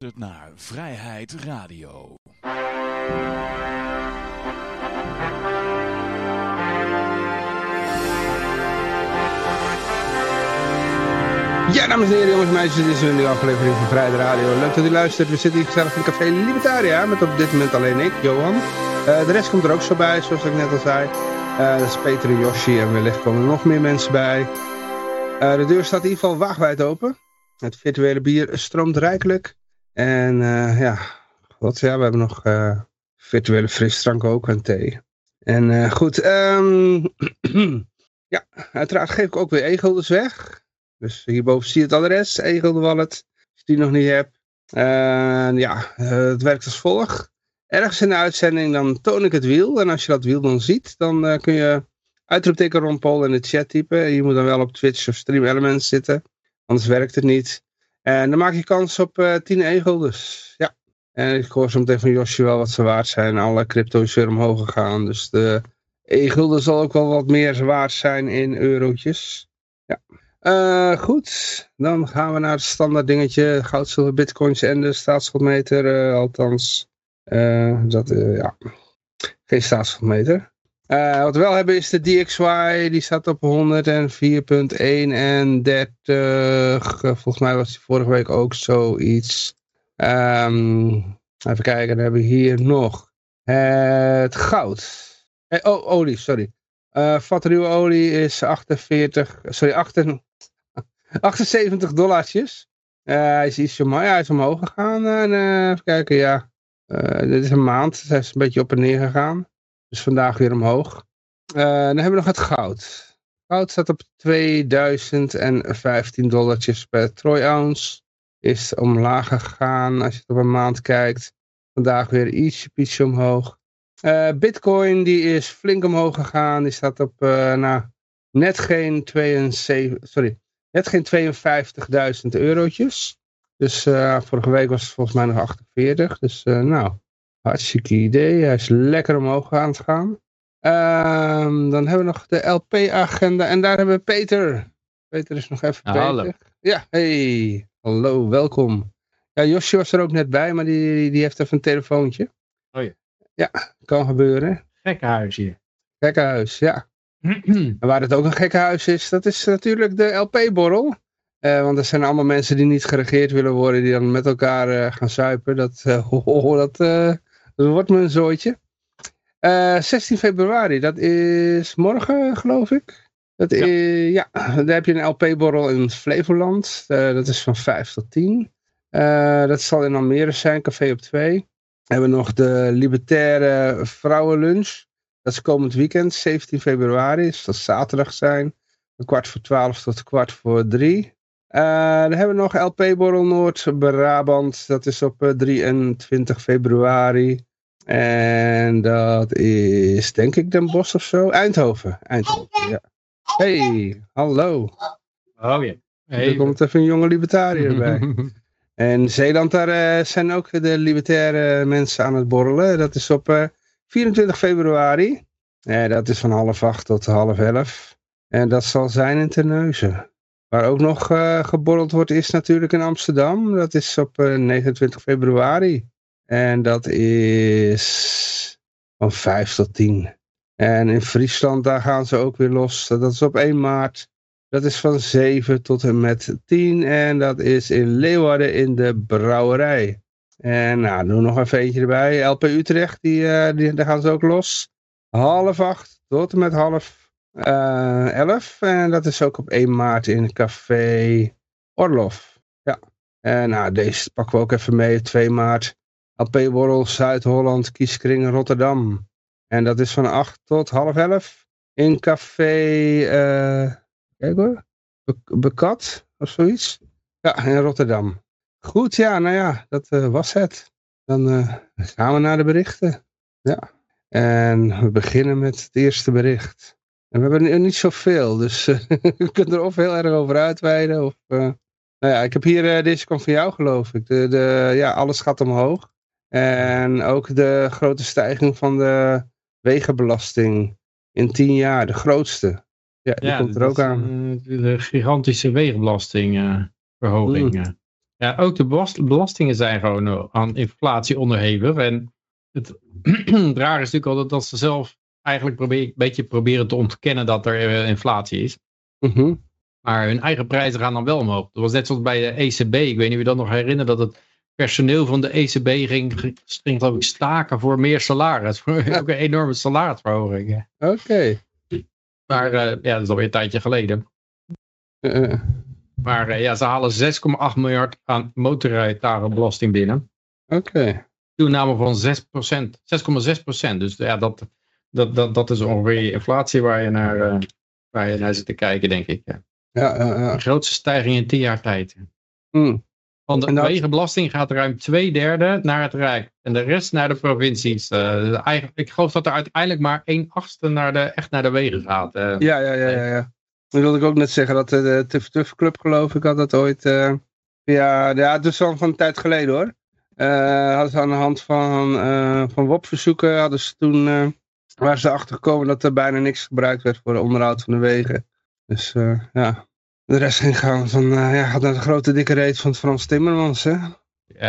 luistert naar Vrijheid Radio. Ja, dames en heren, jongens en meisjes, dit is een nieuwe aflevering van Vrijheid Radio. Leuk dat u luistert. We zitten hier gezellig in Café Libertaria met op dit moment alleen ik, Johan. Uh, de rest komt er ook zo bij, zoals ik net al zei. Uh, dat is Peter en Yoshi en wellicht komen er nog meer mensen bij. Uh, de deur staat in ieder geval waagwijd open. Het virtuele bier stroomt rijkelijk. En ja, wat, ja, we hebben nog virtuele frisdrank ook en thee. En goed, um, ja, uiteraard geef ik ook weer e-guldens weg. Dus hierboven zie je het adres, e-gulden wallet, als je die nog niet hebt. Ja, het werkt als volgt. Ergens in de uitzending dan toon ik het wiel. En als je dat wiel dan ziet, dan kun je uitroepteken Ron Paul in de chat typen. Je moet dan wel op Twitch of Stream Elements zitten. Anders werkt het niet. En dan maak je kans op 10 e-guldens. Ja. En ik hoor zo meteen van Josje wel wat ze waard zijn. Alle crypto's weer omhoog gegaan. Dus de e-gulden zal ook wel wat meer waard zijn in eurotjes. Ja. Uh, goed, dan gaan we naar het standaard dingetje. Goud, zilver, bitcoins en de staatsschuldmeter. Uh, althans, dat, ja, geen staatsschuldmeter. Wat we wel hebben is de DXY. Die staat op 104.1 en 30. volgens mij was die vorige week ook zoiets. Um, even kijken, dan hebben we hier nog het goud. Hey, oh, olie, sorry. Uh, vat ruwe olie is 48, sorry, 8, 78 dollartjes. Uh, hij, is iets omhoog, ja, hij is omhoog gegaan. En, even kijken, ja. dit is een maand. Hij is een beetje op en neer gegaan. Dus vandaag weer omhoog. dan hebben we nog het goud. Goud staat op 2015 dollartjes per troy ounce. Is omlaag gegaan als je het op een maand kijkt. Vandaag weer ietsje, ietsje omhoog. Uh, Bitcoin die is flink omhoog gegaan. Die staat op uh, nou, net geen 72, sorry, net geen 52.000 eurotjes. Dus vorige week was het volgens mij nog 48. Dus nou, hartstikke idee. Hij is lekker omhoog aan het gaan. Ehm, dan hebben we nog de LP-agenda. En daar hebben we Peter. Peter is nog even bezig. Hallo. Ja, hey. Hallo, welkom. Ja, Josje was er ook net bij, maar die, die heeft even een telefoontje. Oh ja. Ja, kan gebeuren. Gekkenhuis hier. Gekkenhuis, ja. en waar het ook een gekkenhuis is, dat is natuurlijk de LP-borrel. Uh, want er zijn allemaal mensen die niet geregeerd willen worden, die dan met elkaar uh, gaan zuipen. Dat, uh, dat, dat wordt me een zooitje. 16 februari, dat is morgen, geloof ik. Dat ja. Is, ja, daar heb je een LP-borrel in Flevoland. dat is van 5 tot 10. dat zal in Almere zijn, café op 2 hebben we nog de Libertaire Vrouwenlunch. Dat is komend weekend, 17 februari. Dus dat zaterdag zijn. Een kwart voor twaalf tot kwart voor drie. Uh, dan hebben we nog LP Borrel Noord Brabant. Dat is op 23 februari. En dat is denk ik Den Bosch of zo. Eindhoven. Eindhoven, ja. Hey, hallo. Oh ja. Hey. Er komt even een jonge libertariër bij. En Zeeland, daar uh, zijn ook de libertaire mensen aan het borrelen. Dat is op uh, 24 februari. Uh, dat is van half acht tot half elf. En dat zal zijn in Terneuzen. Waar ook nog uh, geborreld wordt is natuurlijk in Amsterdam. Dat is op 29 februari. En dat is van 5 tot 10. En in Friesland, daar gaan ze ook weer los. Dat is op 1 maart. Dat is van 7 tot en met 10. En dat is in Leeuwarden in de brouwerij. En nou, doe nog even eentje erbij. LP Utrecht, die, uh, die, daar gaan ze ook los. Half 8 tot en met half uh, 11. En dat is ook op 1 maart in Café Orlof. Ja. En nou, deze pakken we ook even mee. 2 maart. LP Worrel, Zuid-Holland, Kieskring, Rotterdam. En dat is van 8 tot half 11 in Café... Uh, Kijk hoor. Be Bekat of zoiets. Ja, in Rotterdam. Goed, ja, nou ja, dat uh, was het. Dan uh, gaan we naar de berichten. Ja. En we beginnen met het eerste bericht. En we hebben niet zoveel, dus je kunt er of heel erg over uitweiden. Of, nou ja, ik heb hier, deze komt van jou geloof ik. De, de, ja, alles gaat omhoog. En ook de grote stijging van de wegenbelasting in tien jaar, de grootste. Ja, die ja, komt er ook aan. De gigantische wegenbelastingverhoging. Uh, Ja, ook de belast- belastingen zijn gewoon eh, aan inflatie onderhevig. En het rare is natuurlijk altijd dat ze zelf eigenlijk probeer, een beetje proberen te ontkennen dat er eh, inflatie is. Mhm. Maar hun eigen prijzen gaan dan wel omhoog. Dat was net zoals bij de ECB. Ik weet niet of je dat nog herinnert. Dat het personeel van de ECB ging, ging geloof ik staken voor meer salaris. Ook een enorme salarisverhoging. Oké. Maar eh, ja, dat is alweer een tijdje geleden. Eh, eh, Maar ja, ze halen 6,8 miljard aan motorrijtuigenbelasting binnen. Oké. Toename van 6%. 6,6 procent. Dus ja, dat, dat, dat, dat is ongeveer je inflatie waar je naar, waar je naar zit te kijken, denk ik. Ja. Ja. De grootste stijging in 10 jaar tijd. Hm. Van de wegenbelasting gaat ruim twee derde naar het Rijk. En de rest naar de provincies. Eh, dus eigenlijk, ik geloof dat er uiteindelijk maar één achtste naar de, echt naar de wegen gaat. eh. Ja, ja, ja, ja, ja. Dat wilde ik ook net zeggen, dat de, de Tuf Tuf Club geloof ik had dat ooit, eh, ja, ja, is al van een tijd geleden hoor. Eh hadden ze aan de hand van, eh van WOP-verzoeken, hadden ze toen, eh waren ze achter gekomen dat er bijna niks gebruikt werd voor de onderhoud van de wegen. Dus eh, ja, de rest ging gaan van, eh, ja, gaat naar de grote dikke reet van Frans Timmermans, hè. En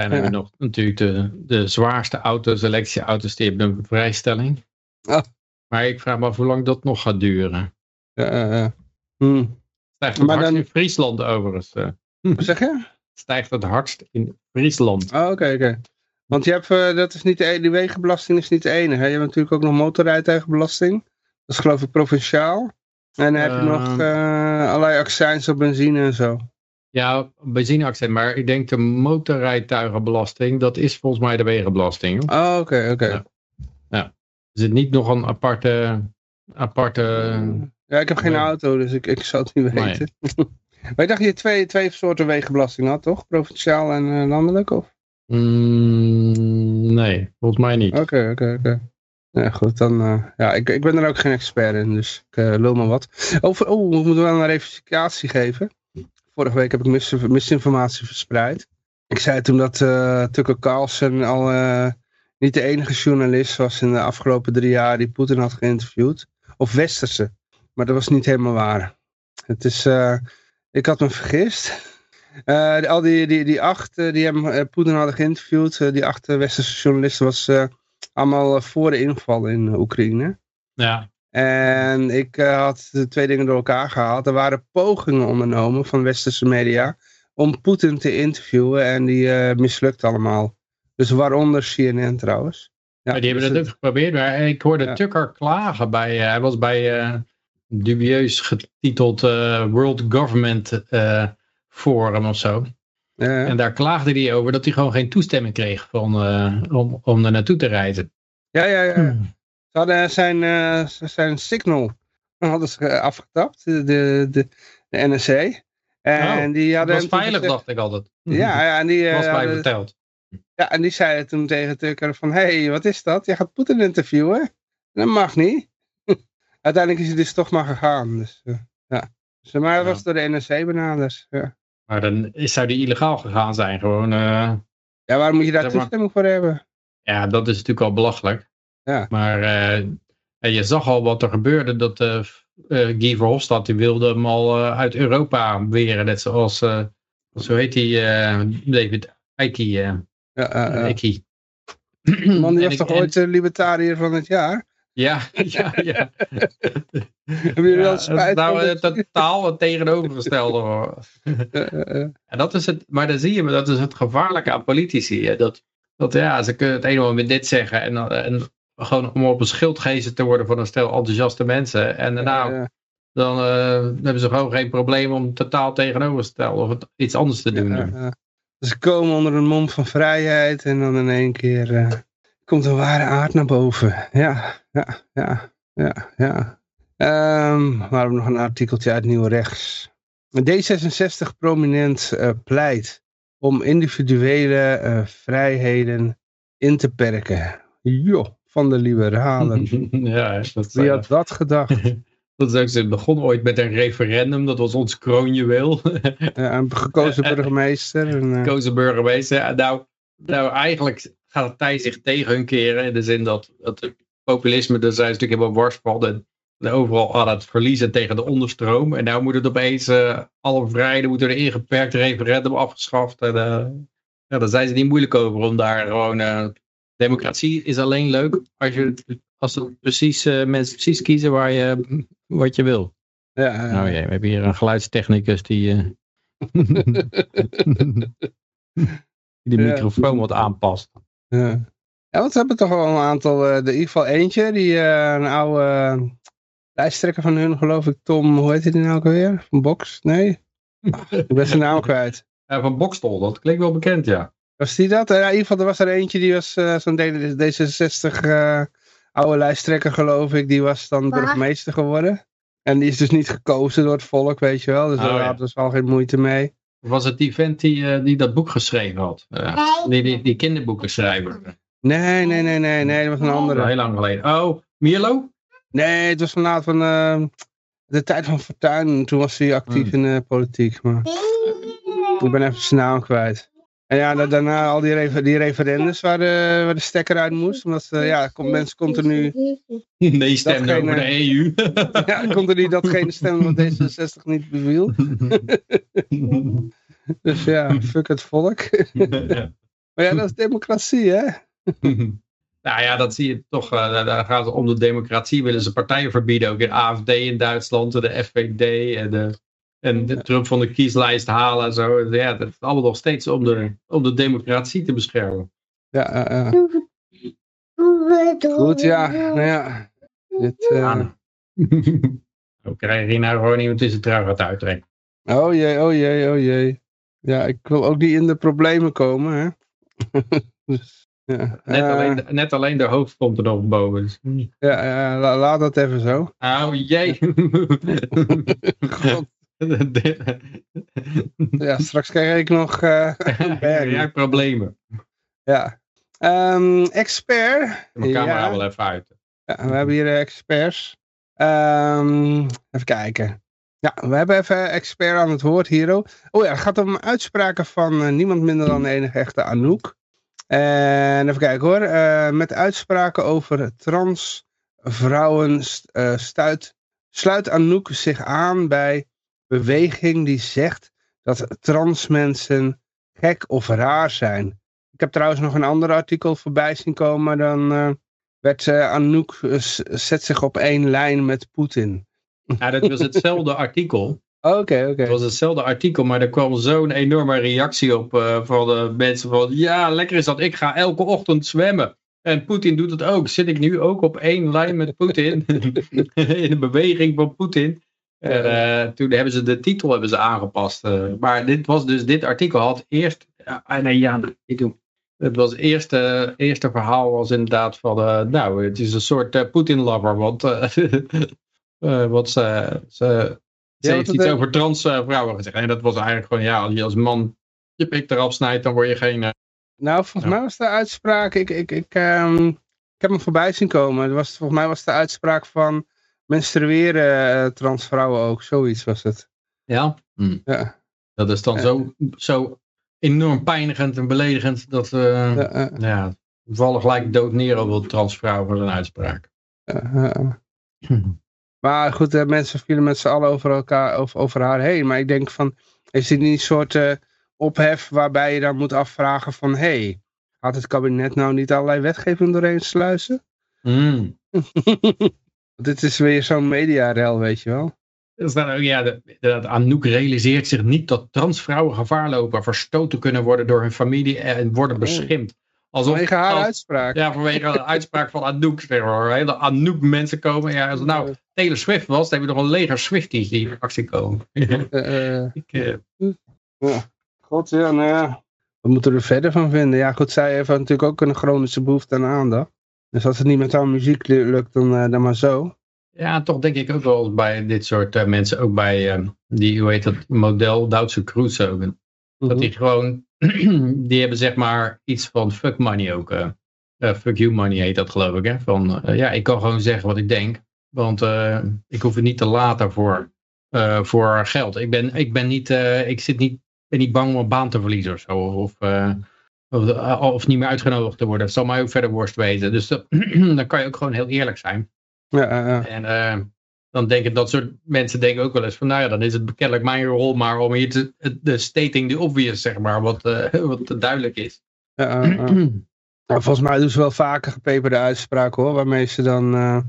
dan hebben we nog natuurlijk de, de zwaarste auto's, elektrische auto's, die hebben een vrijstelling. Ah. Maar ik vraag me af hoe lang dat nog gaat duren. Ja, eh, eh. Hm. Stijgt het Maar hardst dan- in Friesland overigens. eh. Wat zeg je? Stijgt het hardst in Friesland. Oh, oké, oké. Want je hebt, eh, dat is niet de, die wegenbelasting is niet de enige. hè. Je hebt natuurlijk ook nog motorrijtuigenbelasting. Dat is geloof ik provinciaal. En dan heb je Ehm. nog eh, allerlei accijns op benzine en zo. Ja, benzineaccent, maar ik denk de motorrijtuigenbelasting, dat is volgens mij de wegenbelasting. hoor. Oh, oké, oké. Ja. Er zit niet nog een aparte, aparte Ja, ik heb geen auto, dus ik, ik zou het niet Nee. weten. maar ik dacht dat je twee, twee soorten wegenbelasting had, toch? Provinciaal en eh, landelijk, of? Mm, nee, volgens mij niet. Oké, oké, oké. Ja, goed, dan... eh, ja, ik, ik ben er ook geen expert in, dus ik eh, lul maar wat. Over, oh, we moeten wel een rectificatie geven. Vorige week heb ik mis, misinformatie verspreid. Ik zei toen dat eh Tucker Carlson al niet de enige journalist was in de afgelopen drie jaar die Poetin had geïnterviewd. Of Westerse. Maar dat was niet helemaal waar. Het is... ik had me vergist. Al die, die, die acht die hem Poetin hadden geïnterviewd, die acht westerse journalisten, was allemaal eh, voor de inval in eh, Oekraïne. Ja, En ik eh, had de twee dingen door elkaar gehaald. Er waren pogingen ondernomen van westerse media om Poetin te interviewen en die eh mislukt allemaal. Dus waaronder CNN trouwens. Ja, maar die hebben dus dat ook geprobeerd. Maar ik hoorde Ja. Tucker klagen bij, eh, hij was bij dubieus getiteld World Government Forum of zo. Ja, En daar klaagde hij over dat hij gewoon geen toestemming kreeg van, eh, om, om er naartoe te reizen. ja, ja, ja. Hmm. Ze hadden zijn, eh, zijn signal hadden ze eh, afgetapt, de, de, de, de NSC. En Oh, die Dat hadden was veilig, gezegd- dacht ik altijd. Ja, ja, en die, eh, was mij hadden- verteld. ja, en die zeiden toen tegen Tucker van, hé, hey, wat is dat? Je gaat Poetin interviewen? Dat mag niet. Uiteindelijk is hij dus toch maar gegaan. Dus, eh, ja. Dus, maar was door de NSC benaderd. Ja. Maar dan is, zou die illegaal gegaan zijn. Gewoon, eh, ja, waarom moet je daar toestemming voor hebben? ja, dat is natuurlijk al belachelijk. Ja. Maar en je zag al wat er gebeurde. Dat eh, Guy Verhofstadt die wilde hem al uit Europa weren. Net zoals, zo heet die, David Icke. Ja. Icke. Man, die En was toch en- ooit de libertariër van het jaar? Ja, ja, ja. Hebben jullie wel spijt nou het dat- totaal het tegenovergestelde. hoor. Eh, eh, eh. En dat is het, maar dan zie je, dat is het gevaarlijke aan politici. Hè? Dat, dat ja, ze kunnen het ene moment dit zeggen en, dan- en gewoon om op een schildgeest te worden van een stel enthousiaste mensen. En daarna Ja, dan eh, hebben ze gewoon geen probleem om totaal tegenover te stellen of iets anders te doen. ja. Ze komen onder een mom van vrijheid en dan in één keer eh, komt een ware aard naar boven. Ja, ja, ja, ja, ja. We hebben nog een artikeltje uit Nieuw Rechts. D66 prominent eh, pleit om individuele eh, vrijheden in te perken. Joh, van de liberalen. ja, dat, Wie had dat gedacht? dat is ook, ze begon ooit met een referendum, dat was ons kroonjuweel. Ja, een gekozen burgemeester. En, eh, gekozen burgemeester. Nou, nou, eigenlijk gaat het tij zich tegen hun keren. In de zin dat, dat het populisme, daar zijn ze natuurlijk helemaal wars van. En overal aan het verliezen tegen de onderstroom. En nou moet het opeens uh, alle vrijheden moeten er ingeperkt, referendum afgeschaft. En, uh, ja, daar zijn ze niet moeilijk over om daar gewoon... Uh, democratie is alleen leuk als, je, als het precies, mensen precies kiezen waar je, wat je wil. Ja, nou ja, we hebben hier een geluidstechnicus die... die de microfoon wat aanpast. Ja. Ja, want we hebben toch wel een aantal, uh, in ieder geval eentje, die uh, een oude uh, lijsttrekker van hun, geloof ik, Tom, hoe heet hij nou ook alweer? Van Box? Nee? ik ben zijn naam kwijt. Ja, van Bokstol, dat klinkt wel bekend, ja. Was die dat? Ja, in ieder geval, er was er eentje, die was zo'n D66 oude lijsttrekker, geloof ik, die was dan burgemeester geworden. En die is dus niet gekozen door het volk, weet je wel, dus oh, daar had dus al geen moeite mee. Was het die vent die, die dat boek geschreven had? die, die, die kinderboekenschrijver? Nee, nee, nee, nee, nee, dat was een andere. Heel lang geleden. Oh, Mierlo? Nee, het was vanavond van uh, de tijd van Fortuyn. Toen was hij actief hmm. in de politiek. Maar ik ben even zijn naam kwijt. En ja, daarna al die, refer die referendums waar de, waar de stekker uit moest. Omdat uh, ja, mensen continu... Nee stemmen over de EU. ja, continu datgene stemmen wat D66 niet beviel. dus ja, fuck het volk. maar ja, dat is democratie, hè? nou ja, dat zie je toch. Uh, daar gaat het om de democratie. Willen ze partijen verbieden. Ook in AFD in Duitsland, de FVD en de, en de Trump van de kieslijst halen en zo. Ja, dat is allemaal nog steeds om de, om de democratie te beschermen. Ja, uh, Goed, ja. Nou ja. Dit, uh... We krijgen hier nou gewoon iemand in zijn trui gaat uittrekken. Oh jee, oh jee, oh jee. Ja, ik wil ook niet in de problemen komen, hè. dus... Ja, net, uh, alleen, net alleen de hoofd komt er nog boven. Dus. Ja, uh, la, laat dat even zo. Oh jee. ja, straks krijg ik nog uh, ja, problemen. Ja. Um, expert. Mijn camera ja. wel even uit. Ja, we hebben hier experts. Um, even kijken. Ja, we hebben even expert aan het woord hier. Oh ja, het gaat om uitspraken van niemand minder dan de enige echte Anouk. En even kijken hoor. Uh, met uitspraken over transvrouwen uh, stuit, sluit Anouk zich aan bij beweging die zegt dat trans mensen gek of raar zijn. Ik heb trouwens nog een ander artikel voorbij zien komen. Dan uh, werd Anouk zet zich op één lijn met Poetin. Ja, dat was hetzelfde artikel. Oké, oké. Het was hetzelfde artikel, maar er kwam zo'n enorme reactie op uh, van de mensen van... Ja, lekker is dat, ik ga elke ochtend zwemmen. En Poetin doet het ook. Zit ik nu ook op één lijn met Poetin? in de beweging van Poetin. En uh, toen hebben ze de titel hebben ze aangepast. Uh, maar dit was dus, dit artikel had eerst... Uh, nee, ja, niet doen. Het was eerste, eerste verhaal was inderdaad van... nou, het is een soort Poetin-lover. Want, want ze, ze ze heeft iets over trans uh, vrouwen gezegd. En dat was eigenlijk gewoon, ja, als je als man je pik eraf snijdt, dan word je geen... Uh... Nou, volgens mij was de uitspraak, ik, ik, ik, um, ik heb hem voorbij zien komen. Was, volgens mij was de uitspraak van menstrueren uh, transvrouwen ook, zoiets was het. Ja? Hm. ja. Dat is dan zo, zo enorm pijnigend en beledigend dat we, ja, ja, vallen gelijk dood neer over transvrouwen voor zijn uitspraak. Maar goed, de mensen vielen met z'n allen over elkaar, over, over haar heen. Maar ik denk van, is dit niet een soort uh, ophef waarbij je dan moet afvragen van, hé, hey, had het kabinet nou niet allerlei wetgeving doorheen sluizen? Mm. dit is weer zo'n mediarel, weet je wel. Dan ook, ja, Anouk realiseert zich niet dat transvrouwen gevaar lopen, verstoten kunnen worden door hun familie en worden oh. beschimpt. Alsof, vanwege haar uitspraak. Ja, vanwege de uitspraak van Anouk. Hele Anouk mensen komen. Ja, als het nou Taylor Swift was, dan heb je nog een leger Swifties die in actie komen. Uh, Ik, uh... ja. God, ja, nou ja. We moeten er verder van vinden. Ja, goed, zij heeft natuurlijk ook een chronische behoefte aan aandacht. Dus als het niet met haar muziek lukt, dan, uh, dan maar zo. Ja, toch denk ik ook wel bij dit soort mensen. Ook bij die, hoe heet dat, model Duitse Cruise ook. Dat die gewoon die hebben zeg maar iets van fuck money ook. Uh, fuck you money heet dat geloof ik. Hè? Van, ja, ik kan gewoon zeggen wat ik denk. Want ik hoef het niet te laten voor, voor geld. Ik ben, ik ben niet, ik zit niet, ben niet bang om een baan te verliezen of zo. Of, of, of, niet meer uitgenodigd te worden. Dat zal mij ook verder worst weten. Dus dan kan je ook gewoon heel eerlijk zijn. Ja, ja. En dan denken dat soort mensen denken ook wel eens van, nou ja, dan is het kennelijk mijn rol maar om hier te, de stating the obvious, zeg maar, wat, uh, wat duidelijk is. Ja, uh, uh. volgens mij doen ze wel vaker gepeperde uitspraken hoor, waarmee ze dan...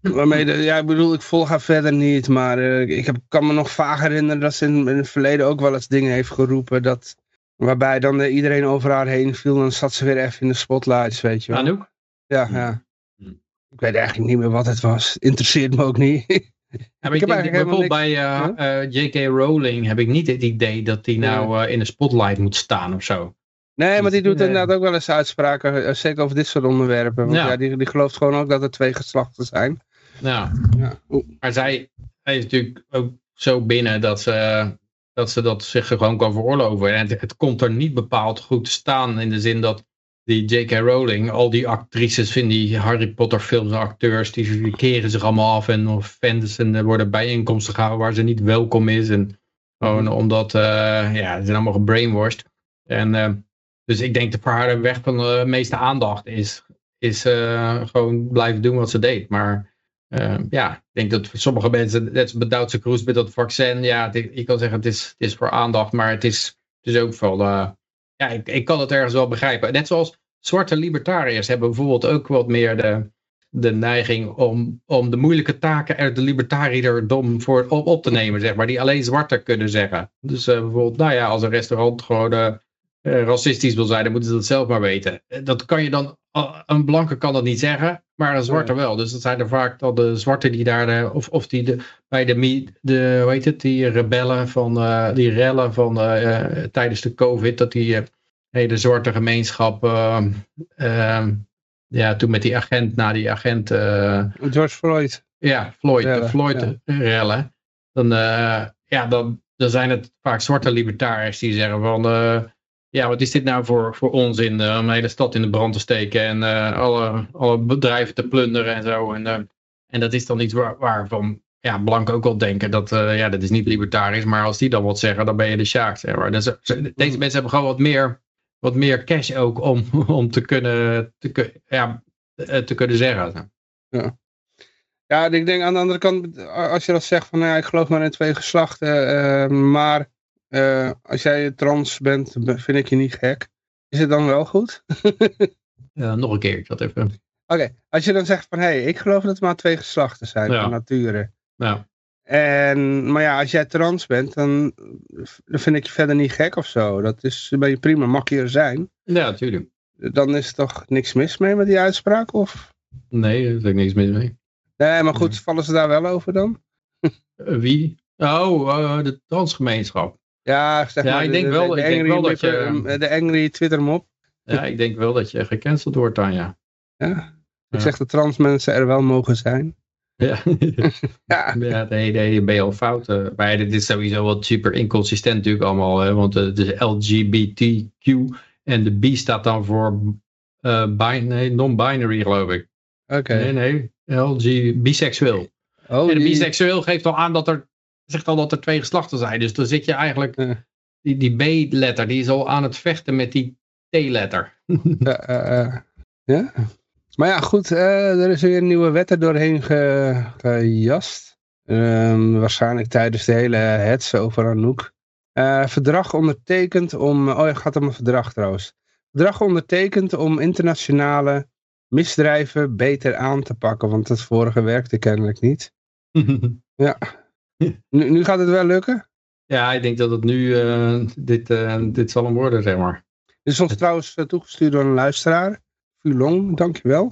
waarmee de, ja, ik bedoel, ik volg haar verder niet, maar ik heb, kan me nog vaag herinneren dat ze in, in, het verleden ook wel eens dingen heeft geroepen dat, waarbij dan iedereen over haar heen viel en dan zat ze weer even in de spotlights, weet je wel. Anouk? Ja, ja. Ik weet eigenlijk niet meer wat het was. Interesseert me ook niet. Ja, ik, ik heb bijvoorbeeld bij uh, uh, J.K. Rowling heb ik niet het idee dat die nou uh, in de spotlight moet staan of zo. Nee, maar die doet inderdaad ook wel eens uitspraken, zeker over dit soort onderwerpen. Want ja. ja die, die gelooft gewoon ook dat er twee geslachten zijn. Ja, ja. maar zij, zij is natuurlijk ook zo binnen dat ze, dat ze dat zich gewoon kan veroorloven. En het, het komt er niet bepaald goed staan in de zin dat die J.K. Rowling, al die actrices in die Harry Potter films acteurs, die keren zich allemaal af en fans en er worden bijeenkomsten gehouden waar ze niet welkom is. En gewoon omdat, uh, ja, ze zijn allemaal gebrainwashed. En uh, dus ik denk dat voor haar de weg van de meeste aandacht is, is uh, gewoon blijven doen wat ze deed. Maar ja, ik denk dat sommige mensen, net als bij Duitse Kroes met dat vaccin, ja, ik kan zeggen het is, het is voor aandacht, maar het is, het ook wel ja, ik, ik kan het ergens wel begrijpen. Net zoals zwarte libertariërs hebben bijvoorbeeld ook wat meer de, de neiging om, om de moeilijke taken er de libertariërdom voor op, te nemen, zeg maar, die alleen zwarte kunnen zeggen. Dus uh, bijvoorbeeld, nou ja, als een restaurant gewoon uh, racistisch wil zijn, dan moeten ze dat zelf maar weten. Dat kan je dan, een blanke kan dat niet zeggen, maar een zwarte wel. Dus dat zijn er vaak dan de zwarte die daar, de, of, of die de, bij de, de, hoe heet het, die rebellen van, uh, die rellen van uh, tijdens de covid, dat die hele zwarte gemeenschap, ja, toen met die agent, na die agent. George Floyd. Ja, Floyd, de Floyd rellen. Dan, ja, dan, dan zijn het vaak zwarte libertariërs die zeggen van ja, wat is dit nou voor, voor onzin uh, om een hele stad in de brand te steken en uh, alle, alle bedrijven te plunderen en zo. En, uh, en dat is dan iets waar, waarvan ja, blank ook wel denken dat ja, dat is niet libertarisch, maar als die dan wat zeggen, dan ben je de sjaak. Dus, deze mensen hebben gewoon wat meer, wat meer cash ook om, om te, kunnen, te, ja, te kunnen zeggen. Ja. ja, ik denk aan de andere kant, als je dat zegt van nou ja, ik geloof maar in twee geslachten, maar uh, als jij trans bent, vind ik je niet gek. Is het dan wel goed? ja, nog een keer, ik dat even. Oké, als je dan zegt van, hé, hey, ik geloof dat er maar twee geslachten zijn ja. van nature. Ja. En, maar ja, als jij trans bent, dan, dan vind ik je verder niet gek of zo. Dat is, ben je prima, mag je er zijn. Ja, natuurlijk. Dan is er toch niks mis mee met die uitspraak, of? Nee, er is ook niks mis mee. Nee, maar goed, vallen ze daar wel over dan? Wie? Oh, uh, de transgemeenschap. Ja, zeg ja, maar, ik denk de, wel, de, ik denk wel dat je... De angry Twitter mop. Ja, ik denk wel dat je gecanceld wordt dan, ja. Ja, ik zeg dat trans mensen er wel mogen zijn. Ja, ja. ja nee, nee, ben je al fout. Uh, maar dit is sowieso wat super inconsistent natuurlijk allemaal. Hè, want het is LGBTQ en de B staat dan voor uh, nee, non-binary geloof ik. Oké. Nee, nee, LG, biseksueel. Oh, en de biseksueel geeft al aan dat er zegt al dat er twee geslachten zijn. Dus dan zit je eigenlijk, die, die B-letter, die is al aan het vechten met die T-letter. ja, uh, ja, maar ja, goed, er is weer een nieuwe wet er doorheen ge, gejast. Um, waarschijnlijk tijdens de hele hets over Anouk. Uh, verdrag ondertekend om, oh ja, gaat om een verdrag trouwens. Verdrag ondertekend om internationale misdrijven beter aan te pakken, want het vorige werkte kennelijk niet. ja, nu, nu, gaat het wel lukken? Ja, ik denk dat het nu, uh, dit, uh, dit zal hem worden, zeg maar. Dit is ons trouwens uh, toegestuurd door een luisteraar. Fulong, dankjewel.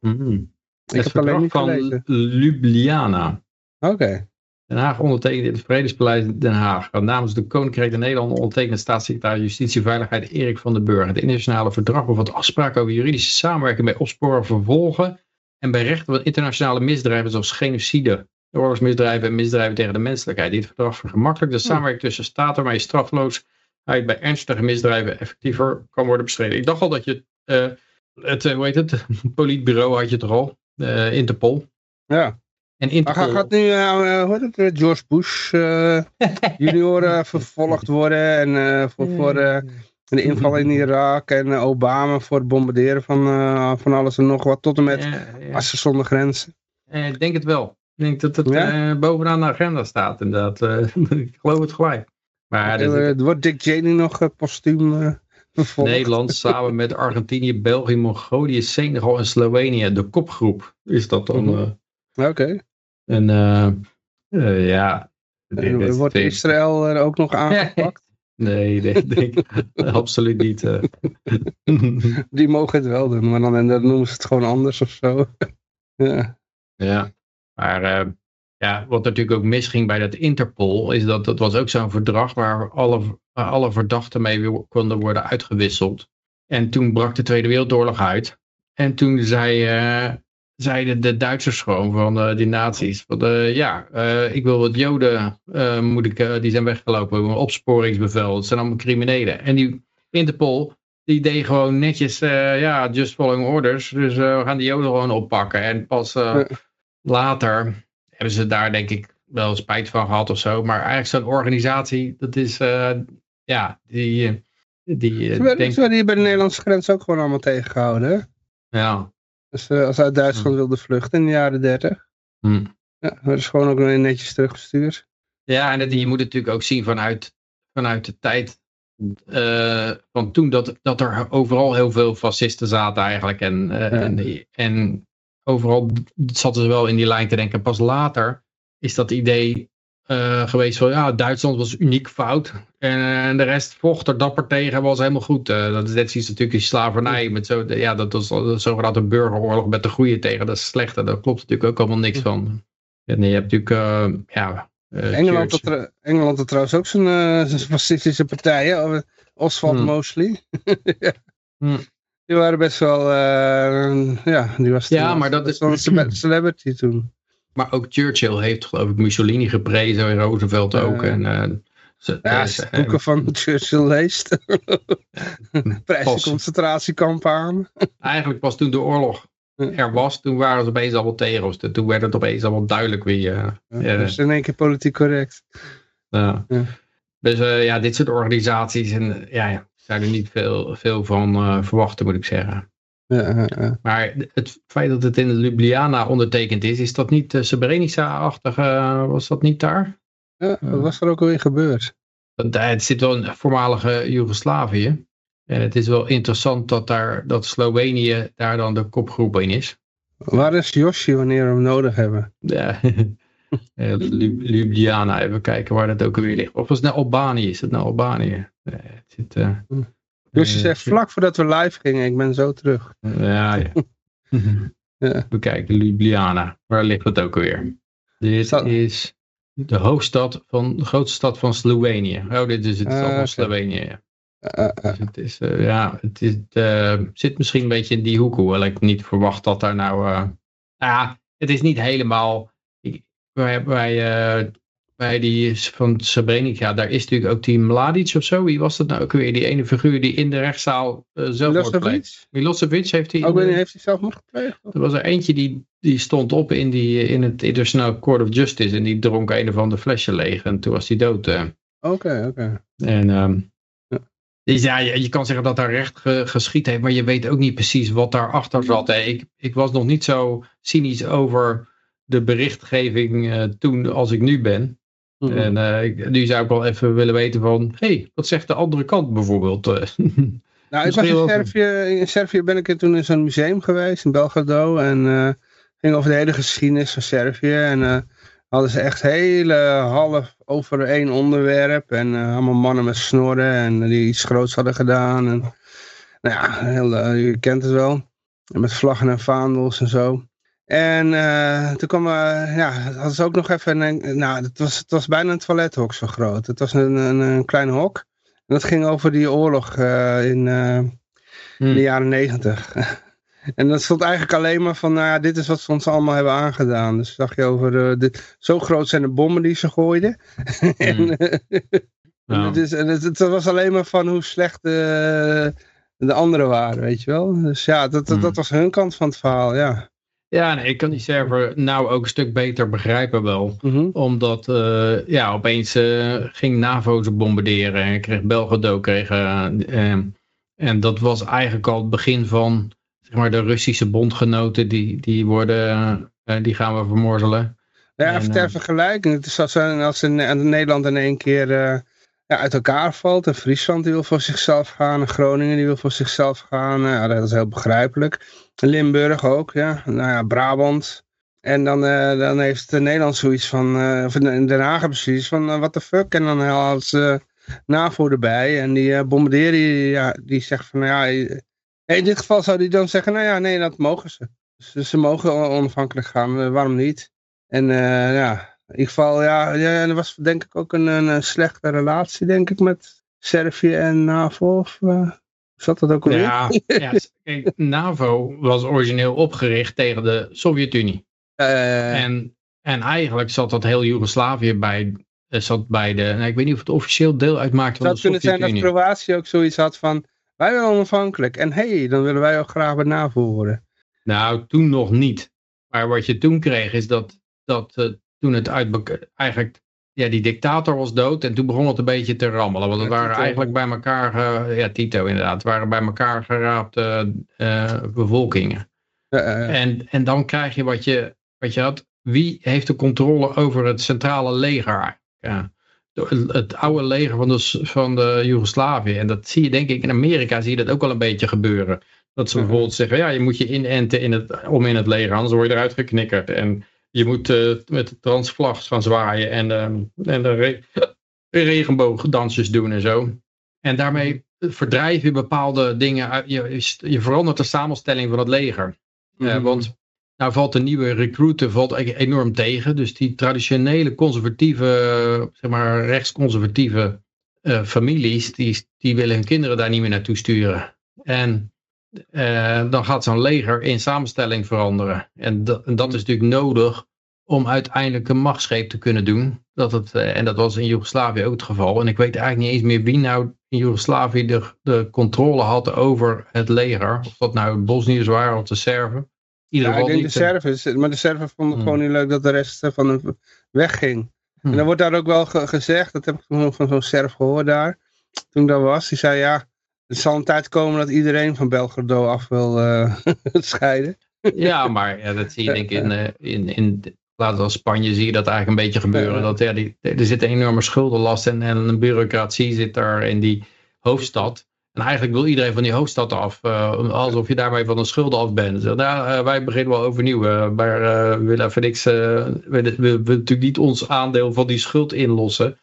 Mm -hmm. Ik heb alleen niet van gelezen. Ljubljana. Oké. Okay. Den Haag ondertekende het Vredespaleis Den Haag. Namens de Koninkrijk der Nederlanden ondertekende staatssecretaris Justitie en Veiligheid Erik van den Burg. Het internationale verdrag bevat afspraken over juridische samenwerking bij opsporen, vervolgen en bij rechten van internationale misdrijven zoals genocide, oorlogsmisdrijven en misdrijven tegen de menselijkheid. Dit verdrag vergemakkelijkt de samenwerking tussen staten waarmee strafloosheid bij ernstige misdrijven effectiever kan worden bestreden. Ik dacht al dat je uh, het, uh, hoe heet het, politbureau had je toch al, uh, Interpol. Ja. En Interpol... Gaat, gaat nu, hoe heet het, George Bush junior vervolgd worden en voor, voor de inval in Irak en Obama voor het bombarderen van, van alles en nog wat, tot en met ja, ja. zonder grenzen. ik denk het wel. Denk dat het Ja? eh, bovenaan de agenda staat inderdaad. Eh, ik geloof het gelijk. Maar dit- Eh, wordt Dick Cheney nog postuum vervolgd? Nederland samen met Argentinië, België, Mongolië, Senegal en Slovenië. De kopgroep is dat dan. Mhm. Oké. en ja. En Wordt Israël er ook nog aangepakt? Nee, nee, nee absoluut niet. Die mogen het wel doen, maar dan, dan noemen ze het gewoon anders of zo. ja. Ja, maar eh, ja, wat natuurlijk ook misging bij dat Interpol, is dat dat was ook zo'n verdrag waar alle, alle verdachten mee konden worden uitgewisseld. En toen brak de Tweede Wereldoorlog uit. En toen zei, eh, zeiden de Duitsers gewoon van eh, die nazi's, van, ja, ik wil wat Joden, moet ik, die zijn weggelopen, een opsporingsbevel, het zijn allemaal criminelen. En die Interpol, die deed gewoon netjes, ja, just following orders. Dus we gaan die Joden gewoon oppakken. En pas. Later hebben ze daar denk ik wel spijt van gehad of zo. Maar eigenlijk zo'n organisatie, dat is, eh, ja, die, eh, die eh, Ze werden, hier bij de Nederlandse grens ook gewoon allemaal tegengehouden. Hè? ja, Dus als ze uit Duitsland wilden vluchten in de jaren dertig. hm. Ja, werden ze gewoon ook weer netjes teruggestuurd. Ja, en het, je moet het natuurlijk ook zien vanuit, vanuit de tijd van toen dat, dat er overal heel veel fascisten zaten eigenlijk. En, Ja. en, en overal zaten ze wel in die lijn te denken. Pas later is dat idee eh, geweest van ja, Duitsland was uniek fout. En, de rest vocht er dapper tegen, was helemaal goed. Eh, dat is net zoiets natuurlijk die slavernij. Met zo, ja, dat was de zogenaamde burgeroorlog met de goede tegen de slechte. Daar klopt natuurlijk ook allemaal niks van. En je hebt natuurlijk, eh, ja... eh, Engeland, had, Engeland had trouwens ook zijn eh, zijn fascistische partijen. Oswald Hmm. Mosley. ja. Hmm. Die waren best wel, eh, ja, die was Ja, toen- maar dat best is- wel een cele- celebrity toen. Maar ook Churchill heeft geloof ik Mussolini geprezen en Roosevelt ook. En, eh, ze, Ja, eh, als je ze- boeken van Churchill leest. Prijs je concentratiekamp aan. eigenlijk pas toen de oorlog er was, toen waren ze opeens allemaal tegen ons. Toen werd het opeens allemaal duidelijk wie... eh, Ja. Dus in één keer politiek correct. ja. Ja. Dus eh, ja, dit soort organisaties en, ja, ja, zijn er niet veel, veel van eh, verwachten moet ik zeggen. Ja. Maar het feit dat het in Ljubljana ondertekend is, is dat niet uh, Srebrenica-achtig? eh, was dat niet daar? Ja, wat was er ook alweer gebeurd? Want, eh, Het zit wel in voormalige Joegoslavië. En het is wel interessant dat, daar, dat Slovenië daar dan de kopgroep in is. Waar is Yoshi wanneer we hem nodig hebben? Ja. Eh, Ljubljana, even kijken waar dat ook alweer ligt. Of was het nou Albanië? Is het nou Albanië? Eh, het zit, eh, Yoshi eh, zegt vlak voordat we live gingen, ik ben zo terug. Ja, ja. Ja. We kijken, Ljubljana. Waar ligt het ook alweer? Dit is de hoofdstad van de grootste stad van Slovenië. Oh, dit is het Ah, allemaal oké. Slovenië. Ja. Eh, eh, Dus het is, ja, het is, zit misschien een beetje in die hoek, hoewel ik niet verwacht dat daar nou ja, het is niet helemaal... Bij, bij, eh, bij die van Srebrenica, daar is natuurlijk ook die Mladic of zo. Wie was dat nou ook weer? Die ene figuur die in de rechtszaal uh, zelfmoord pleegt. Milosevic? Milosevic heeft hij... Ook niet, heeft hij zelfmoord gepleegd? Er was er eentje die, die stond op in, die, in het International Court of Justice en die dronk een of ander flesje leeg en toen was hij dood. eh. Oké, oké. En ehm, Ja. dus ja, je, je kan zeggen dat daar recht ge- geschied heeft, maar je weet ook niet precies wat daarachter zat. hè. Ik, ik was nog niet zo cynisch over de berichtgeving eh, toen als ik nu ben. Mhm. En eh, ik, nu zou ik wel even willen weten van, hé, hey, wat zegt de andere kant bijvoorbeeld? eh? Nou, ik was in Servië, in Servië ben ik er toen in zo'n museum geweest, in Belgrado. En eh ging over de hele geschiedenis van Servië. En eh, hadden ze echt hele half over één onderwerp. En allemaal mannen met snorren en die iets groots hadden gedaan. En, nou ja, heel, je kent het wel. En met vlaggen en vaandels en zo. En eh, toen kwam, eh, ja, hadden ze ook nog even, een, nou, het was, het was bijna een toilethok zo groot. Het was een, een, een klein hok. En dat ging over die oorlog eh, in, in de jaren negentig. en dat stond eigenlijk alleen maar van, nou ja, dit is wat ze ons allemaal hebben aangedaan. Dus zag je over, dit, zo groot zijn de bommen die ze gooiden. en, het, is, en het, het was alleen maar van hoe slecht de, de anderen waren, weet je wel. Dus ja, dat, dat, Hmm. dat was hun kant van het verhaal, ja. Ja, nee, ik kan die server nou ook een stuk beter begrijpen wel. Mhm. Omdat eh, ja, opeens eh, ging NAVO ze bombarderen en kreeg Belgrado kreeg, eh, en dat was eigenlijk al het begin van zeg maar, de Russische bondgenoten die, die worden, die gaan we vermorzelen. Ja, En, even ter vergelijking. Het is als, als in, in Nederland in één keer ja, uit elkaar valt. En Friesland die wil voor zichzelf gaan. En Groningen die wil voor zichzelf gaan. Nou ja, dat is heel begrijpelijk. Limburg ook, ja. Nou ja, Brabant. En dan, eh, dan heeft Nederland zoiets van, eh, of Den Haag precies, van eh, what the fuck. En dan haalt ze NAVO erbij. En die bombarderen, die, ja, die zegt van, nou ja, in dit geval zou die dan zeggen, nou ja, nee, dat mogen ze. Ze mogen on- onafhankelijk gaan, waarom niet? En ja, in ieder geval, ja, ja, er was denk ik ook een, een, slechte relatie, denk ik, met Servië en NAVO. Of eh, zat dat ook alweer? Ja, ja, kijk, NAVO was origineel opgericht tegen de Sovjet-Unie. En, en eigenlijk zat dat heel Joegoslavië bij, eh, zat bij de, nou, ik weet niet of het officieel deel uitmaakte van het de kunnen zijn dat Sovjet-Unie. Kroatië ook zoiets had van, wij willen onafhankelijk. En hé, hey, dan willen wij ook graag bij NAVO worden. Nou, toen nog niet. Maar wat je toen kreeg is dat, dat eh, toen het uit eigenlijk, ja, die dictator was dood en toen begon het een beetje te rammelen. Want het Ja, waren Tito. eigenlijk bij elkaar, ja, Tito inderdaad, het waren bij elkaar geraapte eh, bevolkingen. Eh, eh, En, en dan krijg je wat je, wat je had. Wie heeft de controle over het centrale leger? Ja. Het oude leger van de, van de Joegoslavië. En dat zie je denk ik in Amerika zie je dat ook wel een beetje gebeuren. Dat ze Mhm. bijvoorbeeld zeggen, ja, je moet je inenten in het, om in het leger, anders word je eruit geknikkerd. En je moet eh, met de transvlag gaan zwaaien en, ehm, en de re regenboogdansjes doen en zo. En daarmee verdrijf je bepaalde dingen. uit- Je, je verandert de samenstelling van het leger. Eh, mhm. want nou valt de nieuwe recruiter valt e- enorm tegen. Dus die traditionele conservatieve, zeg maar rechtsconservatieve eh, families, die, die willen hun kinderen daar niet meer naartoe sturen. En eh, dan gaat zo'n leger in samenstelling veranderen. En, dat- en dat is natuurlijk nodig om uiteindelijk een machtsgreep te kunnen doen. Dat het, eh, en dat was in Joegoslavië ook het geval. En ik weet eigenlijk niet eens meer wie nou in Joegoslavië de, de controle had over het leger. Of dat nou Bosniërs waren of de Serven. Ieder Ja, ik denk de eh, Serven, maar de Serven vonden het Hmm. gewoon niet leuk dat de rest van hem wegging. Hmm. En dan wordt daar ook wel ge- gezegd, dat heb ik van, van zo'n Serf gehoord daar, toen ik daar was. Die zei ja, er zal een tijd komen dat iedereen van Belgrado af wil eh, scheiden. Ja, maar ja, dat zie je denk ik in, eh, in, in laten we als Spanje zie je dat eigenlijk een beetje gebeuren. Dat, ja, die, er zit een enorme schuldenlast en, en een bureaucratie zit daar in die hoofdstad. En eigenlijk wil iedereen van die hoofdstad af. eh, alsof je daarmee van de schulden af bent. Zeg, nou, wij beginnen wel overnieuw. maar we willen even niks. we willen natuurlijk niet ons aandeel van die schuld inlossen.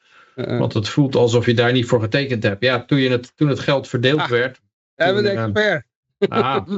Eh, Want het voelt alsof je daar niet voor getekend hebt. Ja, toen, je het, toen het geld verdeeld Ah. werd. we hebben de toen, eh, expert. Ah.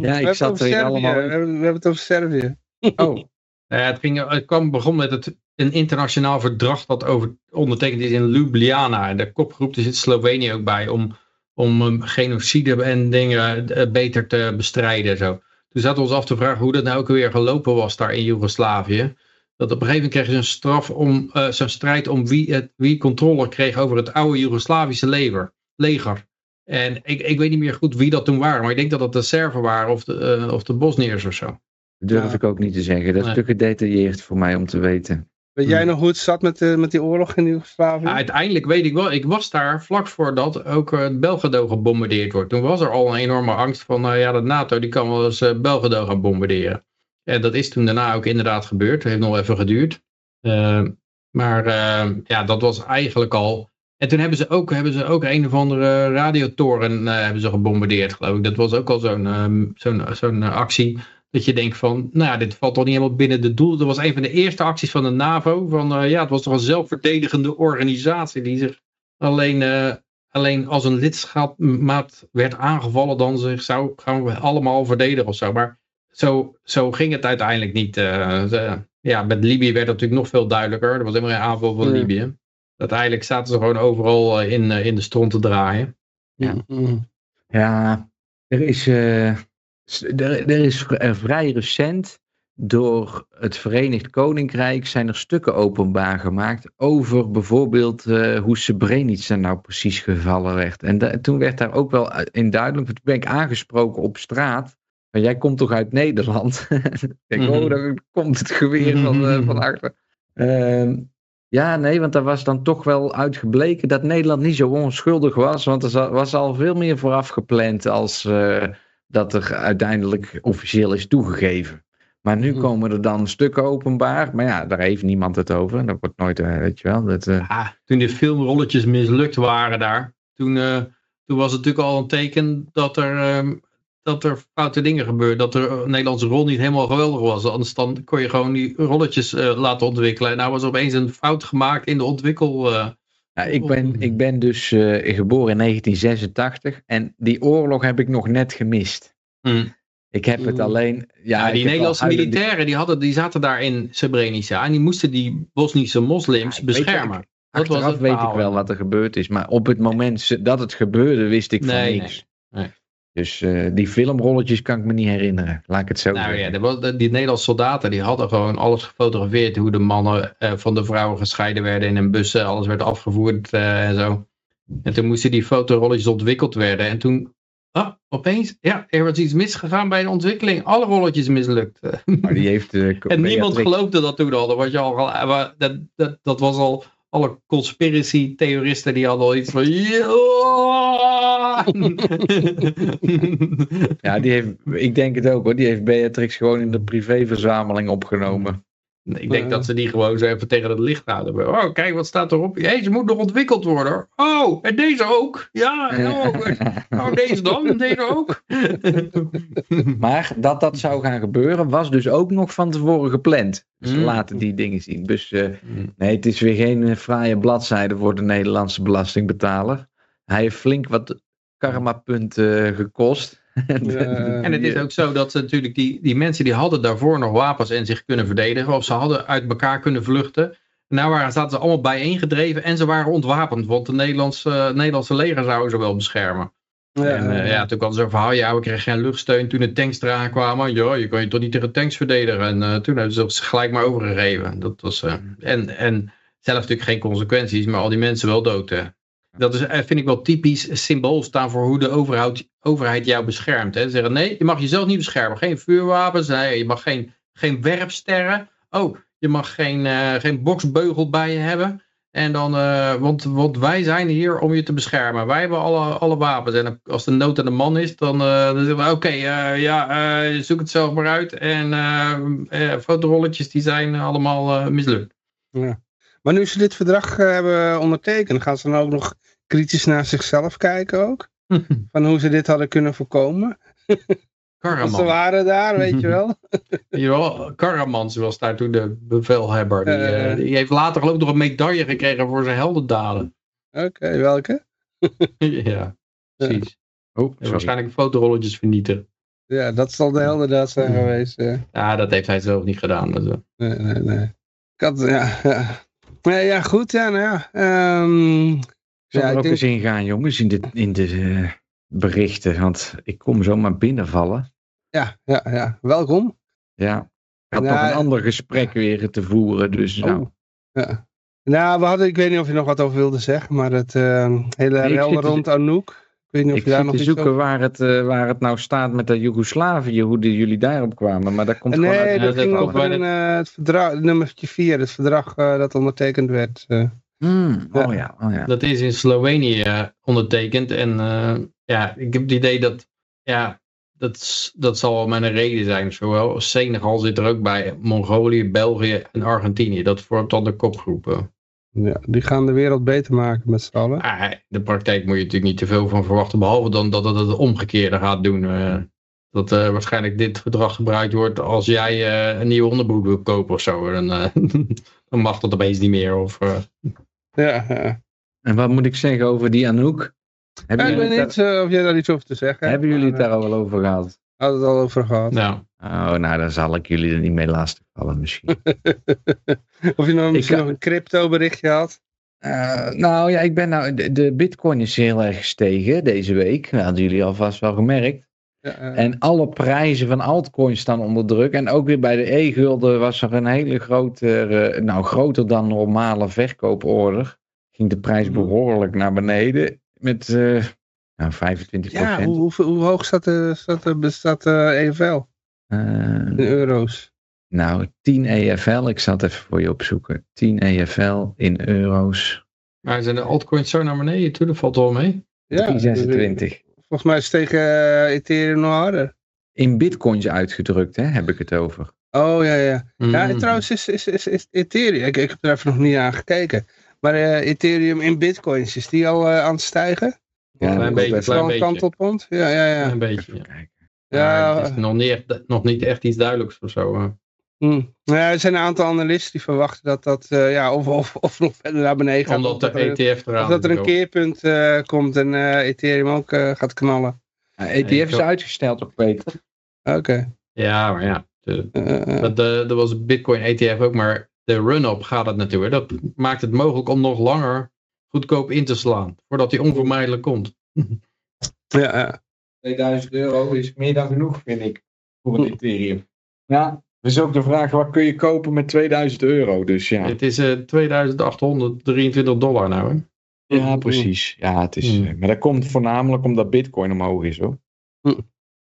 Ja, ik zat er allemaal... We hebben, we hebben het over Servië. Oh, ja, het, ging, het kwam, begon met het, een internationaal verdrag dat over, ondertekend is in Ljubljana. En de kopgroep, er zit Slovenië ook bij, om, om um, genocide en dingen eh, beter te bestrijden. Zo. Toen zaten we ons af te vragen hoe dat nou ook weer gelopen was daar in Joegoslavië. Dat op een gegeven moment kregen ze een straf om, eh, zo'n strijd om wie, het, wie controle kreeg over het oude Joegoslavische leger. leger. En ik, ik weet niet meer goed wie dat toen waren, maar ik denk dat het de Serven waren of de, eh, of de Bosniërs of zo. dat durf Ja. ik ook niet te zeggen. Dat is Nee. te gedetailleerd voor mij om te weten. Weet jij nog hoe het zat met, de, met die oorlog in Joegoslavië? Ja, uiteindelijk weet ik wel, ik was daar vlak voordat ook eh, Belgrado gebombardeerd wordt. Toen was er al een enorme angst van, nou ja, de NATO die kan wel eens eh, Belgrado gaan bombarderen. En dat is toen daarna ook inderdaad gebeurd. Het heeft nog even geduurd. Eh, maar eh, ja, dat was eigenlijk al... En toen hebben ze ook, hebben ze ook een of andere radiotoren eh, hebben ze gebombardeerd, geloof ik. Dat was ook al zo'n ehm, zo'n zo'n eh, actie. Dat je denkt van, nou ja, dit valt toch niet helemaal binnen de doel. Dat was een van de eerste acties van de NAVO. Van, eh, ja, het was toch een zelfverdedigende organisatie die zich alleen, eh, alleen als een lidmaat werd aangevallen, dan zich zou gaan we allemaal verdedigen of zo. Maar zo, zo ging het uiteindelijk niet. eh. Ze- ja, met Libië werd het natuurlijk nog veel duidelijker. Er was helemaal geen aanval van Nee. Libië. Uiteindelijk zaten ze gewoon overal eh, in, eh, in de stront te draaien. Ja. Mm. Ja, er is, eh, er, er is vrij recent door het Verenigd Koninkrijk zijn er stukken openbaar gemaakt over bijvoorbeeld eh, hoe Srebrenica nou precies gevallen werd. En da- toen werd daar ook wel in duidelijk, toen ben ik aangesproken op straat. Maar jij komt toch uit Nederland? ik denk, Mhm. oh, daar komt het geweer van, eh, van achter. Ehm, ja, nee, want daar was dan toch wel uitgebleken dat Nederland niet zo onschuldig was. Want er was al veel meer vooraf gepland als eh, dat er uiteindelijk officieel is toegegeven. Maar nu Mhm. komen er dan stukken openbaar. Maar ja, daar heeft niemand het over. Dat wordt nooit, eh, weet je wel. Dat, Ja, toen de filmrolletjes mislukt waren daar, toen, toen was het natuurlijk al een teken dat er, ehm, dat er foute dingen gebeurden. Dat de Nederlandse rol niet helemaal geweldig was. Anders dan kon je gewoon die rolletjes eh, laten ontwikkelen. En nou was er opeens een fout gemaakt in de ontwikkel. eh, ja, ik, ben, ik ben dus eh, geboren in 1986. En die oorlog heb ik nog net gemist. mm. Ik heb het alleen... Ja, die al Nederlandse militairen die, hadden, die zaten daar in Srebrenica. En die moesten die Bosnische moslims Ja, ik weet beschermen. het. Dat was het weet ik wel wat er gebeurd is. Maar op het moment dat het gebeurde, wist ik van Nee, niks. nee, nee. Dus eh, die filmrolletjes kan ik me niet herinneren. Laat ik het zo Nou zeggen. ja, was, die Nederlandse soldaten die hadden gewoon alles gefotografeerd. Hoe de mannen eh, van de vrouwen gescheiden werden in een bussen. Alles werd afgevoerd eh, en zo. En toen moesten die fotorolletjes ontwikkeld worden. En toen, ah, opeens, ja, er was iets misgegaan bij de ontwikkeling. Alle rolletjes mislukt. Maar die heeft, en niemand Beatrix- geloofde dat toen al. Dat, was al dat, dat, dat was al, alle conspiracy theoristen die hadden al iets van... "Ja!" Ja, die heeft, ik denk het ook hoor. Die heeft Beatrix gewoon in de privéverzameling opgenomen. Ik denk dat ze die gewoon zo even tegen het licht houden. Oh, kijk, wat staat erop? Hé, ze moet nog ontwikkeld worden. hoor. Oh, en deze ook? Ja, oh, oh deze dan? Deze ook? Maar dat dat zou gaan gebeuren, was dus ook nog van tevoren gepland. Ze Mm. laten die dingen zien. Dus eh, nee, het is weer geen eh, fraaie bladzijde voor de Nederlandse belastingbetaler. Hij heeft flink wat karmapunten gekost. En het is ook zo dat ze natuurlijk die, die mensen die hadden daarvoor nog wapens en zich kunnen verdedigen. Of ze hadden uit elkaar kunnen vluchten. Nou waren, zaten ze allemaal bijeengedreven en ze waren ontwapend. Want de Nederlandse, Nederlandse leger zou ze wel beschermen. en eh, ja, toen kwam zo'n verhaal, ja, we kregen geen luchtsteun toen de tanks eraan kwamen. Ja, je kan je toch niet tegen tanks verdedigen. En eh, toen hebben ze zich gelijk maar overgegeven. Dat was, eh, en, en zelf natuurlijk geen consequenties, maar al die mensen wel dood. Dat is, eh, vind ik wel typisch symbool staan voor hoe de overheid, overheid jou beschermt. Hè. Ze zeggen, nee, je mag jezelf niet beschermen. Geen vuurwapens, nee, je mag geen, geen werpsterren. Oh, je mag geen, eh, geen boksbeugel bij je hebben. En dan, eh, want, want wij zijn hier om je te beschermen. Wij hebben alle, alle wapens. En als de nood aan de man is, dan, dan zeggen we: Oké, ja, zoek het zelf maar uit. En fotorolletjes die zijn allemaal mislukt. Maar nu ze dit verdrag hebben ondertekend, gaan ze dan ook nog kritisch naar zichzelf kijken ook? Van hoe ze dit hadden kunnen voorkomen? Want ze Karaman. waren daar, weet je wel. Jawel, Karamans was daar toen de bevelhebber. Die, Eh. eh, die heeft later geloof ik nog een medaille gekregen voor zijn heldendaden. Oké, welke? ja, precies. Oh, En sorry. waarschijnlijk fotorolletjes vernietigen. Ja, dat zal de heldendaad zijn Hmm. geweest. eh. Ja, dat heeft hij zelf niet gedaan. Dus. Nee, nee, nee. Ik had, ja, ja. Nee, ja, goed, ja, nou ja. Ehm, Ik zal Ja, er ook denk- eens in gaan, jongens, in de, in de eh, berichten. Want ik kom zomaar binnenvallen. ja, ja, ja. Welkom. Ja. Ik had Nou, nog een ander gesprek weer te voeren. Dus nou, Oh, ja. Nou, we hadden, ik weet niet of je nog wat over wilde zeggen, maar het eh, hele Nee, rel te- rond Anouk. Ik weet niet of ik je daar zit nog te iets zoeken over... waar het, eh, waar het nou staat met de Joegoslavië. Hoe die, jullie daarop kwamen. Maar dat komt gewoon Nee, uit. Ja, dat dat ging over eh, het verdrag, nummertje 4, het verdrag eh, dat ondertekend werd. Eh. Hmm, Ja. Oh ja, oh ja. Dat is in Slovenië eh, ondertekend. En eh, ja, ik heb het idee dat, ja, dat, dat zal wel met een reden zijn. Zowel Senegal zit er ook bij, Mongolië, België en Argentinië. Dat vormt dan de kopgroepen. Ja, die gaan de wereld beter maken met z'n allen. Ah, in de praktijk moet je natuurlijk niet te veel van verwachten. Behalve dan dat het het omgekeerde gaat doen. eh. dat eh, waarschijnlijk dit verdrag gebruikt wordt als jij eh, een nieuwe onderbroek wil kopen of zo. Dan, eh, dan mag dat opeens niet meer. Of, eh, Ja, ja. En wat moet ik zeggen over die Anouk? Hebben, Ja, ik jullie, weet het daar- niet eh, of jij daar iets over te zeggen hebt. hebben jullie het daar al over gehad? eh, hadden het al over gehad. nou, Oh, nou, dan zal ik jullie er niet mee lastig vallen misschien. of je nog, misschien nog een crypto berichtje had. Eh, nou ja, ik ben nou, de, de bitcoin is heel erg gestegen deze week. Dat hadden jullie alvast wel gemerkt. Ja, eh, En alle prijzen van altcoins staan onder druk. En ook weer bij de e-gulden was er een hele grote, eh, nou groter dan normale verkooporder. Ging de prijs Mhm. behoorlijk naar beneden met eh nou, 25% ja hoe, hoe, hoe hoog staat de, staat de, staat de EFL in euro's? nou, 10 EFL, ik zal het even voor je opzoeken. 10 EFL in euro's. maar zijn de altcoins zo naar beneden toe? Dat valt wel mee. Ja, 326. Volgens mij is tegen eh, Ethereum nog harder. In bitcoins uitgedrukt, hè, heb ik het over. Oh ja, ja. Ja, Mm. trouwens is, is, is, is Ethereum, ik, ik heb er even nog niet aan gekeken. Maar eh, Ethereum in bitcoins, is die al eh, aan het stijgen? Ja, Klein dat beetje, klein een beetje. kantelpunt? Ja, ja, ja. Een beetje, ja. Ja, het is nog niet, echt, nog niet echt iets duidelijks of zo. Hm. ja, er zijn een aantal analisten die verwachten dat dat eh, ja, of, of, of nog verder naar beneden gaat. Omdat de dat er, ETF eraan of dat er een keerpunt eh, komt en eh, Ethereum ook eh, gaat knallen. Ja, ETF is ook. uitgesteld op Peter. Oké. Ja, maar ja. De, dat, de, er was een Bitcoin ETF ook, maar de run-up gaat het natuurlijk. Dat maakt het mogelijk om nog langer goedkoop in te slaan. Voordat die onvermijdelijk komt. ja, ja. 2000 euro is meer dan genoeg, vind ik, voor een Ethereum. Ja, is ook de vraag, wat kun je kopen met 2000 euro? Dus ja, Het is eh 2823 dollar nou. Hè? ja precies. Ja, het is, Hmm. eh, maar dat komt voornamelijk omdat bitcoin omhoog is, hoor.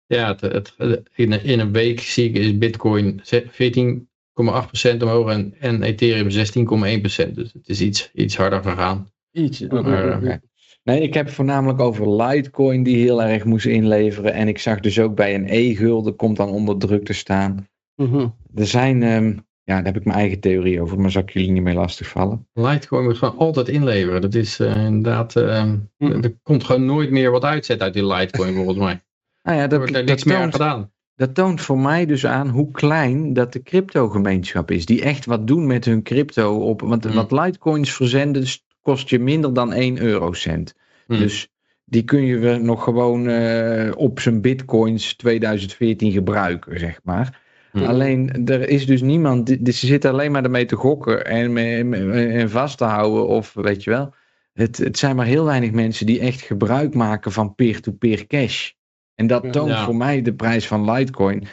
Ja, het, het, in, een- in een week zie ik is Bitcoin 14,8% omhoog en, en Ethereum 16,1%. Dus het is iets, iets harder gegaan. Ietsje. Maar, eh. Nee, ik heb voornamelijk over Litecoin die heel erg moest inleveren. En ik zag dus ook bij een e-gulden komt dan onder druk te staan. Mhm. Er zijn, ehm, ja, daar heb ik mijn eigen theorie over, maar zal ik jullie niet mee lastigvallen. Litecoin moet gewoon altijd inleveren. Dat is eh, inderdaad, eh, Hm. er komt gewoon nooit meer wat uitzet uit die Litecoin volgens mij. Nou ja, Er dat, wordt er dat, niks meer aan gedaan. dat toont voor mij dus aan hoe klein dat de crypto-gemeenschap is. Die echt wat doen met hun crypto. Op, want Hmm. wat Litecoins verzenden kost je minder dan 1 eurocent. Dus die kun je weer nog gewoon eh, op zijn bitcoins 2014 gebruiken, zeg maar. Hm. Alleen, er is dus niemand, die- dus ze zitten alleen maar ermee te gokken en, en vast te houden of weet je wel. Het, het zijn maar heel weinig mensen die echt gebruik maken van peer-to-peer cash. En dat toont Ja. voor mij de prijs van Litecoin.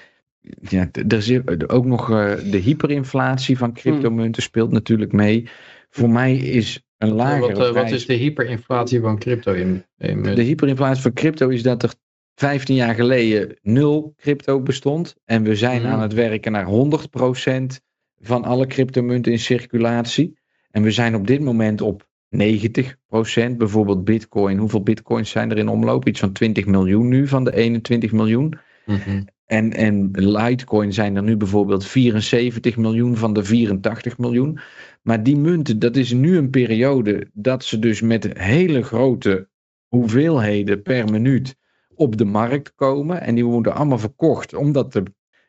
Ja, er zit ook nog eh, de hyperinflatie van cryptomunten speelt natuurlijk mee. Voor mij is een lagere wat, eh, prijs... wat is de hyperinflatie van crypto in? in De hyperinflatie van crypto is dat er 15 jaar geleden nul crypto bestond. En we zijn Mhm. aan het werken naar 100% van alle cryptomunten in circulatie. En we zijn op dit moment op 90%. Bijvoorbeeld bitcoin. Hoeveel bitcoins zijn er in omloop? Iets van 20 miljoen nu van de 21 miljoen. Mhm. En, en Litecoin zijn er nu bijvoorbeeld 74 miljoen van de 84 miljoen. Maar die munten, dat is nu een periode dat ze dus met hele grote hoeveelheden per minuut op de markt komen. En die worden allemaal verkocht omdat de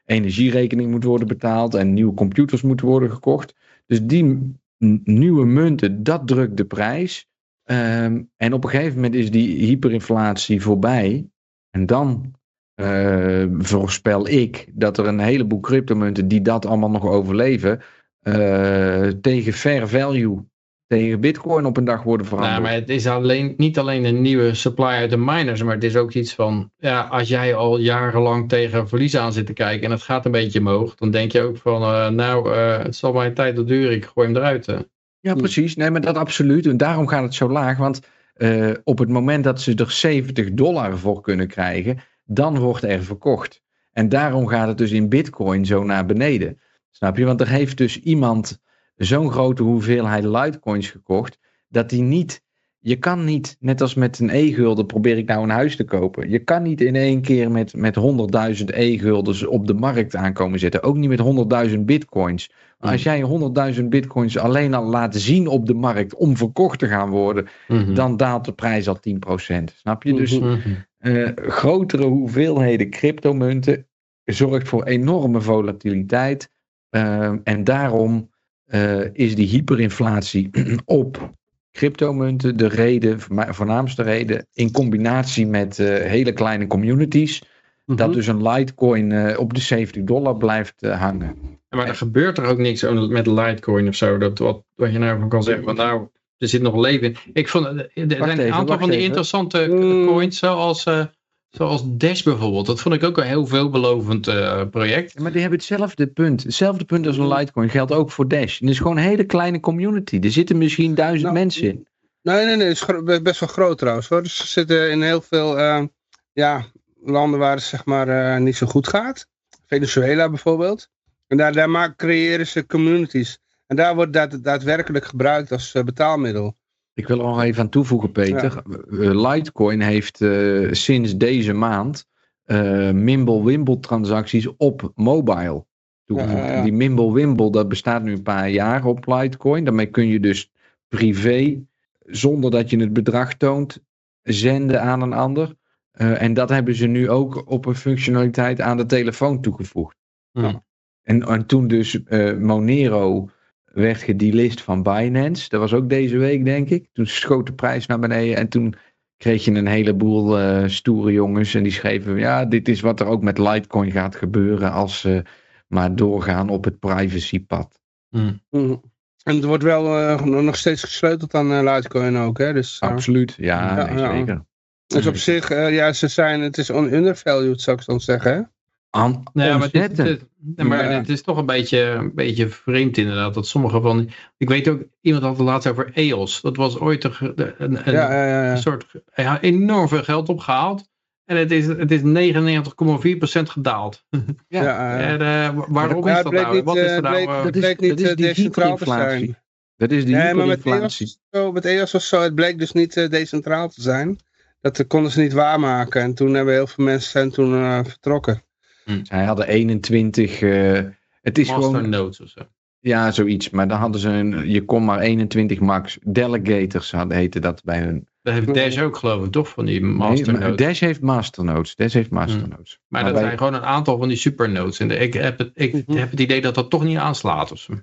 energierekening moet worden betaald en nieuwe computers moeten worden gekocht. Dus die nieuwe munten, dat drukt de prijs. Ehm, en op een gegeven moment is die hyperinflatie voorbij. En dan eh, voorspel ik dat er een heleboel cryptomunten die dat allemaal nog overleven, eh, tegen fair value, tegen bitcoin op een dag worden Nou, veranderd. maar het is alleen, niet alleen een nieuwe supply uit de miners, maar het is ook iets van, ja, als jij al jarenlang tegen verlies aan zit te kijken en het gaat een beetje omhoog, dan denk je ook van, eh, nou, eh, het zal mijn tijd wel duren, ik gooi hem eruit. hè. Ja, precies. Nee, maar dat absoluut. En daarom gaat het zo laag. Want eh, op het moment dat ze er 70 dollar voor kunnen krijgen, dan wordt er verkocht. En daarom gaat het dus in bitcoin zo naar beneden. Snap je? Want er heeft dus iemand zo'n grote hoeveelheid Litecoins gekocht, dat hij niet... Je kan niet, net als met een e-gulden, probeer ik nou een huis te kopen. Je kan niet in één keer met, met 100.000 e-guldens op de markt aankomen zetten. Ook niet met 100.000 bitcoins. Maar als jij 100.000 bitcoins alleen al laat zien op de markt om verkocht te gaan worden, Mhm. dan daalt de prijs al 10%. Snap je? Dus Mhm. eh, grotere hoeveelheden cryptomunten zorgt voor enorme volatiliteit. Eh, en daarom eh, is die hyperinflatie op cryptomunten de reden, voorna- voornaamste reden, in combinatie met eh, hele kleine communities, dat Mhm. dus een Litecoin eh, op de 70 dollar blijft hangen. Maar er gebeurt er ook niks met Litecoin of zo, dat, wat, wat je nou van kan zeggen, van nou, er zit nog leven in. Ik vond, er zijn een aantal van die interessante Mm. coins, zoals, zoals Dash bijvoorbeeld, dat vond ik ook een heel veelbelovend eh, project. Ja, maar die hebben hetzelfde punt. Hetzelfde punt als een Litecoin geldt ook voor Dash. En het is gewoon een hele kleine community. Er zitten misschien duizend Nou, mensen in. Nee, nee, nee. Het is best wel groot trouwens. Hoor. Dus ze zitten in heel veel eh, ja, landen waar het zeg maar eh, niet zo goed gaat. Venezuela bijvoorbeeld. En daar, daar maken, creëren ze communities. En daar wordt dat daadwerkelijk gebruikt als betaalmiddel. Ik wil er nog even aan toevoegen, Peter. Eh, Litecoin heeft eh, sinds deze maand eh Mimble-Wimble transacties op mobile. toegevoegd. Ja, ja, ja. Die Mimble-Wimble, dat bestaat nu een paar jaar op Litecoin. Daarmee kun je dus privé, zonder dat je het bedrag toont, zenden aan een ander. Eh, en dat hebben ze nu ook op een functionaliteit aan de telefoon toegevoegd. En, en toen dus eh, Monero werd gedelist van Binance. Dat was ook deze week, denk ik. Toen schoot de prijs naar beneden. En toen kreeg je een heleboel eh, stoere jongens. En die schreven, ja, dit is wat er ook met Litecoin gaat gebeuren. Als ze maar doorgaan op het privacypad. Hmm. Mhm. En het wordt wel eh, nog steeds gesleuteld aan eh, Litecoin ook, hè? Dus, Absoluut, ja, Ja, nee, ja. zeker. dus op zich, eh, ja, ze zijn, het is undervalued, zou ik dan zeggen, hè? Nee, maar, nee, maar Ja. het is toch een beetje, een beetje vreemd inderdaad. Dat sommige van Ik weet ook, iemand had het laatst over EOS. Dat was ooit een, een, een, Ja, ja, ja. ja. een soort... Enorm veel geld opgehaald. En het is, het is 99,4% gedaald. Ja. ja, ja. En, eh, waarom Ja, is dat bleek nou? niet, Wat is eh, er nou... bleek- eh, dat is, bleek niet, dat is die decentraal te hyperinflatie. zijn. Dat is die Nee, maar met EOS, hyperinflatie. was zo, met EOS was zo, het bleek dus niet eh, decentraal te zijn. Dat konden ze niet waarmaken. En toen hebben heel veel mensen zijn toen eh, vertrokken. Zij hadden 21. eh, het is Master gewoon. notes of zo. Ja, zoiets. Maar dan hadden ze een. Je kon maar 21 max. Delegators hadden, heette dat bij hun. Dat heeft Dash ook geloof ik, toch? Van die master Nee, maar notes. Dash heeft masternodes. Dash heeft masternodes. Maar Maar dat zijn gewoon een aantal van die supernodes. En de- ik, heb het, ik Mhm. heb het idee dat dat toch niet aanslaat. Of zo.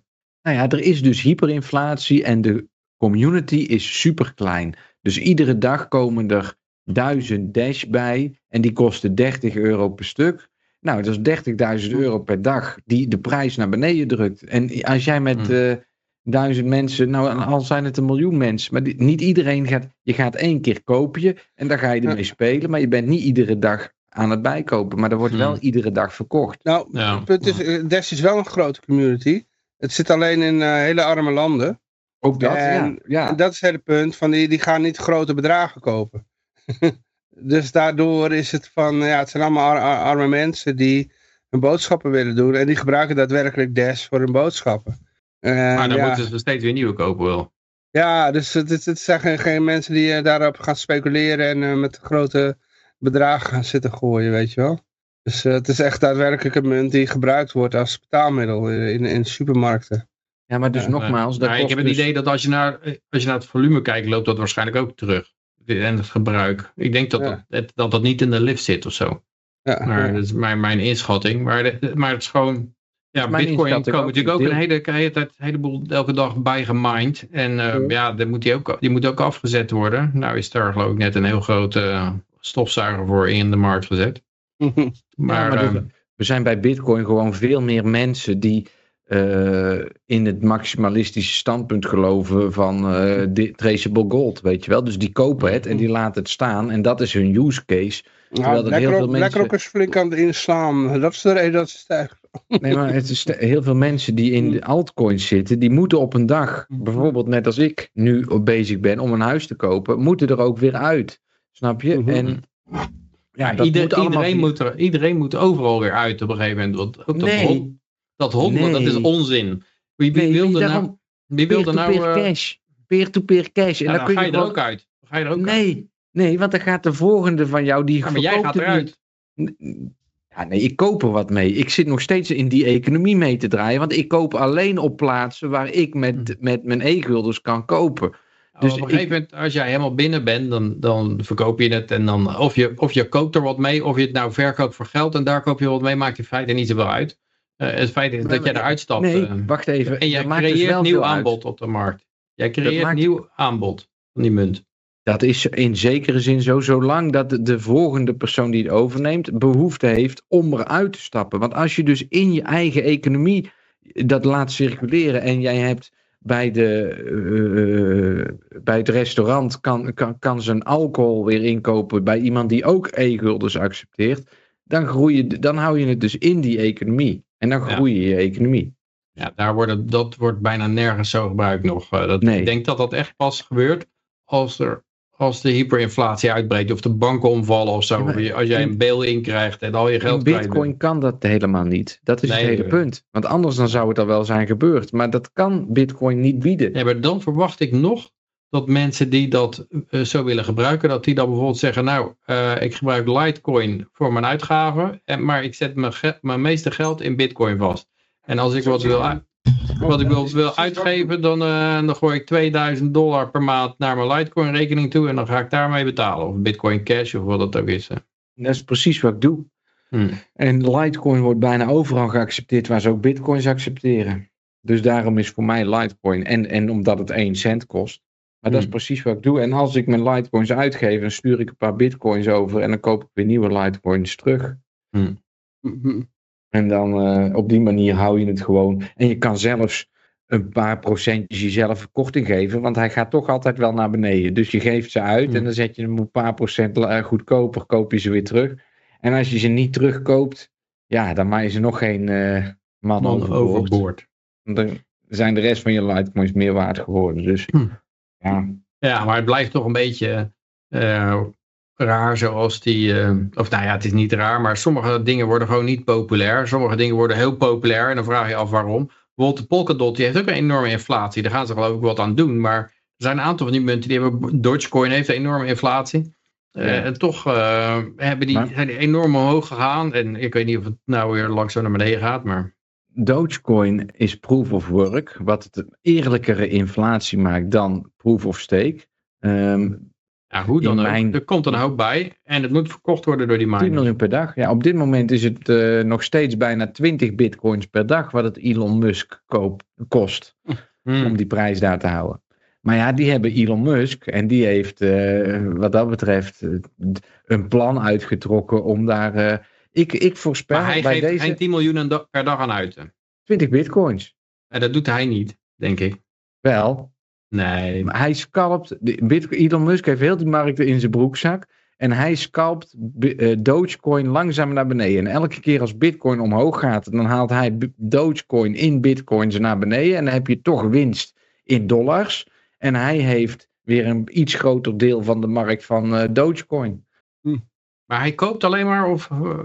Nou ja, er is dus hyperinflatie en de community is super klein. Dus iedere dag komen er duizend dash bij en die kosten 30 euro per stuk. Nou, dat is 30.000 euro per dag die de prijs naar beneden drukt. En als jij met Hmm. eh, duizend mensen, nou al zijn het een miljoen mensen, maar die- niet iedereen gaat, je gaat één keer kopen je en dan ga je ermee spelen, maar je bent niet iedere dag aan het bijkopen, maar er wordt Hmm. wel iedere dag verkocht. Nou, Ja. het punt is, eh, Dash is wel een grote community. Het zit alleen in eh, hele arme landen. Ook dat, En- ja. ja. En dat is het hele punt, van die, die gaan niet grote bedragen kopen. dus daardoor is het van, ja, het zijn allemaal ar- ar- arme mensen die hun boodschappen willen doen. En die gebruiken daadwerkelijk Dash voor hun boodschappen. En Maar dan ja, moeten ze steeds weer nieuwe kopen wel. ja, dus het, het, het zijn geen, geen mensen die eh, daarop gaan speculeren en eh, met grote bedragen gaan zitten gooien, weet je wel. Dus eh, het is echt daadwerkelijk een munt die gebruikt wordt als betaalmiddel in, in, supermarkten. Ja, maar dus Ja, nogmaals, dat Maar ik heb het dus- idee dat als je, naar, als je naar het volume kijkt, loopt dat waarschijnlijk ook terug. En het gebruik. Ik denk dat, Ja. dat, dat dat niet in de lift zit of zo. Ja, Maar ja. dat is mijn, mijn inschatting. Maar, de- maar het is gewoon... Ja, mijn bitcoin komen natuurlijk ook een hele, hele, heleboel elke dag bij gemined. En eh, Ja. dat moet die, ook, die moet ook afgezet worden. Nou is daar geloof ik net een heel grote stofzuiger voor in de markt gezet. Maar, maar dus- ehm, Er zijn bij Bitcoin gewoon veel meer mensen die eh, in het maximalistische standpunt geloven van eh, di- traceable gold, weet je wel. Dus die kopen het en die laten het staan en dat is hun use case. Terwijl Nou, er heel veel mensen- BlackRock is flink aan het inslaan. Dat is de reden dat ze stijgen. Nee, maar het is heel veel mensen die in de altcoins zitten, die moeten op een dag, bijvoorbeeld net als ik nu op bezig ben om een huis te kopen, moeten er ook weer uit. Snap je? Mhm. En ja, Ieder- moet iedereen, moet er, iedereen moet overal weer uit op een gegeven moment. Want ook Nee. Dat honden, dat is Nee. onzin. Wie, wie Nee, wilde nou, wie wilde nou peer-to-peer eh, cash. Peer-to-peer cash. En ja, dan ga je je er ook uit. Dan ga je er ook uit. Nee, nee, want dan gaat de volgende van jou die Ja, maar jij gaat eruit. niet. Ja, nee, ik koop er wat mee. Ik zit nog steeds in die economie mee te draaien. Want ik koop alleen op plaatsen waar ik met, met mijn e-gulders kan kopen. Dus Dus op een gegeven moment, als jij helemaal binnen bent, dan, dan verkoop je het. En dan, of, je, of je koopt er wat mee, of je het nou verkoopt voor geld en daar koop je wat mee, maakt in feite niet zoveel uit. Eh, het feit is dat jij eruit stapt. Nee, eh, wacht even. en jij dus creëert wel nieuw uit. aanbod op de markt. Jij creëert maakt- nieuw aanbod van die munt. Dat is in zekere zin zo, zolang dat de- de volgende persoon die het overneemt behoefte heeft om eruit te stappen. Want als je dus in je eigen economie dat laat circuleren en jij hebt bij, de, eh, bij het restaurant kan, kan, kan zijn alcohol weer inkopen bij iemand die ook e-gulders accepteert, dan, groei je, dan hou je het dus in die economie. En dan Ja. groei je je economie. Ja, daar wordt, dat wordt bijna nergens zo gebruikt nog. Eh, dat, Nee. Ik denk dat dat echt pas gebeurt als, er, als de hyperinflatie uitbreekt of de banken omvallen of zo. Ja, als jij in- een bail-in krijgt en al je In geld kwijt Bitcoin kan dat helemaal niet. Dat is Nee, het hele eh. punt. Want anders dan zou het al wel zijn gebeurd. Maar dat kan Bitcoin niet bieden. Nee, maar dan verwacht ik nog dat mensen die dat eh, zo willen gebruiken, dat die dan bijvoorbeeld zeggen, nou, eh, ik gebruik Litecoin voor mijn uitgaven, en, maar ik zet mijn, mijn meeste geld in Bitcoin vast. En als ik wat wil, wat ik wil, wil uitgeven, dan, eh, dan gooi ik 2000 dollar per maand naar mijn Litecoin rekening toe. En dan ga ik daarmee betalen. Of Bitcoin Cash of wat dat ook is. Dat is precies wat ik doe. Hm. En Litecoin wordt bijna overal geaccepteerd waar ze ook bitcoins accepteren. Dus daarom is voor mij Litecoin. En, en omdat het 1 cent kost. Maar dat is Hmm. precies wat ik doe. En als ik mijn Litecoins uitgeef, dan stuur ik een paar bitcoins over. En dan koop ik weer nieuwe Litecoins terug. En dan eh, op die manier hou je het gewoon. En je kan zelfs een paar procentjes jezelf korting geven. Want hij gaat toch altijd wel naar beneden. Dus je geeft ze uit Hmm. en dan zet je hem een paar procent eh, goedkoper. Koop je ze weer terug. En als je ze niet terugkoopt. Ja, dan maak je ze nog geen eh, man, Man overboord. Dan zijn de rest van je Litecoins meer waard geworden. Dus. Ja, Ja, maar het blijft toch een beetje eh, raar zoals die... eh, of nou ja, het is niet raar, maar sommige dingen worden gewoon niet populair. Sommige dingen worden heel populair en dan vraag je af waarom. Bijvoorbeeld de Polkadot, die heeft ook een enorme inflatie. Daar gaan ze geloof ik wat aan doen. Maar er zijn een aantal van die munten die hebben... Dogecoin heeft een enorme inflatie. Eh. En toch hebben die, Maar- zijn die enorm omhoog gegaan. En ik weet niet of het nou weer langzaam naar beneden gaat, maar... Dogecoin is proof of work. Wat het een eerlijkere inflatie maakt dan proof of stake. Ehm Ja, hoe dan ook. mijn- Er komt een hoop bij. En het moet verkocht worden door die 10 miners. miljoen per dag. Ja, op dit moment is het eh, nog steeds bijna 20 bitcoins per dag wat het Elon Musk koop, kost Hmm. om die prijs daar te houden. Maar ja, die hebben Elon Musk en die heeft eh, wat dat betreft eh, een plan uitgetrokken om daar... ik, ik voorspel Maar hij bij geeft deze geen 10 miljoen per dag aan uit. 20 bitcoins. En dat doet hij niet, denk ik. Wel, Nee. Maar hij scalpt, Elon Musk heeft heel die markten in zijn broekzak. En hij scalpt eh, Dogecoin langzaam naar beneden. En elke keer als Bitcoin omhoog gaat, dan haalt hij Dogecoin in Bitcoins naar beneden. En dan heb je toch winst in dollars. En hij heeft weer een iets groter deel van de markt van eh, Dogecoin. Maar hij koopt alleen maar of... eh,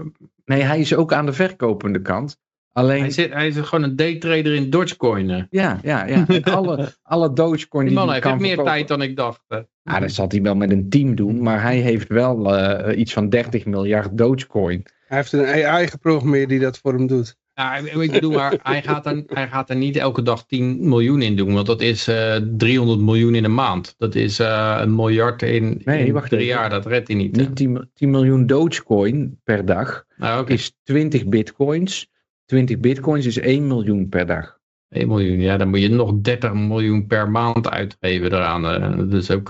Nee, hij is ook aan de verkopende kant. Alleen, hij, zit, hij is gewoon een daytrader in Dogecoin. ja, ja, ja. En alle, alle Dogecoin Die die man hij heeft meer verkopen- tijd dan ik dacht. Ja, dat zal hij wel met een team doen. Maar hij heeft wel eh, iets van 30 miljard Dogecoin. Hij heeft een AI geprogrammeerd die dat voor hem doet. Ja, ik bedoel, maar hij gaat, er, hij gaat er niet elke dag 10 miljoen in doen. Want dat is eh 300 miljoen in een maand. Dat is eh, een miljard in, Nee, in wacht drie even. jaar. Dat redt hij niet. Niet 10, mi- 10 miljoen Dogecoin per dag Nou, oké. is 20 bitcoins. 20 bitcoins is 1 miljoen per dag. 1 miljoen. Ja, dan moet je nog 30 miljoen per maand uitgeven eraan. eh. Dat is ook...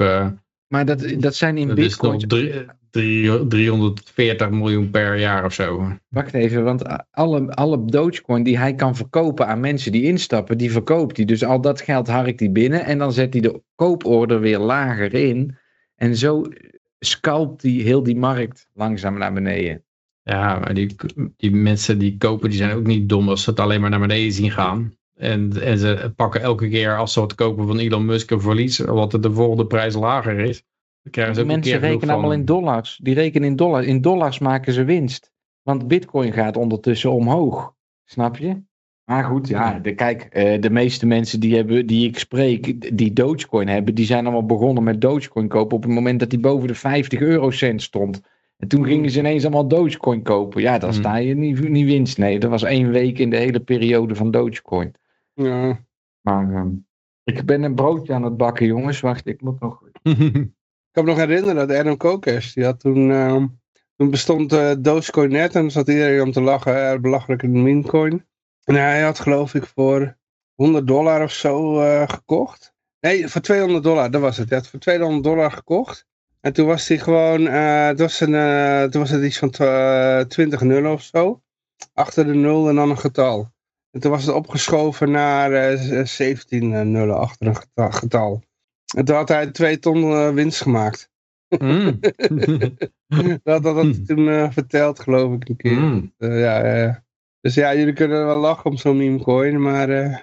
Maar dat, dat zijn in bitcoins. drie- 340 miljoen per jaar of zo. Wacht even, want alle, alle Dogecoin die hij kan verkopen aan mensen die instappen, die verkoopt hij. Dus al dat geld harkt hij binnen en dan zet hij de kooporder weer lager in. En zo scalpt hij heel die markt langzaam naar beneden. Ja, maar die, die mensen die kopen, die zijn ook niet dom als ze het alleen maar naar beneden zien gaan. En, en ze pakken elke keer als ze wat kopen van Elon Musk een verlies, wat de volgende prijs lager is. Die mensen rekenen allemaal in dollars. Die rekenen in dollars. In dollars maken ze winst. Want bitcoin gaat ondertussen omhoog. Snap je? Maar goed, ja, de, kijk, eh, de meeste mensen die, hebben, die ik spreek, die Dogecoin hebben, die zijn allemaal begonnen met Dogecoin kopen op het moment dat die boven de 50 eurocent stond. En toen gingen ze ineens allemaal Dogecoin kopen. Ja, dan Hmm. sta je niet, niet winst. Nee, dat was één week in de hele periode van Dogecoin. Ja. Maar ehm, ik ben een broodje aan het bakken, jongens. Wacht, ik moet nog... Ik kan me nog herinneren dat Adam Kokesh, die had toen, ehm, toen bestond eh Dogecoin net en zat iedereen om te lachen, uh, belachelijk een memecoin. En hij had geloof ik voor 100 dollar of zo eh, gekocht. Nee, voor 200 dollar, dat was het. Hij had voor 200 dollar gekocht. En toen was hij gewoon, eh, het was een, eh, toen was het iets van tw- eh, 20 nullen of zo. Achter de nul en dan een getal. En toen was het opgeschoven naar eh, 17 nullen achter een geta- getal. En toen had hij twee ton eh, winst gemaakt. Mm. Dat had hij toen eh, verteld, geloof ik, een keer. Mm. Eh, ja, dus ja, jullie kunnen wel lachen om zo'n meme coin, maar eh,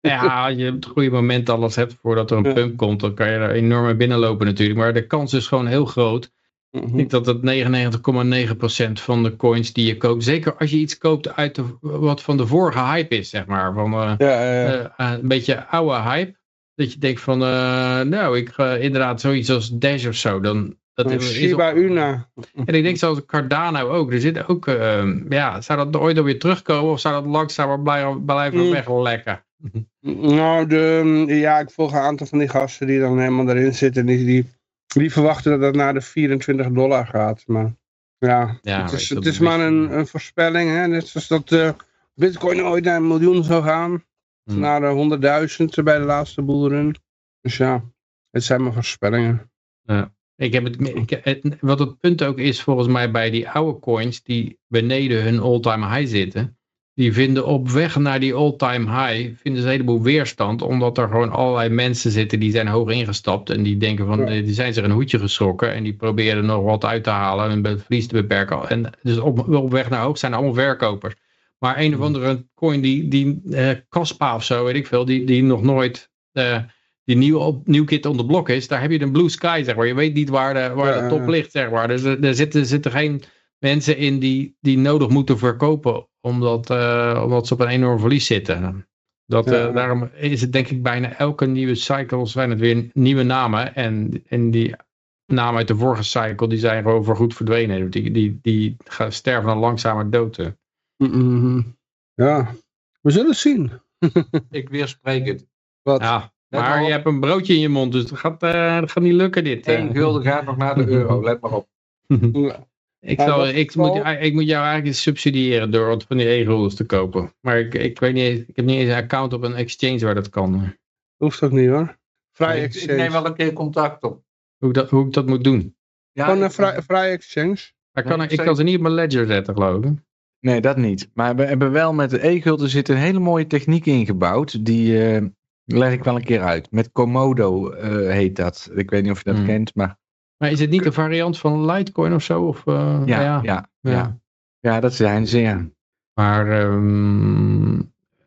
Ja, als je op het goede moment alles hebt voordat er een Ja. pump komt, dan kan je er enorm mee binnenlopen natuurlijk. Maar de kans is gewoon heel groot. Ik mhm. denk dat het 99,9% van de coins die je koopt, zeker als je iets koopt uit de, wat van de vorige hype is, zeg maar. Van, ja, een beetje oude hype. Dat je denkt van, eh, nou, ik ga inderdaad zoiets als Dash of zo. Dan Dat is Shiba Una. En ik denk zoals Cardano ook. Er zit ook, ehm, ja, zou dat ooit alweer terugkomen of zou dat langzamer blijven, blijven Mm. weglekken? Nou, de, ja, ik volg een aantal van die gasten die dan helemaal erin zitten. Die, die, die verwachten dat het naar de 24 dollar gaat. Maar ja, Ja, het is, het dat is maar een, een voorspelling. Hè? Net zoals dat eh, bitcoin ooit naar een miljoen zou gaan. Hmm. Naar de 100.000 bij de laatste boeren. Dus ja, het zijn maar voorspellingen. Ik heb het, ik, het- wat het punt ook is volgens mij bij die oude coins die beneden hun all-time high zitten. Die vinden op weg naar die all-time high vinden ze een heleboel weerstand. Omdat er gewoon allerlei mensen zitten die zijn hoog ingestapt. En die denken van, Ja. eh, die zijn zich een hoedje geschrokken. En die proberen nog wat uit te halen en het verlies te beperken. En dus op, op weg naar hoog zijn allemaal verkopers. Maar een of Mhm. andere coin die, die eh Caspa of zo, weet ik veel, die, die nog nooit... eh, die nieuw, op, nieuw kit on the block is, daar heb je een blue sky, zeg maar. Je weet niet waar de, waar de top ligt, zeg maar. Dus er, er zitten, zitten geen mensen in die, die nodig moeten verkopen, omdat, eh, omdat ze op een enorm verlies zitten. Dat, Ja, eh, daarom is het denk ik bijna elke nieuwe cycle zijn het weer nieuwe namen. En, en die namen uit de vorige cycle, die zijn gewoon voorgoed verdwenen. Die, die, die gaan sterven dan langzamer dood. Eh. Mm-mm. Ja, we zullen het zien. Ik weerspreek het. Wat? Ja, maar op. je hebt een broodje in je mond, dus dat gaat, eh, dat gaat niet lukken dit. eh. Eén gulden gaat nog naar de euro, let maar op. Ik, zal, ik, geval- moet, ik moet jou eigenlijk subsidiëren door wat van die e-rules te kopen. Maar ik, ik weet niet, eens- ik heb niet eens een account op een exchange waar dat kan. Hoeft ook niet hoor. Vrij Ik, ik exchange. neem wel een keer contact op. Hoe, ik dat, hoe ik dat moet doen. Ja, Gewoon een ik- vrij, vrij exchange. Maar kan, Nee, ik kan ze niet op mijn ledger zetten, geloof ik. Nee, dat niet. Maar we hebben wel met de e-gulden zit een hele mooie techniek ingebouwd. Die eh, leg ik wel een keer uit. Met Komodo eh, heet dat. Ik weet niet of je dat Hmm. kent, maar Maar is het niet een variant van Litecoin of zo? Of, eh, ja, ja, ja, ja. ja. dat zijn ze, ja. Maar, ehm,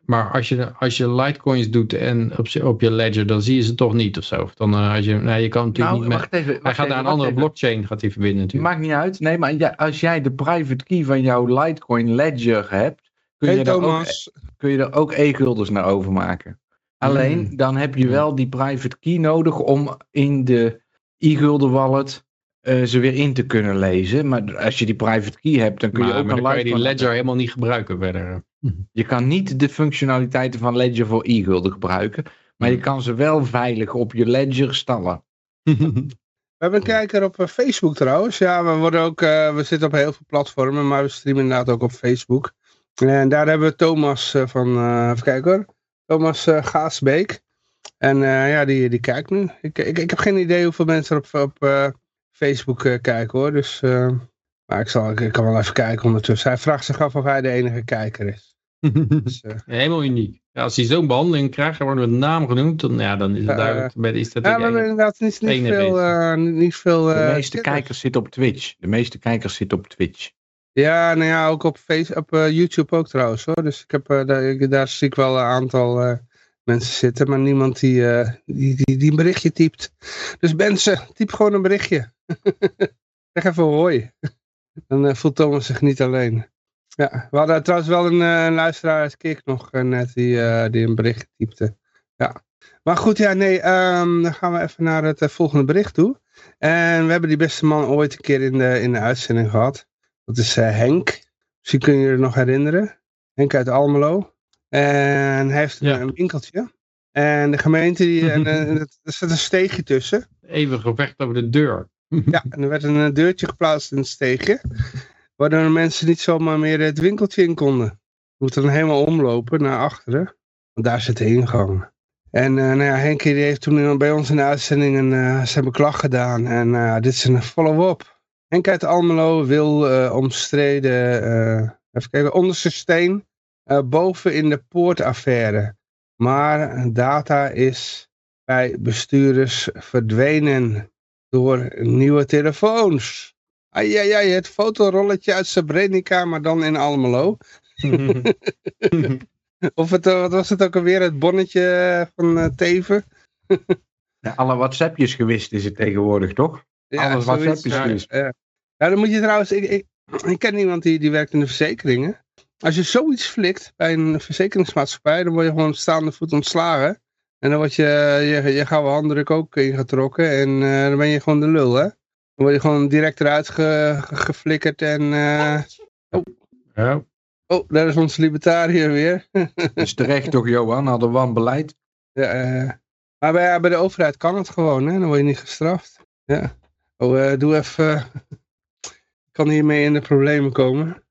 maar als, je, als je Litecoins doet en op, je- op je ledger, dan zie je ze toch niet of zo. Dan, eh, als je, nee, je kan natuurlijk Nou, niet met... wacht even. Hij gaat even, naar een andere even. blockchain gaat hij verbinden natuurlijk. Maakt niet uit. Nee, maar ja, als jij de private key van jouw Litecoin ledger hebt, kun je, Hey daar ook, Thomas. kun je er ook e-guldens naar overmaken. Alleen, Hmm. dan heb je wel die private key nodig om in de e-gulden wallet eh, ze weer in te kunnen lezen. Maar als je die private key hebt, dan kun je maar, ook maar een dan kan je die Litecoin... ledger helemaal niet gebruiken verder. Je kan niet de functionaliteiten van Ledger voor e-gulden gebruiken. Maar je kan ze wel veilig op je Ledger stallen. We hebben een kijker op eh, Facebook trouwens. Ja, we, worden ook, eh, we zitten op heel veel platformen, maar we streamen inderdaad ook op Facebook. En daar hebben we Thomas eh, van, eh, even kijken hoor. Thomas eh, Gaasbeek. En eh, ja, die, die kijkt nu. Ik, ik, ik heb geen idee hoeveel mensen er op, op eh, Facebook eh, kijken hoor. Dus, eh, maar ik, zal, ik, ik kan wel even kijken ondertussen. Hij vraagt zich af of hij de enige kijker is. Dus, eh, Helemaal uniek. Ja, als hij zo'n behandeling krijgt, wordt met naam genoemd, dan, ja, dan is het Ja, duidelijk. Is dat ja, we hebben inderdaad niet, veel... eh, niet veel De meeste kijkers. kijkers zitten op Twitch. De meeste kijkers zitten op Twitch. Ja, nou ja, ook op, face, op eh, YouTube ook trouwens hoor. Dus ik heb, eh, daar, daar zie ik wel een aantal eh, mensen zitten, maar niemand die, eh, die, die, die een berichtje typt. Dus mensen, typ gewoon een berichtje. zeg even hoi. Dan eh, voelt Thomas zich niet alleen. Ja, we hadden trouwens wel een, eh, een luisteraar uit Kik nog eh, net die, eh, die een bericht typte. Ja. Maar goed, ja, nee, ehm, dan gaan we even naar het volgende bericht toe. En we hebben die beste man ooit een keer in de, in de uitzending gehad. Dat is Henk. Misschien kun je je nog herinneren. Henk uit Almelo. En hij heeft een, Ja. een winkeltje. En de gemeente, die, en, en er zit een steegje tussen. Even gevecht over de deur. Ja, en er werd een eh, deurtje geplaatst in het steegje. Waardoor mensen niet zomaar meer het winkeltje in konden. Je moet dan helemaal omlopen naar achteren. Want daar zit de ingang. En eh, nou ja, Henk die heeft toen bij ons in de uitzending een, eh, zijn beklag gedaan. En eh, dit is een follow-up. Henk uit Almelo wil omstreden, even kijken, onderste steen boven in de poortaffaire. Maar data is bij bestuurders verdwenen door nieuwe telefoons. Ai, ai, ai, het fotorolletje uit Srebrenica, maar dan in Almelo. Of het, eh, wat was het ook alweer, het bonnetje van eh, Teven? Ja, alle WhatsAppjes gewist is het tegenwoordig, toch? Alles wat zoiets. heb je ja, gewist. ja. Ja, dan moet je trouwens, ik, ik, ik ken iemand die, die werkt in de verzekeringen. Als je zoiets flikt bij een verzekeringsmaatschappij, dan word je gewoon op staande voet ontslagen. En dan word je, je, je gouden handdruk ook ingetrokken en eh, dan ben je gewoon de lul, hè? Dan word je gewoon direct eruit ge- ge- geflikkerd en... eh, Ja. oh, daar is onze libertariër weer. Dat is terecht toch, Johan? Hadden we een beleid? Ja, eh, maar bij, bij de overheid kan het gewoon, hè? Dan word je niet gestraft. Ja. Oh, eh, doe even... Ik kan hiermee in de problemen komen.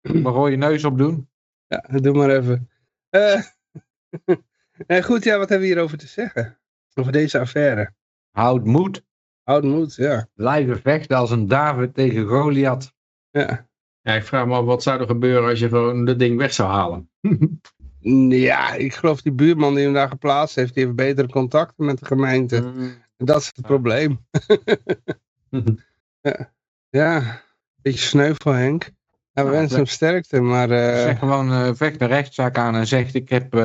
Maar gooi je neus op doen? Ja, doe maar even. Eh, nee, goed, ja, wat hebben we hierover te zeggen? Over deze affaire. Houd moed. Houd moed, ja. Blijven vechten als een David tegen Goliath. Ja. ja, ik vraag me af wat zou er gebeuren als je gewoon dat ding weg zou halen. Ja, ik geloof die buurman die hem daar geplaatst heeft, die heeft betere contacten met de gemeente. En dat is het probleem. ja. ja, beetje sneu voor Henk. Ja, we Ja, wensen we- hem sterkte, maar... eh, Zeg gewoon, eh, vecht een rechtszaak aan en zegt ik heb eh,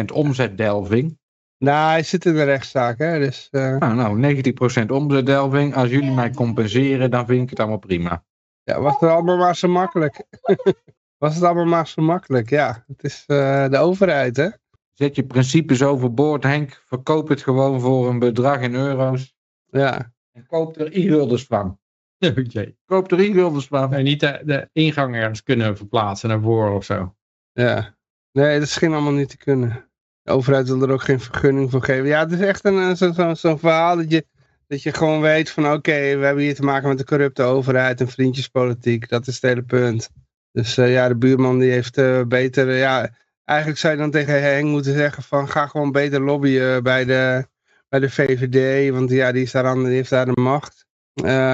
90% omzetdelving. Nou, hij zit in de rechtszaak, hè, dus... eh, Nou, nou, 90% omzetdelving. Als jullie mij compenseren, dan vind ik het allemaal prima. Ja, was het allemaal maar zo makkelijk. was het allemaal maar zo makkelijk, ja. Het is eh, de overheid, hè. Zet je principes overboord, Henk. Verkoop het gewoon voor een bedrag in euro's. Ja, En koop er e-gulders van. Oké. Koop er e-gulders van. Nee, niet de, de ingang ergens kunnen verplaatsen naar voren of zo. ja. Nee, dat scheen allemaal niet te kunnen. De overheid wil er ook geen vergunning voor geven. Ja, het is echt een, eh, zo- zo'n verhaal dat je, dat je gewoon weet van... Oké, we hebben hier te maken met de corrupte overheid en vriendjespolitiek. Dat is het hele punt. Dus eh, ja, de buurman die heeft eh, beter... eh, ja, eigenlijk zou je dan tegen Henk moeten zeggen van... Ga gewoon beter lobbyen bij de, bij de VVD. Want ja, die, is die heeft daar de macht.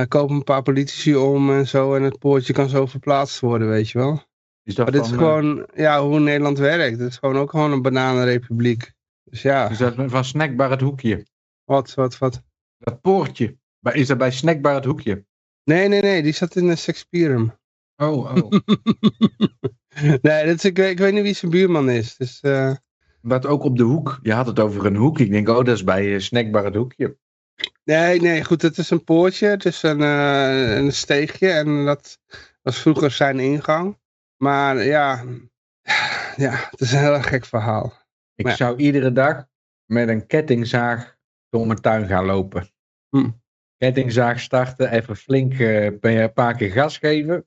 Koop een paar politici om en zo. En het poortje kan zo verplaatst worden, weet je wel. Is dat, Maar dit is van, eh, gewoon ja, hoe Nederland werkt. Het is gewoon ook gewoon een bananenrepubliek. Dus ja, is dat van Snackbar het hoekje? wat, wat, wat. Dat poortje. Is dat bij Snackbar het hoekje? Nee, nee, nee, die zat in de Sexpirum. Oh, oh. nee, dat is, ik, weet, ik weet niet wie zijn buurman is. Dus eh, Dat ook op de hoek. Je had het over een hoek. Ik denk, oh, dat is bij eh, Snackbar het hoekje. nee, nee, goed, het is een poortje. Het is een, eh, een steegje en dat was vroeger zijn ingang. Maar ja, ja, het is een heel gek verhaal. Ik Maar ja. zou iedere dag met een kettingzaag door mijn tuin gaan lopen. Hm. Kettingzaag starten, even flink eh, een paar keer gas geven.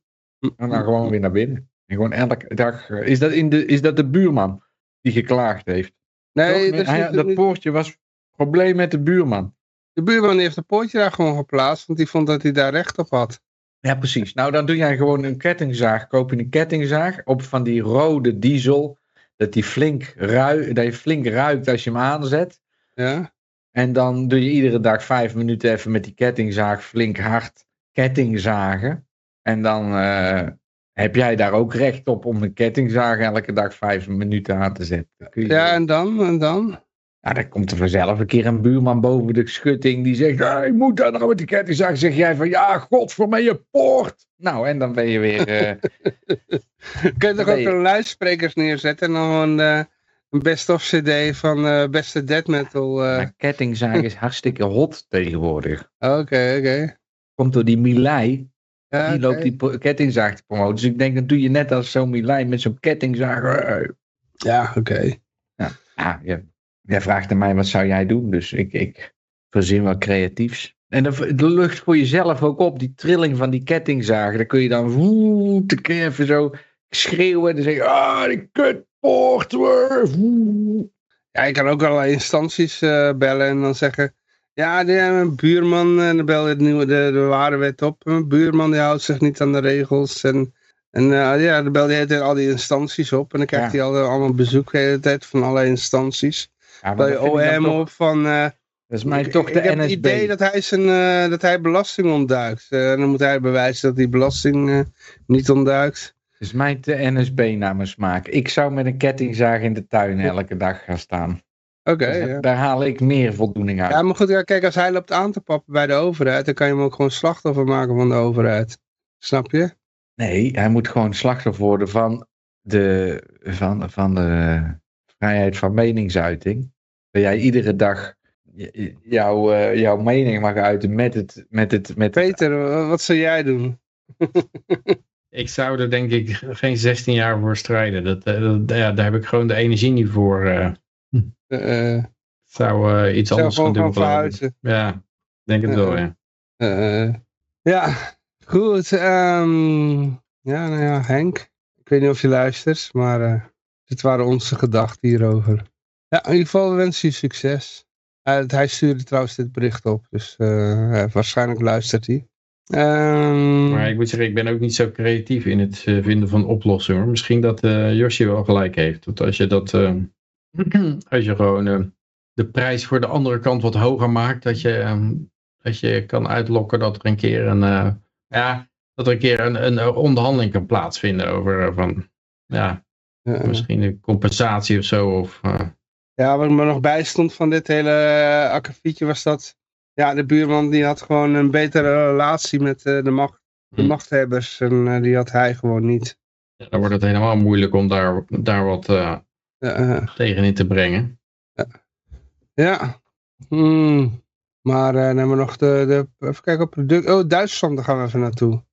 En dan gewoon weer naar binnen. En gewoon elke dag. eh, is, dat in de, is dat de buurman die geklaagd heeft? Nee, dat, is Hij- niet- dat niet- poortje was probleem met de buurman. de buurman heeft een poortje daar gewoon geplaatst, want die vond dat hij daar recht op had. Ja, precies. Nou, dan doe jij gewoon een kettingzaag. Koop je een kettingzaag op van die rode diesel. Dat die flink, rui, dat je flink ruikt als je hem aanzet. Ja, En dan doe je iedere dag vijf minuten even met die kettingzaag flink hard kettingzagen. En dan eh, heb jij daar ook recht op om een kettingzaag elke dag vijf minuten aan te zetten. Je- ja en dan? En dan? Nou, dan komt er vanzelf een keer een buurman boven de schutting die zegt, ah, ik moet daar nou met die kettingzaag. zeg jij van, ja, god voor mij je poort. Nou, en dan ben je weer... eh, Kun je toch ook een luidsprekers neerzetten en dan gewoon eh, een best-of cd van eh, beste death metal. kettingzaag is hartstikke hot tegenwoordig. Oké, oké. Komt door die Milei, Ja, die loopt die kettingzaag te promoten. Dus ik denk, dan doe je net als zo'n Milei met zo'n kettingzaag. Ja, oké. Ah, ja. Jij vraagt aan mij, wat zou jij doen? Dus ik, ik verzin wat creatiefs. En de, de lucht voor jezelf ook op, die trilling van die kettingzaag. Dan kun je dan woe, te keer even zo schreeuwen. En dan zeg je, ah, die kutpoort. Ja, je kan ook allerlei instanties eh, bellen en dan zeggen... Ja, die, eh, mijn buurman, en dan bel je het nieuwe, de, de ware wet op. Mijn buurman die houdt zich niet aan de regels. En, en eh, ja, dan bel je de hele tijd al die instanties op. En dan krijgt Ja. hij al, allemaal bezoek de hele tijd van allerlei instanties. Ja, dan OM toch- op van... eh, Dat is mij toch ik de heb het idee dat hij, zijn, eh, dat hij belasting ontduikt. En dan moet hij bewijzen dat hij belasting niet ontduikt. Dat is mij te NSB naar mijn smaak. Ik zou met een kettingzaag in de tuin elke dag gaan staan. Oké, Dus ja. Daar haal ik meer voldoening uit. Ja, maar goed, ja, kijk, als hij loopt aan te pappen bij de overheid, dan kan je hem ook gewoon slachtoffer maken van de overheid. Snap je? Nee, hij moet gewoon slachtoffer worden van de, van, van de vrijheid van meningsuiting. Dat jij iedere dag jouw, eh, jouw mening mag uiten met het... Met het, met Peter, wa- wat zou jij doen? Ik zou er denk ik geen 16 jaar voor strijden. Dat, eh, dat- ja, daar heb ik gewoon de energie niet voor. eh. Eh, eh, Ik zou eh, iets zou anders gaan doen. verhuizen. Ja, denk het wel, ja. Eh, ja, goed. ehm, ja, nou ja, Henk. Ik weet niet of je luistert, maar eh, dit waren onze gedachten hierover. Ja, in ieder geval we wensen je succes. Eh, hij stuurde trouwens dit bericht op, dus eh, waarschijnlijk luistert hij. Ehm, Maar ik moet zeggen, ik ben ook niet zo creatief in het eh, vinden van oplossingen. hoor. Misschien dat eh Josje wel gelijk heeft. Want als je dat, eh, als je gewoon eh, de prijs voor de andere kant wat hoger maakt, dat je, ehm, dat je kan uitlokken dat er een keer een, eh, ja, dat er een keer een, een onderhandeling kan plaatsvinden over van, ja, misschien een compensatie of zo. Of, eh, Ja, wat me nog bij stond van dit hele uh, akkefietje was dat... Ja, de buurman die had gewoon een betere relatie met eh, de, macht, de Hm. machthebbers. En die had hij gewoon niet. ja, dan wordt het helemaal moeilijk om daar, daar wat tegen in te brengen. ja. Hmm. Maar dan hebben we nog de... de even kijken op product... Oh, Duitsland, daar gaan we even naartoe.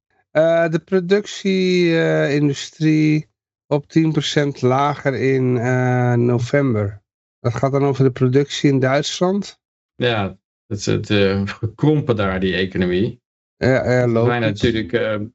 De productieindustrie op 10% lager in eh, november. Dat gaat dan over de productie in Duitsland. Ja, het is het eh, gekrompen daar, die economie. Ja, ja, We loopt zijn het. natuurlijk we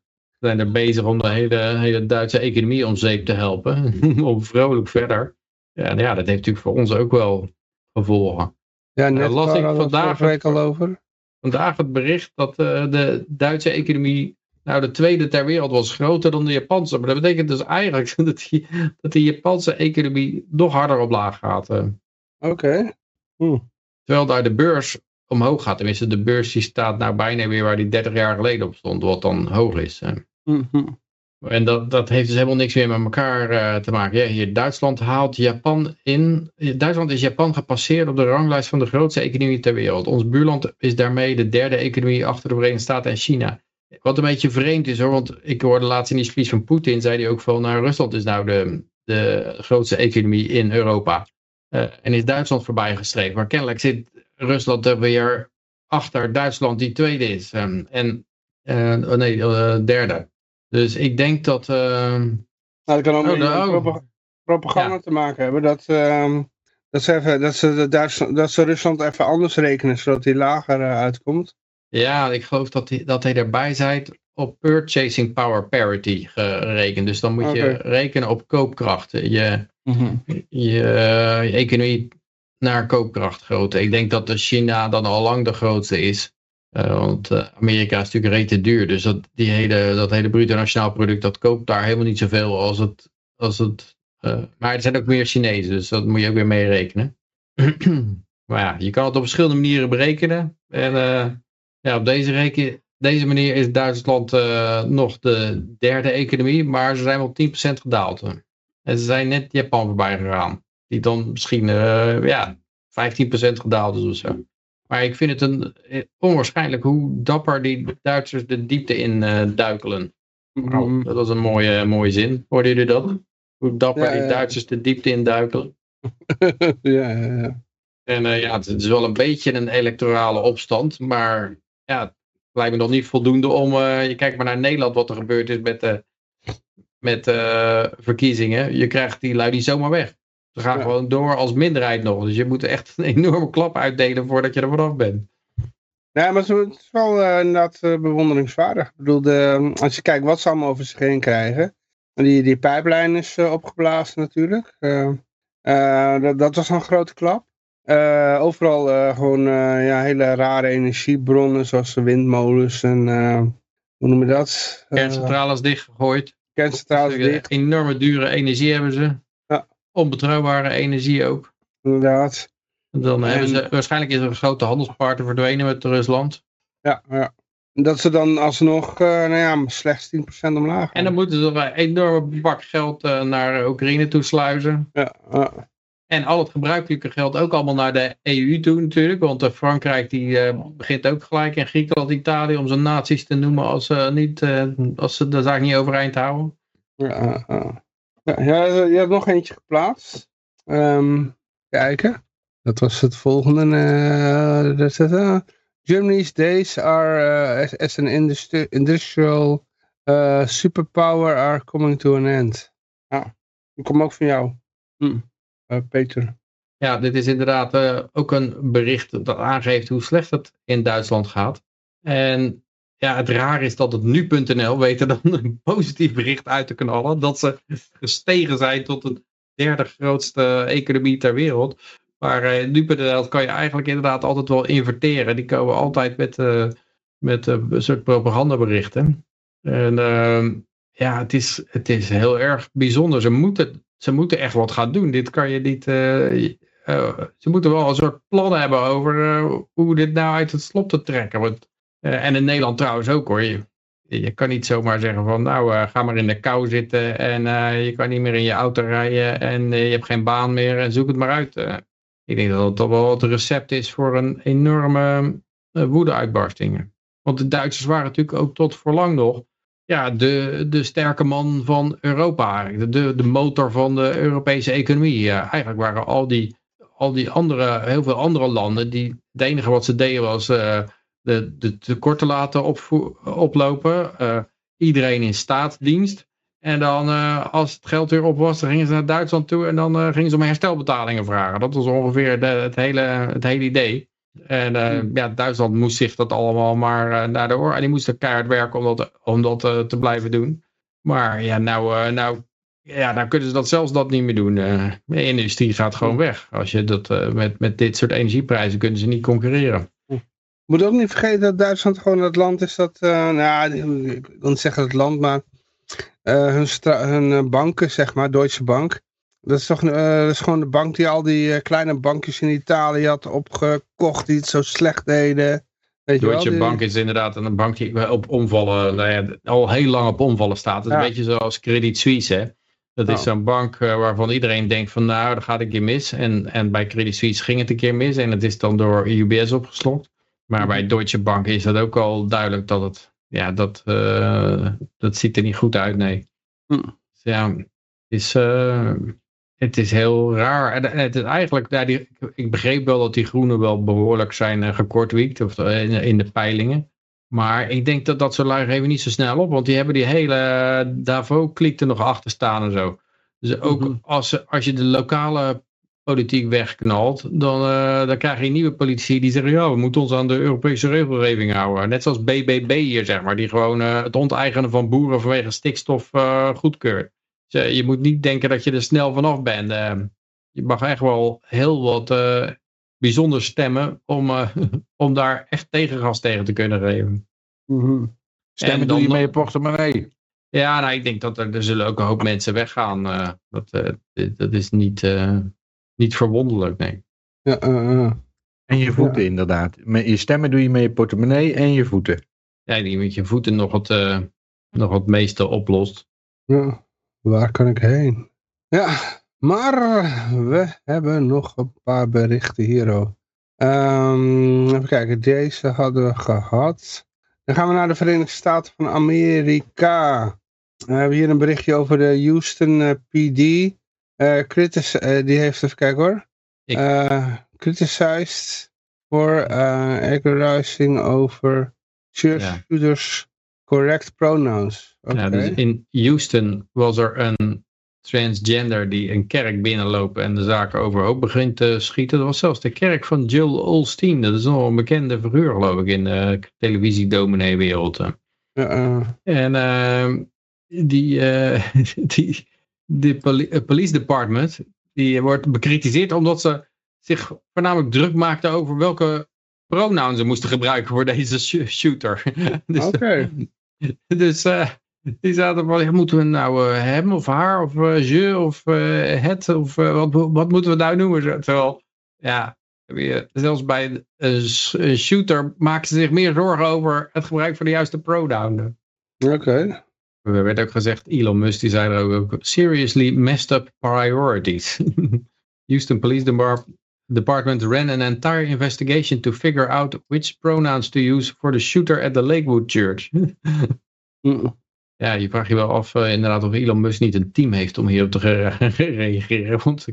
zijn er bezig om de hele, hele Duitse economie om zeep te helpen. om vrolijk verder. Ja, ja, dat heeft natuurlijk voor ons ook wel gevolgen. Ja, net las ik vandaag het- al over. Vandaag het bericht dat de Duitse economie nou de tweede ter wereld was groter dan de Japanse. Maar dat betekent dus eigenlijk dat die, dat die Japanse economie nog harder omlaag gaat. eh. Oké. Terwijl daar de beurs omhoog gaat. Tenminste, de beurs die staat nou bijna weer waar die 30 jaar geleden op stond. Wat dan hoog is. Mhm. En dat, dat heeft dus helemaal niks meer met elkaar eh, te maken. Ja, hier, Duitsland haalt Japan in. Duitsland is Japan gepasseerd op de ranglijst van de grootste economie ter wereld. Ons buurland is daarmee de derde economie achter de Verenigde Staten en China. Wat een beetje vreemd is hoor, want ik hoorde laatst in die speech van Poetin, zei hij ook van, nou Rusland is nou de, de grootste economie in Europa. Eh, en is Duitsland voorbij gestreefd. Maar kennelijk zit Rusland er weer achter Duitsland die tweede is. Ehm, en, eh, oh nee, eh, derde. Dus ik denk dat... Nou, dat kan ook Oh, met nou, propa- propaganda Ja. te maken hebben. Dat, ehm, dat, ze even, dat, ze Duitsland, dat ze Rusland even anders rekenen, zodat die lager uitkomt. Ja, ik geloof dat hij, dat hij erbij zei op purchasing power parity gerekend. Dus dan moet je rekenen op koopkracht. Je, je, eh, je economie naar koopkrachtgrootte. Ik denk dat de China dan al lang de grootste is. Eh, want eh, Amerika is natuurlijk rete duur. Dus dat, die hele, dat hele bruto nationaal product, dat koopt daar helemaal niet zoveel als het... Als het eh, maar er zijn ook meer Chinezen, dus dat moet je ook weer mee rekenen. maar ja, je kan het op verschillende manieren berekenen. En eh, ja, op deze, reken, deze manier is Duitsland eh, nog de derde economie, maar ze zijn wel 10% gedaald. En ze zijn net Japan voorbij gegaan. Die dan misschien eh, ja, 15% gedaald is of zo. Maar ik vind het een, eh, onwaarschijnlijk hoe dapper die Duitsers de diepte in duikelen. Nou, dat was een mooie, mooie zin. Hoorden jullie dat? Hoe dapper Ja, die. Duitsers de diepte in duikelen. ja, ja, ja. En ja, het is wel een beetje een electorale opstand. Maar ja, het lijkt me nog niet voldoende om... eh, je kijkt maar naar Nederland wat er gebeurd is met, de met eh, verkiezingen. Je krijgt die lui niet zomaar weg. Ze gaan Ja. gewoon door als minderheid nog. Dus je moet echt een enorme klap uitdelen voordat je er vanaf bent. Nee, maar het is wel eh, inderdaad eh, bewonderingswaardig. Ik bedoel, de, als je kijkt wat ze allemaal over zich heen krijgen. Die, die pijplijn is eh, opgeblazen natuurlijk. Eh, eh, dat, dat was een grote klap. Eh, overal eh, gewoon eh, ja, hele rare energiebronnen zoals de windmolens en hoe noem je dat? Kerncentrales dichtgegooid. kerncentrales dicht, Enorme dure energie hebben ze. Ja. Onbetrouwbare energie ook. inderdaad. En Dan En- hebben ze, waarschijnlijk is er een grote handelspartner verdwenen met Rusland. Ja, ja. Dat ze dan alsnog nou ja, slechts 10% omlaag En dan moeten ze een enorme bak geld naar Oekraïne toe sluizen. Ja, ja. En al het gebruikelijke geld ook allemaal naar de EU toe natuurlijk. Want eh, Frankrijk die eh, begint ook gelijk in Griekenland, Italië om ze nazi's te noemen als ze, niet, eh, als ze de zaak niet overeind houden. Ja, ja. je hebt nog eentje geplaatst. Ehm, kijken. Dat was het volgende. dat is het. Germany's days are as, as an industri- industrial superpower are coming to an end. Ja, die komt ook van jou. Hm. Eh, Peter. Ja, dit is inderdaad eh, ook een bericht dat aangeeft hoe slecht het in Duitsland gaat. En ja, het raar is dat het nu.nl weten dan een positief bericht uit te knallen. Dat ze gestegen zijn tot de derde grootste economie ter wereld. Maar uh, nu.nl kan je eigenlijk inderdaad altijd wel inverteren. Die komen altijd met, met een soort propagandaberichten. En ehm, ja, het is, het is heel erg bijzonder. Ze moeten, ze moeten echt wat gaan doen. Dit kan je niet... ze moeten wel een soort plan hebben over hoe dit nou uit het slop te trekken. Want, en in Nederland trouwens ook hoor. Je, je kan niet zomaar zeggen van nou ga maar in de kou zitten en je kan niet meer in je auto rijden en je hebt geen baan meer en zoek het maar uit. Ik denk dat dat wel het recept is voor een enorme woede-uitbarstingen. Want de Duitsers waren natuurlijk ook tot voor lang nog ja, de, de sterke man van Europa. De, de motor van de Europese economie. Eigenlijk waren al die, al die andere, heel veel andere landen, die, het enige wat ze deden was uh, de, de tekorten laten oplopen. Uh, iedereen in staatsdienst. En dan, uh, als het geld weer op was, dan gingen ze naar Duitsland toe en dan gingen ze om herstelbetalingen vragen. Dat was ongeveer de, het, hele, het hele idee. En uh, hmm. ja, Duitsland moest zich dat allemaal maar naar de oor. En die moesten keihard werken om dat, om dat te blijven doen. Maar ja, nou, nou, ja, nou kunnen ze dat zelfs dat niet meer doen. de industrie gaat gewoon weg. Als je dat, met, met dit soort energieprijzen kunnen ze niet concurreren. Moet ook niet vergeten dat Duitsland gewoon het land is dat, nou, ik wil niet zeggen het land, maar uh, hun, hun eh, banken, zeg maar, Deutsche Bank. Dat is toch uh, dat is gewoon de bank die al die kleine bankjes in Italië had opgekocht die het zo slecht deden. Weet Deutsche wel, Bank is inderdaad een bank die op omvallen, nou ja, al heel lang op omvallen staat. Het is een beetje zoals Credit Suisse, hè. Dat is oh. zo'n bank waarvan iedereen denkt van nou, dat gaat een keer mis. En, en bij Credit Suisse ging het een keer mis en het is dan door UBS opgeslokt. Maar mhm. bij Deutsche Bank is dat ook al duidelijk dat het ja, dat, dat ziet er niet goed uit, nee. Hm. Dus ja, het is, het is heel raar. En het is eigenlijk, ja, die, ik begreep wel dat die groenen wel behoorlijk zijn uh, gekortwiekt of, in, in, de peilingen. Maar ik denk dat dat zo lui even niet zo snel op, want die hebben die hele Davo-kliek er nog achter staan en zo. Dus ook mm -hmm. als, als je de lokale politiek wegknalt, dan, uh, dan krijg je nieuwe politici die zeggen, ja, we moeten ons aan de Europese regelgeving houden. Net zoals BBB hier, zeg maar, die gewoon uh, het onteigenen van boeren vanwege stikstof uh, goedkeurt. Dus, je moet niet denken dat je er snel vanaf bent. je mag echt wel heel wat bijzonder stemmen om, om daar echt tegengas tegen te kunnen geven. Mm -hmm. Stemmen doe je met je portemonnee. Ja, nou, ik denk dat er, er zullen ook een hoop mensen weggaan. dat, dat is niet niet verwonderlijk, nee. Ja, uh, en je voeten ja. inderdaad. Met je stemmen doe je met je portemonnee en je voeten. Ja, die met je voeten nog het, uh, nog het meeste oplost. Ja, waar kan ik heen? Ja, maar we hebben nog een paar berichten hier. Um, even kijken, deze hadden we gehad. Dan gaan we naar de Verenigde Staten van Amerika. We hebben hier een berichtje over de Houston uh, PD. Uh, critis uh, die heeft, even kijken hoor. Uh, criticized for agonizing over church ja. Correct pronouns. Okay. Ja, dus in Houston was er een transgender die een kerk binnenloopt en de zaken overhoop begint te schieten. Dat was zelfs de kerk van Jill Olstein. Dat is nog een bekende figuur geloof ik in de televisiedominee-wereld. Ja, en ehm, die, die, de poli police department, die wordt bekritiseerd omdat ze zich voornamelijk druk maakten over welke pronouns ze moesten gebruiken voor deze shooter. dus, Oké. dus uh, die zaten van, moeten we nou uh, hem of haar of uh, je of het of wat, wat moeten we nou noemen? Terwijl, ja, zelfs bij een shooter maken ze zich meer zorgen over het gebruik van de juiste pronoun. Oké. Er werd ook gezegd, Elon Musk die zei er ook, seriously messed up priorities. Houston Police Department ran an entire investigation to figure out which pronouns to use for the shooter at the Lakewood Church. Ja, je vraagt je wel af uh, inderdaad of Elon Musk niet een team heeft om hierop te reageren. Want,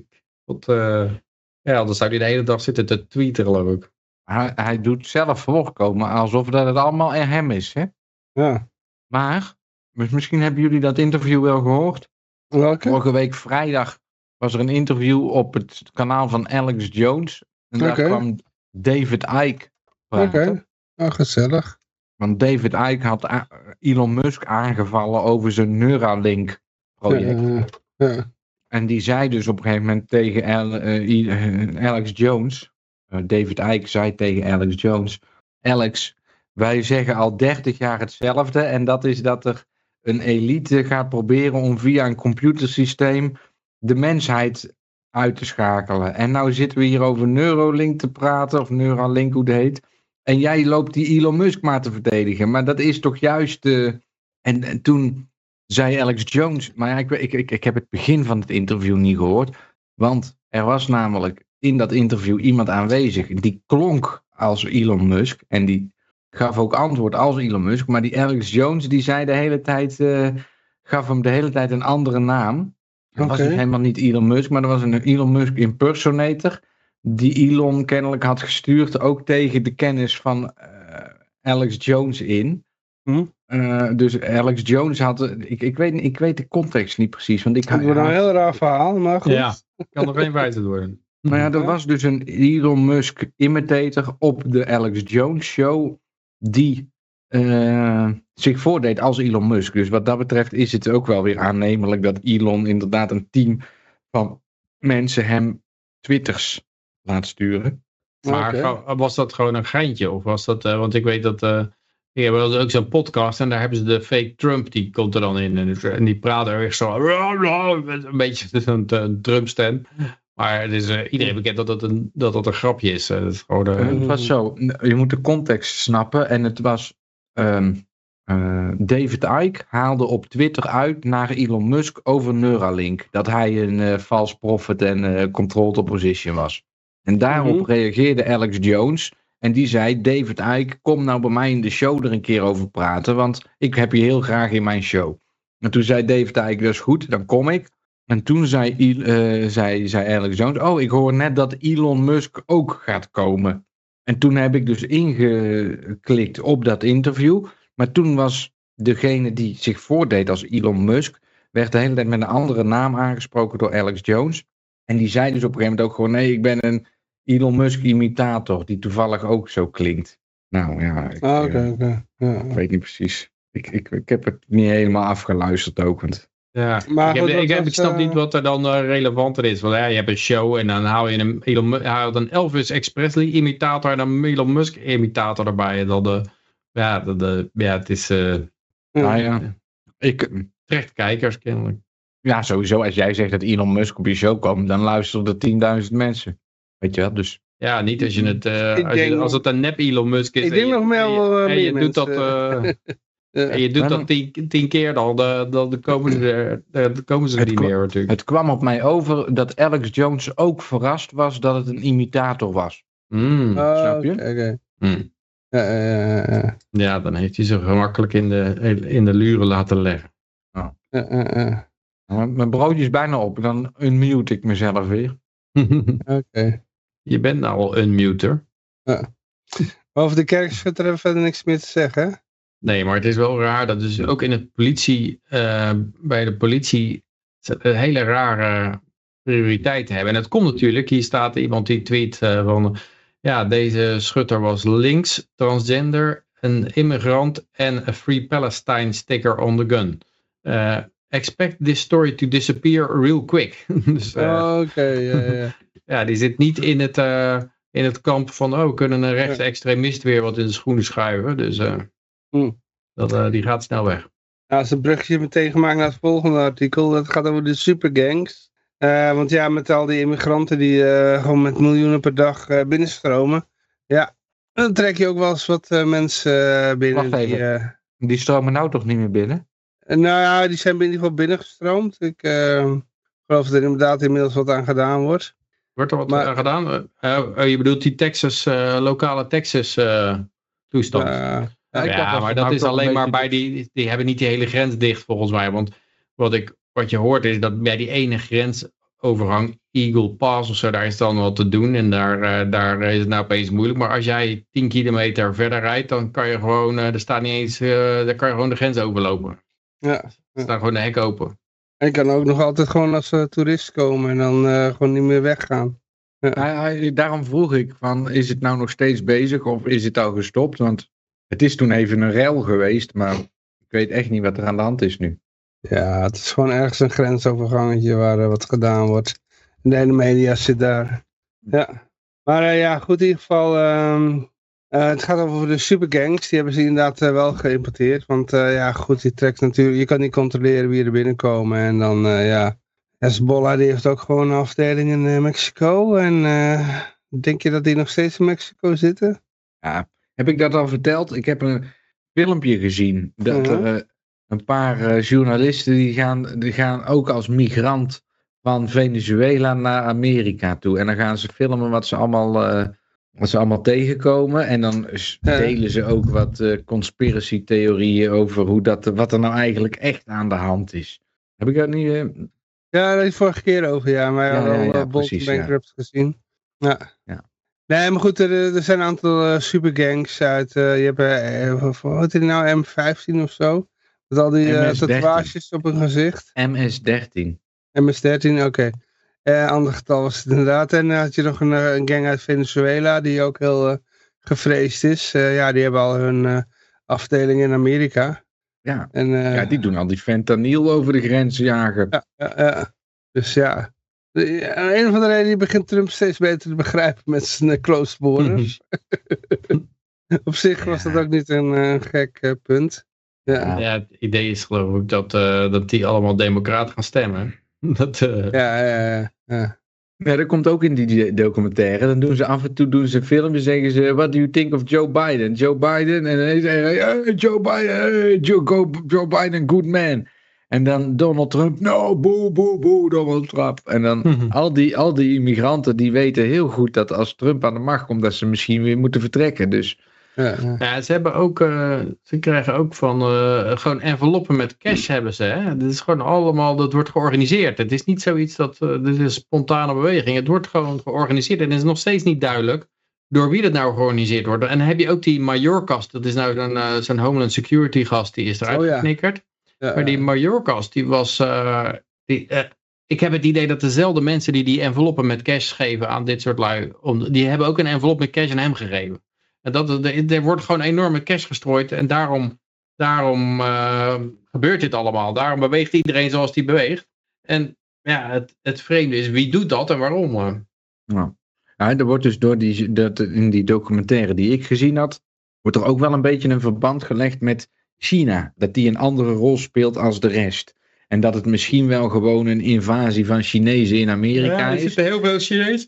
want uh, ja, anders zou hij de hele dag zitten te tweeten geloof ik. Hij, hij doet zelf voorkomen alsof dat het allemaal in hem is. Hè? Ja. Maar dus misschien hebben jullie dat interview wel gehoord. Welke? Vorige week vrijdag was er een interview op het kanaal van Alex Jones. En daar kwam David Icke Oké, okay. oh, gezellig. Want David Icke had Elon Musk aangevallen over zijn Neuralink project. Ja, ja. En die zei dus op een gegeven moment tegen Al- eh, eh, Alex Jones. eh, David Icke zei tegen Alex Jones. Alex, wij zeggen al 30 jaar hetzelfde. En dat is dat er een elite gaat proberen om via een computersysteem de mensheid uit te schakelen. En nou zitten we hier over Neuralink te praten. Of Neuralink hoe het heet. En jij loopt die Elon Musk maar te verdedigen. Maar dat is toch juist... eh, en, en toen zei Alex Jones, maar ja, ik, ik, ik, ik heb het begin van het interview niet gehoord. Want er was namelijk in dat interview iemand aanwezig die klonk als Elon Musk. En die gaf ook antwoord als Elon Musk. Maar die Alex Jones, die zei de hele tijd, eh, gaf hem de hele tijd een andere naam. Dat was dus helemaal niet Elon Musk, maar dat was een Elon Musk impersonator. Die Elon kennelijk had gestuurd, ook tegen de kennis van eh, Alex Jones in. Hm? Eh, dus Alex Jones had, ik, ik, weet, ik weet de context niet precies, want ik Het wordt een heel raar verhaal, maar goed. Ja, kan nog geen wijzer worden. Maar ja, er was dus een Elon Musk imitator op de Alex Jones show die eh, zich voordeed als Elon Musk. Dus wat dat betreft is het ook wel weer aannemelijk dat Elon inderdaad een team van mensen hem twitters laat sturen. Maar was dat gewoon een geintje? Of was dat, eh, want ik weet dat, eh die hebben dus ook zo'n podcast en daar hebben ze de fake Trump, die komt er dan in. En, en die praat er echt zo, een beetje zo'n een Trump-stem. Maar het is eh, iedereen bekend dat dat een, dat dat een grapje is. Eh, dat is gewoon, eh, Eh, het was zo, je moet de context snappen en het was... ehm, eh, David Icke haalde op Twitter uit naar Elon Musk over Neuralink. Dat hij een eh false prophet en eh controlled opposition was. En daarop Mhm. reageerde Alex Jones. En die zei, David Icke, kom nou bij mij in de show er een keer over praten. Want ik heb je heel graag in mijn show. En toen zei David Icke, dat is goed, dan kom ik. En toen zei, zei, zei Alex Jones, oh, ik hoor net dat Elon Musk ook gaat komen. En toen heb ik dus ingeklikt op dat interview. Maar toen was degene die zich voordeed als Elon Musk, werd de hele tijd met een andere naam aangesproken door Alex Jones. En die zei dus op een gegeven moment ook gewoon, nee, ik ben een Elon Musk imitator, die toevallig ook zo klinkt. Nou ja, ik, Ah, Oké, eh, oké. Ja. ik weet niet precies. Ik, ik, ik heb het niet helemaal afgeluisterd ook. Want Ja, Maar ik, heb, goed, dat ik, heb, ik snap eh, niet wat er dan eh, relevanter is. Want ja, je hebt een show en dan haal je een, Elon, haal een Elvis Expresley imitator en een Elon Musk imitator erbij. En dan, eh, ja, dat, eh, ja, het is nou ja, ik, trekt kijkers kennelijk. ja, sowieso als jij zegt dat Elon Musk op je show komt, dan luisteren er 10.000 mensen. Weet je wel, dus... Ja, niet als je het, als, je- als het een nep Elon Musk is. Ik en denk je- nog wel, en je- en je meer doet dat, eh, en je doet dat tien, tien keer, dan, dan, dan komen ze er, dan komen ze er niet meer natuurlijk. Het kwam op mij over dat Alex Jones ook verrast was dat het een imitator was. Mm, Oh, snap je? oké, oké. mm. Ja, dan heeft hij ze gemakkelijk in de, in de luren laten leggen. Maar Mijn broodje is bijna op, dan unmute ik mezelf weer. Oké. je bent nou al een muter. Over de kerkschutter hebben we verder niks meer te zeggen. Nee, maar het is wel raar dat dus ook in het politie, eh, bij de politie een hele rare prioriteiten hebben. En het komt natuurlijk, hier staat iemand die tweet eh, van, ja, deze schutter was links, transgender, een immigrant en a Free Palestine sticker on the gun. Eh, expect this story to disappear real quick. dus, Oh, Oké, ja, ja. ja, die zit niet in het, in het kamp van, oh, we kunnen een rechtse extremist weer wat in de schoenen schuiven. Dus Hm. dat, eh, die gaat snel weg. Nou, als een brugje meteen gemaakt naar het volgende artikel. Dat gaat over de supergangs. Eh, want ja, met al die immigranten die eh, gewoon met miljoenen per dag eh, binnenstromen. Ja, dan trek je ook wel eens wat eh, mensen binnen. Wacht Die, even. eh, Die stromen nou toch niet meer binnen? nou ja, die zijn in ieder geval binnengestroomd. Ik eh, geloof dat er inderdaad inmiddels wat aan gedaan wordt. Wordt er wat Maar- eh, gedaan? Je bedoelt die Texas, eh, lokale Texas eh, toestand. Eh, Ja, ja, maar dat nou is alleen maar bij die, die hebben niet de hele grens dicht volgens mij. Want wat, ik, wat je hoort is dat bij die ene grensovergang, Eagle Pass of zo, daar is dan wat te doen. En daar, eh, daar is het nou opeens moeilijk. Maar als jij 10 kilometer verder rijdt, dan kan je gewoon, eh, er staat niet eens, eh daar kan je gewoon de grens overlopen. ja. Er staat gewoon de hek open. En je kan ook nog altijd gewoon als toerist komen en dan eh, gewoon niet meer weggaan. Hij- daarom vroeg ik, van, is het nou nog steeds bezig of is het al gestopt? Want Het is toen even een rel geweest, maar ik weet echt niet wat er aan de hand is nu. Ja, het is gewoon ergens een grensovergangetje waar uh, wat gedaan wordt. De hele media zit daar. Ja. Maar uh, ja, goed in ieder geval. Um, uh, het gaat over de supergangs. Die hebben ze inderdaad wel geïmporteerd. Want ja, goed, je trekt natuurlijk. Je kan niet controleren wie er binnenkomen. En dan ja. Hezbollah die heeft ook gewoon een afdeling in Mexico. En denk je dat die nog steeds in Mexico zitten? Ja, heb ik dat al verteld? Ik heb een filmpje gezien. Dat Ja. er een paar eh, journalisten die gaan, die gaan ook als migrant van Venezuela naar Amerika toe. En dan gaan ze filmen wat ze allemaal, eh, wat ze allemaal tegenkomen. En dan Ja. delen ze ook wat eh conspiracy theorieën over hoe dat, wat er nou eigenlijk echt aan de hand is. Heb ik dat niet... eh, Ja, dat is vorige keer over, ja. Maar Ja, ja, al ja, eh, precies, Bankrupt gezien. Ja. Ja. Nee, maar goed, er, er zijn een aantal eh, supergangs uit... eh, je hebt, eh, eh, die nou, M15 of zo? Met al die MS-13. tatoeages op hun gezicht. MS-13. MS-13, oké. Eh ander getal was het inderdaad. En dan had je nog een, een gang uit Venezuela die ook heel gevreesd is. Ja, die hebben al hun afdeling in Amerika. Ja. En, ja, die doen al die fentanyl over de grens jagen. Ja, ja, ja. Dus ja. De- ja, Aan een of andere reden begint Trump steeds beter te begrijpen met zijn uh, closed borders. Op zich was dat ook niet een eh, gek eh, punt. Ja. Ja. Het idee is geloof ik dat, eh, dat die allemaal democraat gaan stemmen. Dat, eh, Ja, ja, ja, ja. Ja, dat komt ook in die die documentaire. Dan doen ze af en toe doen ze een filmpje, zeggen ze, what do you think of Joe Biden? Joe Biden, en dan zeggen ze, hey, Joe Biden, hey, Joe, go, Joe Biden, good man. En dan Donald Trump, no, boe, boe, boe, Donald Trump. En dan Mhm. al, die, al die immigranten, die weten heel goed dat als Trump aan de macht komt, dat ze misschien weer moeten vertrekken. Dus ja, ja. Ja, ze hebben ook, eh, ze krijgen ook van, eh, gewoon enveloppen met cash hebben ze. Hè? Dat is gewoon allemaal, dat wordt georganiseerd. Het is niet zoiets dat, eh dit is een spontane beweging. Het wordt gewoon georganiseerd en het is nog steeds niet duidelijk door wie dat nou georganiseerd wordt. En dan heb je ook die Majorcas, dat is nou zo'n eh, zo'n Homeland Security gast, die is eruit Oh ja. geknikkerd. Ja, Maar die Majorcas, die was, eh, die, eh, ik heb het idee dat dezelfde mensen die die enveloppen met cash geven aan dit soort lui, om, die hebben ook een envelop met cash aan hem gegeven. En dat, er, er wordt gewoon enorme cash gestrooid en daarom, daarom eh, gebeurt dit allemaal. Daarom beweegt iedereen zoals die beweegt. En ja, het, het vreemde is, wie doet dat en waarom? Ja. Ja, er wordt dus door die, dat, in die documentaire die ik gezien had, wordt er ook wel een beetje een verband gelegd met China. Dat die een andere rol speelt als de rest. En dat het misschien wel gewoon een invasie van Chinezen in Amerika is. heel veel Chinees.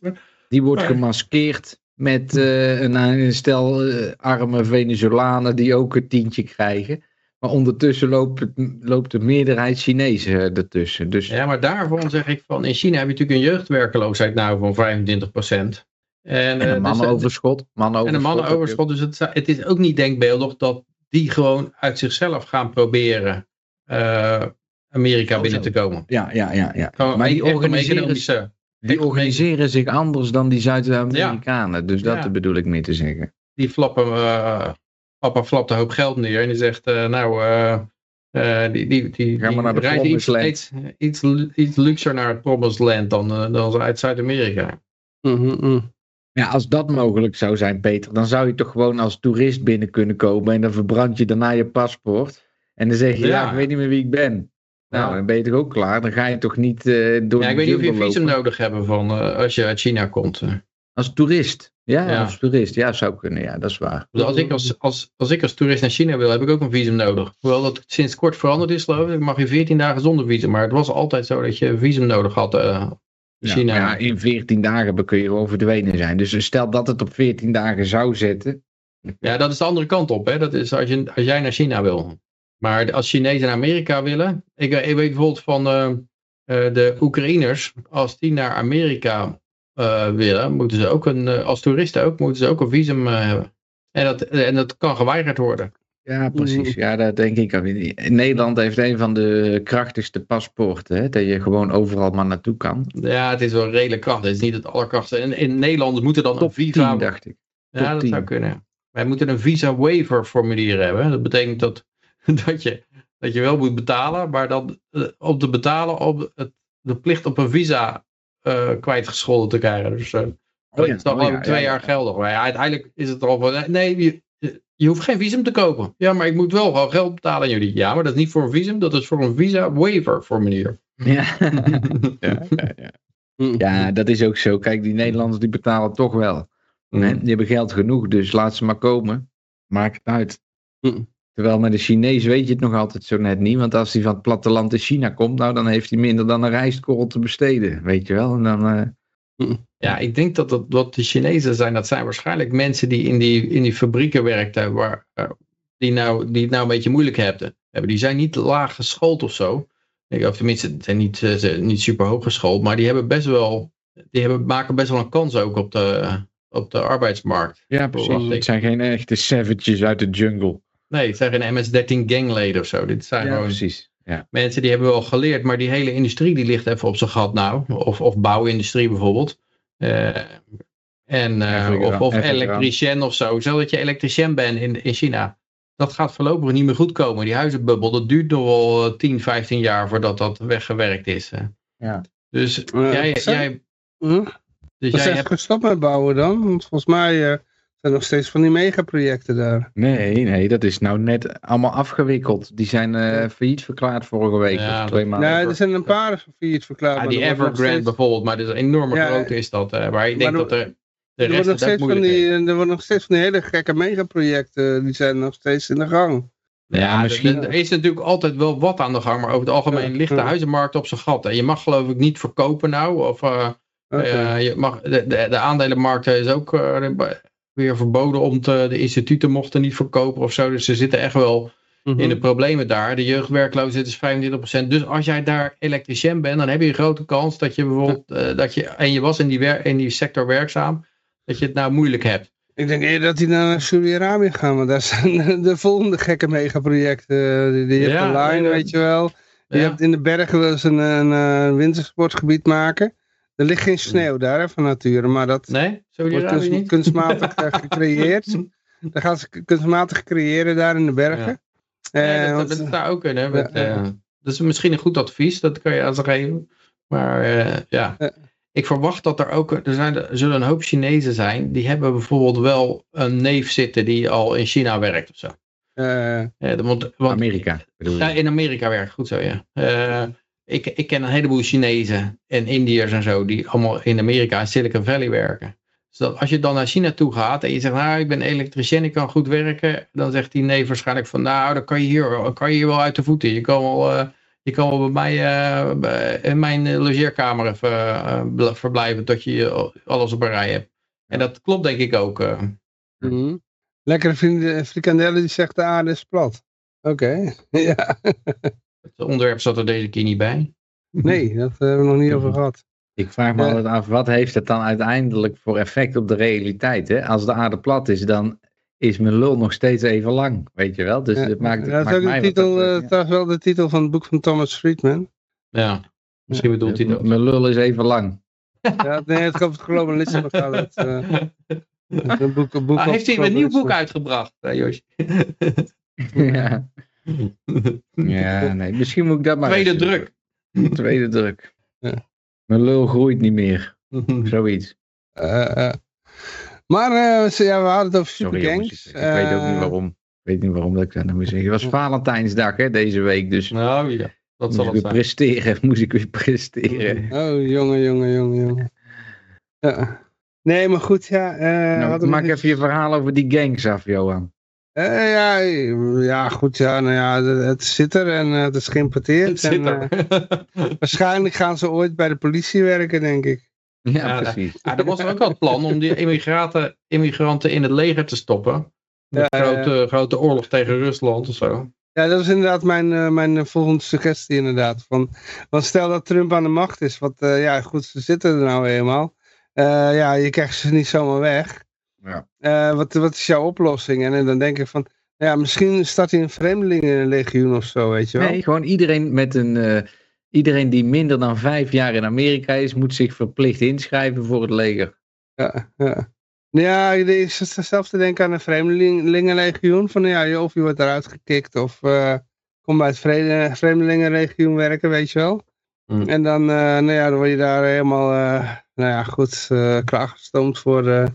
Die wordt Ja. gemaskeerd met eh, een, een stel eh, arme Venezolanen die ook een tientje krijgen. Maar ondertussen loopt, het- loopt de meerderheid Chinezen eh, ertussen. Dus Ja, maar daarvan zeg ik van, in China heb je natuurlijk een jeugdwerkeloosheid nou van 25%. En, en een dus- mannenoverschot. mannenoverschot En een mannenoverschot, dus het, het is ook niet denkbeeldig dat die gewoon uit zichzelf gaan proberen eh, Amerika binnen te komen. Ja, ja, ja. ja. Gewoon maar die organiseren, economische- die organiseren zich anders dan die Zuid-Amerikanen. Dus dat Ja. bedoel ik meer te zeggen. Die flappen, eh, papa flapt een hoop geld neer en die zegt, eh, nou, die, die, die, Ga maar die naar de reizen iets, iets, iets, iets luxer naar het Promised Land dan, dan uit Zuid-Amerika. Mhm, mhm. Ja, als dat mogelijk zou zijn, Peter, dan zou je toch gewoon als toerist binnen kunnen komen en dan verbrand je daarna je paspoort. En dan zeg je, ja, Ja. ik weet niet meer wie ik ben. Nou, dan ben je toch ook klaar? Dan ga je toch niet eh, door Ja, ik weet niet of je een visum nodig hebt van, eh, als je uit China komt. eh. Als toerist? Ja, Ja. als toerist. Ja, zou kunnen. Ja, dat is waar. Dus als ik als, als, als ik als toerist naar China wil, heb ik ook een visum nodig. Hoewel dat sinds kort veranderd is, geloof ik. mag je 14 dagen zonder visum. Maar het was altijd zo dat je een visum nodig had. China. ja, in 14 dagen kun je gewoon verdwenen zijn. Dus stel dat het op 14 dagen zou zetten. Ja, dat is de andere kant op. Hè? Dat is als, je, als jij naar China wil. Maar als Chinezen naar Amerika willen. Ik, ik weet bijvoorbeeld van eh, eh, de Oekraïners. Als die naar Amerika eh, willen, moeten ze ook een, eh, als toeristen ook, moeten ze ook een visum eh, hebben. En dat, en dat kan geweigerd worden. Ja, precies. Ja, dat denk ik ook. In Nederland heeft een van de krachtigste paspoorten. Hè? Dat je gewoon overal maar naartoe kan. Ja, het is wel redelijk krachtig. Het is niet het allerkrachtigste. En in Nederland moeten dan Top een visa 10, dacht ik. Ja, dat 10. zou kunnen. Wij moeten een visa waiver formulier hebben. Dat betekent dat, dat, je, dat je wel moet betalen, maar dan eh, om te betalen op het, de plicht op een visa eh, kwijtgescholden te krijgen. Dus eh, dat ja, is dan oh ja, twee ja, jaar ja. geldig. Maar ja, uiteindelijk is het er al van, nee, je, hoeft geen visum te kopen. Ja, maar ik moet wel gewoon geld betalen aan jullie. Ja, maar dat is niet voor een visum, dat is voor een visa waiver formulier. Ja. ja, ja, ja. ja, dat is ook zo. Kijk, die Nederlanders die betalen toch wel. Mm. Hè? Die hebben geld genoeg, dus laat ze maar komen. Maakt het uit. Mm. Terwijl met de Chinees weet je het nog altijd zo net niet. Want als hij van het platteland in China komt, nou dan heeft hij minder dan een rijstkorrel te besteden. Weet je wel? En dan, eh, Ja, ik denk dat dat, wat de Chinezen zijn, dat zijn waarschijnlijk mensen die in die, in die fabrieken werkten, waar, eh, die, nou, die het nou een beetje moeilijk hebben. Die zijn niet laag geschoold of zo. Of tenminste, zijn niet, eh, niet super hoog geschoold, maar die hebben best wel, die hebben, maken best wel een kans ook op de, op de arbeidsmarkt. ja, precies. Het zijn geen echte savages uit de jungle. Nee, het zijn geen MS-13 gangleden of zo. Dit zijn Ja, gewoon precies. Ja. mensen die hebben wel geleerd, maar die hele industrie die ligt even op zijn gat nou. Of, of bouwindustrie bijvoorbeeld. Eh, en, eh, of, of elektricien of zo. Stel dat je elektricien bent in, in China. Dat gaat voorlopig niet meer goed komen. Die huizenbubbel, dat duurt nog wel eh, 10, 15 jaar voordat dat weggewerkt is. hè. Ja. Dus Eh, jij, jij, dus jij hebt... gestopt met bouwen dan? Want volgens mij eh, zijn er nog steeds van die megaprojecten daar. Nee, nee, dat is nou net allemaal afgewikkeld. Die zijn eh, failliet verklaard vorige week. Ja, of twee maanden. Nee, er zijn een paar failliet verklaard. Ja, maar die er wordt Evergrande steeds- bijvoorbeeld, maar dat is een enorme Ja, grootte is dat. eh, waar denkt er- dat er de Er rest worden, nog steeds van heeft. die, er worden nog steeds van die hele gekke megaprojecten, die zijn nog steeds in de gang. Ja, Ja, misschien- Er, is natuurlijk altijd wel wat aan de gang, maar over het algemeen Ja, ligt de ja. huizenmarkt op zijn gat. En je mag geloof ik niet verkopen nou. Of, eh, Oké. eh, je mag, de, de, de aandelenmarkt is ook eh, weer verboden om te, de instituten mochten niet verkopen of zo. Dus ze zitten echt wel Mhm. in de problemen daar. De jeugdwerkloosheid is 25%. Dus als jij daar elektricien bent, dan heb je een grote kans dat je bijvoorbeeld, eh, dat je, en je was in die, wer, in die sector werkzaam, dat je het nou moeilijk hebt. Ik denk eerder dat die naar Saudi-Arabië gaan, want daar zijn de volgende gekke megaprojecten. Die, die je hebt Ja, de line, weet je wel. Je Ja. hebt in de bergen wel eens een, een, eh, wintersportgebied maken. Er ligt geen sneeuw daar hè, van nature, maar dat Nee? wordt kunst- niet? kunstmatig gecreëerd. Dat gaan ze kunstmatig creëren daar in de bergen. Ja, Eh, dat, want- dat zou ook kunnen. Met, eh, dat is misschien een goed advies, dat kan je aan ze geven. Maar eh, ja, ik verwacht dat er ook, er, zijn, er zullen een hoop Chinezen zijn, die hebben bijvoorbeeld wel een neef zitten die al in China werkt of zo. want, want, Amerika. Ja, in Amerika werkt, goed zo ja. Eh, ik, ik ken een heleboel Chinezen en Indiërs en zo, die allemaal in Amerika in Silicon Valley werken. Dus dat als je dan naar China toe gaat en je zegt, nou, ik ben elektricien, ik kan goed werken. Dan zegt die nee waarschijnlijk van, nou, dan kan je hier, kan je hier wel uit de voeten. Je kan wel, eh, je kan wel bij mij eh, in mijn eh, logeerkamer verblijven tot je alles op een rij hebt. En dat klopt denk ik ook. mhm. Lekkere vrienden, frikandellen die zegt de aarde is plat. Oké, ja. Het onderwerp zat er deze keer niet bij. Nee, dat hebben we nog niet over gehad. Ik vraag me Ja. altijd af, wat heeft het dan uiteindelijk voor effect op de realiteit? Hè? Als de aarde plat is, dan is mijn lul nog steeds even lang. Weet je wel? Dus Ja, het maakt, dat is maakt ook mij de wat titel, betreft, eh, ja. trouwens wel de titel van het boek van Thomas Friedman. Ja, misschien bedoelt hij dat. Mijn lul is even lang. Ja, nee, het gaat over het globalisme. Gaat het, eh, een boek, een boek Ah, heeft hij een nieuw boek uitgebracht, eh, Josje? ja. Ja, nee. Misschien moet ik dat maar Tweede eens druk. Tweede druk. Ja. Mijn lul groeit niet meer. Zoiets. Eh, eh. Maar ze- ja, we hadden het over supergangs. Ik, weet ook niet waarom. Ik weet niet waarom dat ik dat nou moet zeggen. Het was Valentijnsdag hè, deze week. Dus Nou ja, dat moest zal ik weer zijn. presteren. Moest ik weer presteren. Oh, jongen, jongen, jongen, jongen. Ja. Nee, maar goed, ja. Nou, maak even je verhaal over die gangs af, Johan. Eh, ja, ja, goed, ja, nou ja, het, zit er en eh, het is geïmporteerd. Het zit en, er. eh, waarschijnlijk gaan ze ooit bij de politie werken, denk ik. Ja, Ja, precies. Ja, er was ook al het plan om die immigranten, immigranten in het leger te stoppen. Ja, ja. grote, grote oorlog tegen Rusland of zo. Ja, dat is inderdaad mijn, eh, mijn volgende suggestie inderdaad. Van, want stel dat Trump aan de macht is, wat, eh, ja goed, ze zitten er nou eenmaal. Eh, ja, je krijgt ze niet zomaar weg. Ja. Eh, wat, wat is jouw oplossing? En, dan denk ik van, ja, misschien start hij een vreemdelingenlegioen of zo, weet je wel. Nee, gewoon iedereen met een. eh, iedereen die minder dan vijf jaar in Amerika is, moet zich verplicht inschrijven voor het leger. Ja, ja. Ja, ik is zelf te denken aan een vreemdelingenlegioen. Van ja, je- of je wordt eruit gekikt of eh kom bij het vrede- vreemdelingenlegioen werken, weet je wel. Hmm. En dan, eh, nou ja, dan word je daar helemaal, eh, nou ja, goed, eh klaargestoomd voor, eh,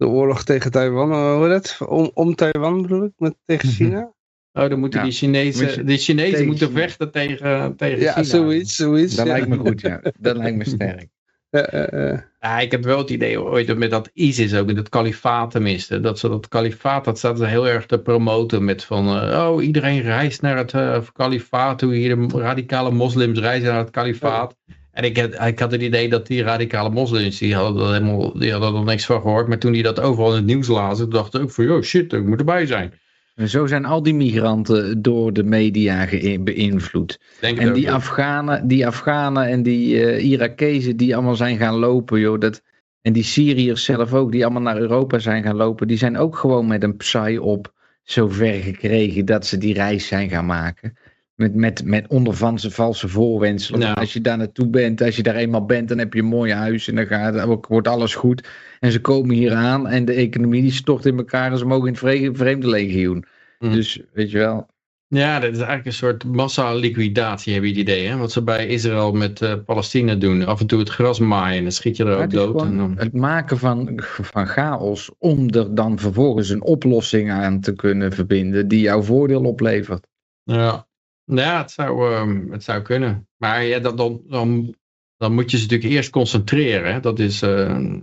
de oorlog tegen Taiwan, hoe heet het? Om, om Taiwan bedoel ik, met, tegen Mhm. China? Oh, dan moeten Ja. die Chinezen, Moet je- die Chinezen tegen moeten China. vechten tegen, tegen Ja, China. zoiets, zoiets. Dat ja. lijkt me goed, ja. Dat lijkt me sterk. Ja, eh, eh. Ja, ik heb wel het idee ooit met dat ISIS ook, in het kalifaat tenminste, dat ze dat kalifaat, dat staat heel erg te promoten met van, eh, oh iedereen reist naar het eh, kalifaat, hoe hier de radicale moslims reizen naar het kalifaat. En ik, had- ik had het idee dat die radicale moslims, die hadden, er helemaal, die hadden er niks van gehoord, maar toen die dat overal in het nieuws lazen, dachten ook van, oh shit, ik moet erbij zijn. En zo zijn al die migranten door de media beïnvloed. Denk En die. Afghanen, die Afghanen en die eh Irakezen die allemaal zijn gaan lopen, joh. Dat, en die Syriërs zelf ook, die allemaal naar Europa zijn gaan lopen, die zijn ook gewoon met een psaai op zover gekregen dat ze die reis zijn gaan maken. Met, met, met onder valse, voorwenselen. Als je daar naartoe bent, als je daar eenmaal bent, dan heb je een mooi huis en dan gaat, wordt alles goed. En ze komen hier aan en de economie die stort in elkaar en ze mogen in het vre- vreemde legioen. Mhm. Dus weet je wel, Ja, dat is eigenlijk een soort massa-liquidatie, heb je het idee. Hè? Wat ze bij Israël met eh Palestina doen. Af en toe het gras maaien en dan schiet je er ook dood. En dan... het maken van, van chaos om er dan vervolgens een oplossing aan te kunnen verbinden die jouw voordeel oplevert. Ja, ja het, zou, ehm, het zou kunnen. Maar ja, dan, dan, dan, dan moet je ze natuurlijk eerst concentreren. Hè? Dat, is, eh,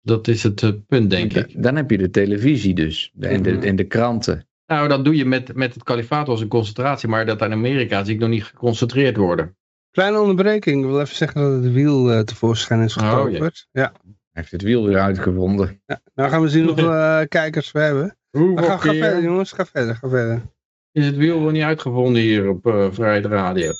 dat is het eh, punt, denk ik. Dan heb je de televisie dus en de, en de kranten. Nou, dat doe je met, met het kalifaat als een concentratie. Maar dat in Amerika zie ik nog niet geconcentreerd worden. Kleine onderbreking. Ik wil even zeggen dat het wiel eh, tevoorschijn is Oh, getoverd. ja. Hij heeft het wiel weer uitgevonden. Nou gaan we zien hoeveel kijkers we hebben. Ga, ga verder jongens, ga verder, ga verder. Is het wiel wel niet uitgevonden hier op eh Vrijheid Radio?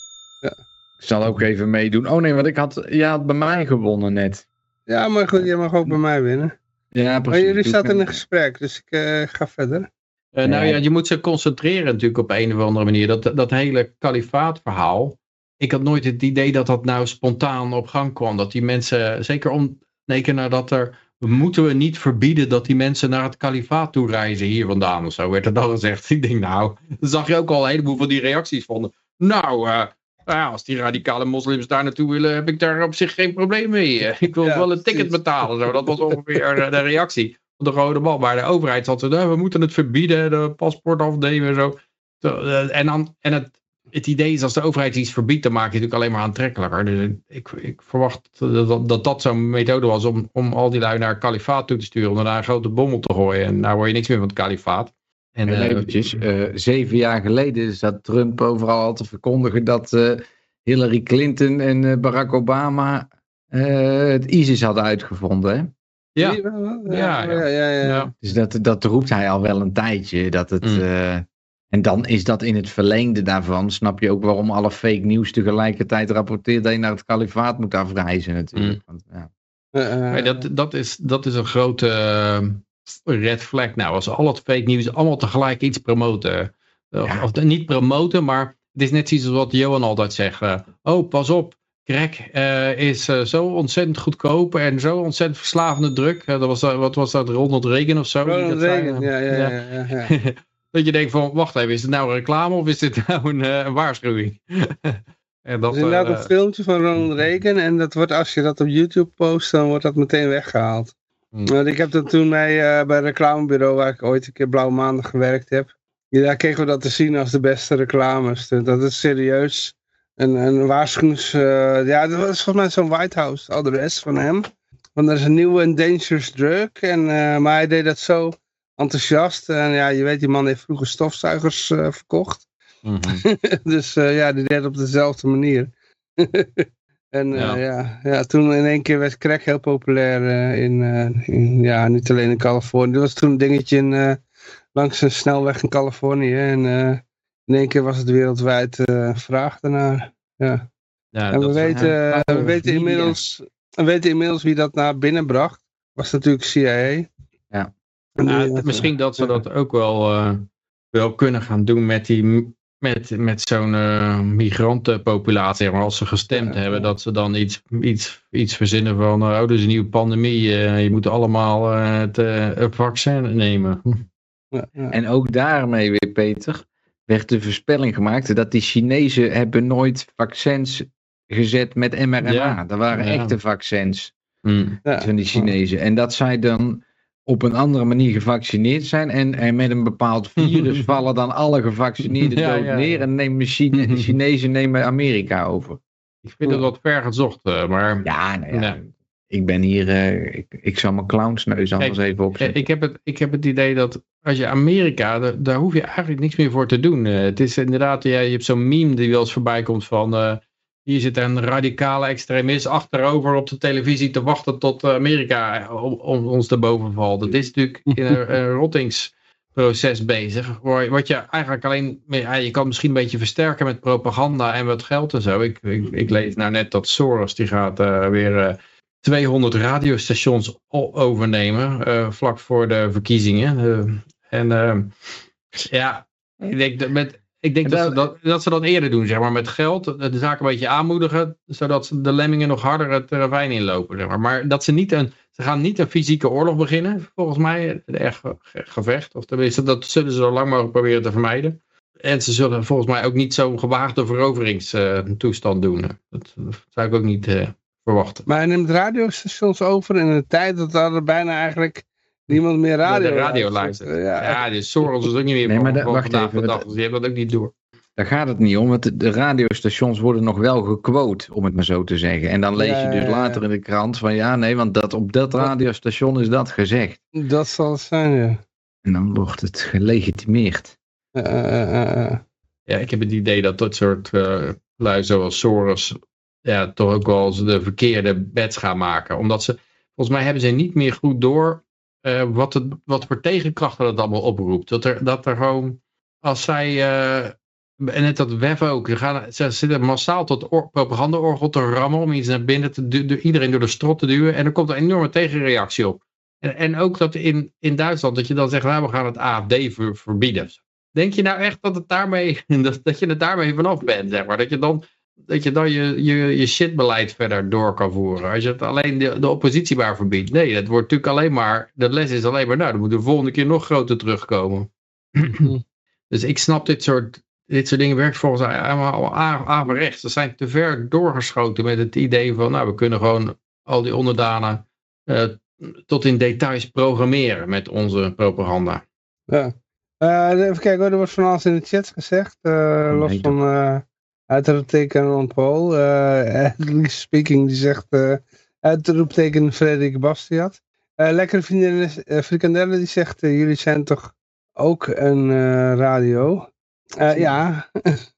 Ik zal ook even meedoen. Oh nee, want ik had, je had bij mij gewonnen net. Ja, maar goed, jij mag ook bij mij winnen. Ja, Maar precies. jullie Doe zaten in een gesprek, dus ik eh, ga verder. Eh, nou Ja. ja, je moet ze concentreren natuurlijk op een of andere manier. Dat, dat hele kalifaatverhaal. Ik had nooit het idee dat dat nou spontaan op gang kwam. Dat die mensen, zeker om teken nadat er, moeten we niet verbieden dat die mensen naar het kalifaat toe reizen hier vandaan of zo, werd er dan gezegd. Ik denk nou, dan zag je ook al een heleboel van die reacties van, nou, eh, nou ja, als die radicale moslims daar naartoe willen, heb ik daar op zich geen probleem mee. Eh, Ik wil Ja, wel een ticket betalen. Zo. Dat was ongeveer eh, de reactie van de rode bal. Maar de overheid zat er, nou, we moeten het verbieden, de paspoort afnemen en zo. Eh, En, dan, en het, het idee is, als de overheid iets verbiedt, dan maak je het natuurlijk alleen maar aantrekkelijker. Dus ik, ik verwacht dat dat, dat, zo'n methode was om, om al die lui naar het kalifaat toe te sturen, om daar een grote bom op te gooien. En nou hoor je niks meer van het kalifaat. En, En eh, eventjes, eh, zeven jaar geleden zat Trump overal al te verkondigen dat eh, Hillary Clinton en Barack Obama het ISIS hadden uitgevonden. Hè? ja, ja, ja. ja. Dus dat, dat roept hij al wel een tijdje. Dat het, Mm. En dan is dat in het verlengde daarvan. Snap je ook waarom alle fake nieuws tegelijkertijd rapporteert dat je naar het kalifaat moet afreizen natuurlijk. Mm. Want, ja. Eh, eh, dat, dat, is, dat is een grote eh, red flag. Nou, als al het fake nieuws allemaal tegelijk iets promoten. Of, Ja. of niet promoten, maar het is net zoiets als wat Johan altijd zegt. oh, pas op. Crack eh, is zo ontzettend goedkoop en zo ontzettend verslavende druk. Dat was, dat- wat was dat, Ronald Reagan of zo? Ronald? Reagan, ja, ja, ja. ja, ja. dat je denkt van, wacht even, is het nou een reclame of is dit nou een, eh, een waarschuwing? en dat, Er is inderdaad eh, een filmpje van Ronald Reagan en dat wordt, als je dat op YouTube post, dan wordt dat meteen weggehaald. Hmm. Want ik heb dat toen bij, eh, bij een reclamebureau waar ik ooit een keer Blauwe Maandag gewerkt heb. Ja, daar kregen we dat te zien als de beste reclames. Dus Dat is serieus een, een waarschuwings... ja, dat was volgens mij zo'n White House adres van hem. Want er is een nieuwe en dangerous drug. En, eh, maar hij deed dat zo enthousiast. En ja, je weet, die man heeft vroeger stofzuigers eh, verkocht. mhm. dus eh, ja, die deed het op dezelfde manier. en eh, Ja. ja. Ja, toen in één keer werd crack heel populair in, in, ja, niet alleen in Californië. Er was toen een dingetje in, langs een snelweg in Californië. En in één keer was het wereldwijd vraag daarnaar. Ja. Ja, en we dat weten, we, weten inmiddels, we weten inmiddels wie dat naar binnen bracht. Was natuurlijk CIA. Ja, eh, misschien dat ze dat ook wel, eh, wel kunnen gaan doen met, die, met, met zo'n eh, migrantenpopulatie. Maar als ze gestemd Ja, hebben, ja. dat ze dan iets, iets, iets verzinnen van, oh, er is een nieuwe pandemie, je moet allemaal het eh, vaccin nemen. ja, ja. En ook daarmee weer, Peter, werd de voorspelling gemaakt dat die Chinezen hebben nooit vaccins gezet met mRNA. Ja. Dat waren Ja. echte vaccins. Ja. van die Chinezen. En dat zij dan op een andere manier gevaccineerd zijn. En, en met een bepaald virus vallen dan alle gevaccineerden Ja, dood ja, neer. En nemen de Chine- de Chinezen nemen Amerika over. Ik vind het wat ver gezocht, eh, maar Ja, nou ja. Ik ben hier, eh, ik, ik zal mijn clownsneus anders even eh, opzetten. ik heb, het, ik heb het idee dat als je Amerika, daar, daar hoef je eigenlijk niks meer voor te doen. Eh, het is inderdaad, ja, je hebt zo'n meme die wel eens voorbij komt van... eh, hier zit een radicale extremist achterover op de televisie te wachten tot Amerika om, om ons te boven valt. Dat is natuurlijk in een, rottingsproces bezig. Wat je eigenlijk alleen, je kan misschien een beetje versterken met propaganda en wat geld en zo. Ik, ik, ik lees nou net dat Soros die gaat eh, weer eh, 200 radiostations overnemen eh, vlak voor de verkiezingen. Eh, en eh, ja, ik denk dat met ik denk En dat, daar- ze dat, dat ze dat eerder doen, zeg maar, met geld. De zaak een beetje aanmoedigen, zodat ze de lemmingen nog harder het ravijn inlopen, zeg maar. Maar dat ze niet een, ze gaan niet een fysieke oorlog beginnen, volgens mij, een echt ge- ge- gevecht. Of tenminste, dat zullen ze zo lang mogelijk proberen te vermijden. En ze zullen volgens mij ook niet zo'n gewaagde veroveringstoestand doen. Dat, dat zou ik ook niet eh, verwachten. Maar hij neemt radiostations over in een tijd dat er bijna eigenlijk niemand meer radio de radio luistert. luistert. Ja, Ja, de Soros is ook niet meer Nee, maar wacht vandaag even, dag. Dus die hebben dat ook niet door. Daar gaat het niet om, want de, radiostations worden nog wel gequote, om het maar zo te zeggen. En dan lees je dus ja, ja. later in de krant van ja, nee, want dat, op dat radiostation is dat gezegd. Dat zal het zijn, ja. En dan wordt het gelegitimeerd. Ja, ik heb het idee dat dat soort eh lui zoals Soros ja, toch ook wel eens de verkeerde bets gaan maken. Omdat ze, volgens mij hebben ze niet meer goed door eh, wat, het, wat voor tegenkrachten dat allemaal oproept. Dat er, dat er gewoon, als zij, eh, en net dat WEF ook, ze, gaan, ze zitten massaal tot or, propagandaorgel te rammen om iets naar binnen te iedereen door de strot te duwen. En er komt een enorme tegenreactie op. En, en ook dat in, in Duitsland, dat je dan zegt, nou we gaan het AFD ver- verbieden. Denk je nou echt dat, het daarmee, dat, dat je het daarmee vanaf bent, zeg maar? Dat je dan, dat je, dan je, je, je shitbeleid verder door kan voeren. Als je het alleen de, de oppositie maar verbiedt. Nee, dat wordt natuurlijk alleen maar, de les is alleen maar, nou, dan moet de volgende keer nog groter terugkomen. dus ik snap dit soort, dit soort dingen werkt volgens mij allemaal averechts. Ze zijn te ver doorgeschoten met het idee van, nou, we kunnen gewoon al die onderdanen eh, tot in details programmeren met onze propaganda. Ja. Eh, even kijken hoor, er wordt van alles in de chat gezegd. eh, Oh, los van uh, uitroepteken Ron Paul. eh English speaking die zegt uh, uitroepteken Frederik Bastiat. Eh lekkere vriendin uh, Frikandelle die zegt uh, jullie zijn toch ook een uh, radio. Uh, ja.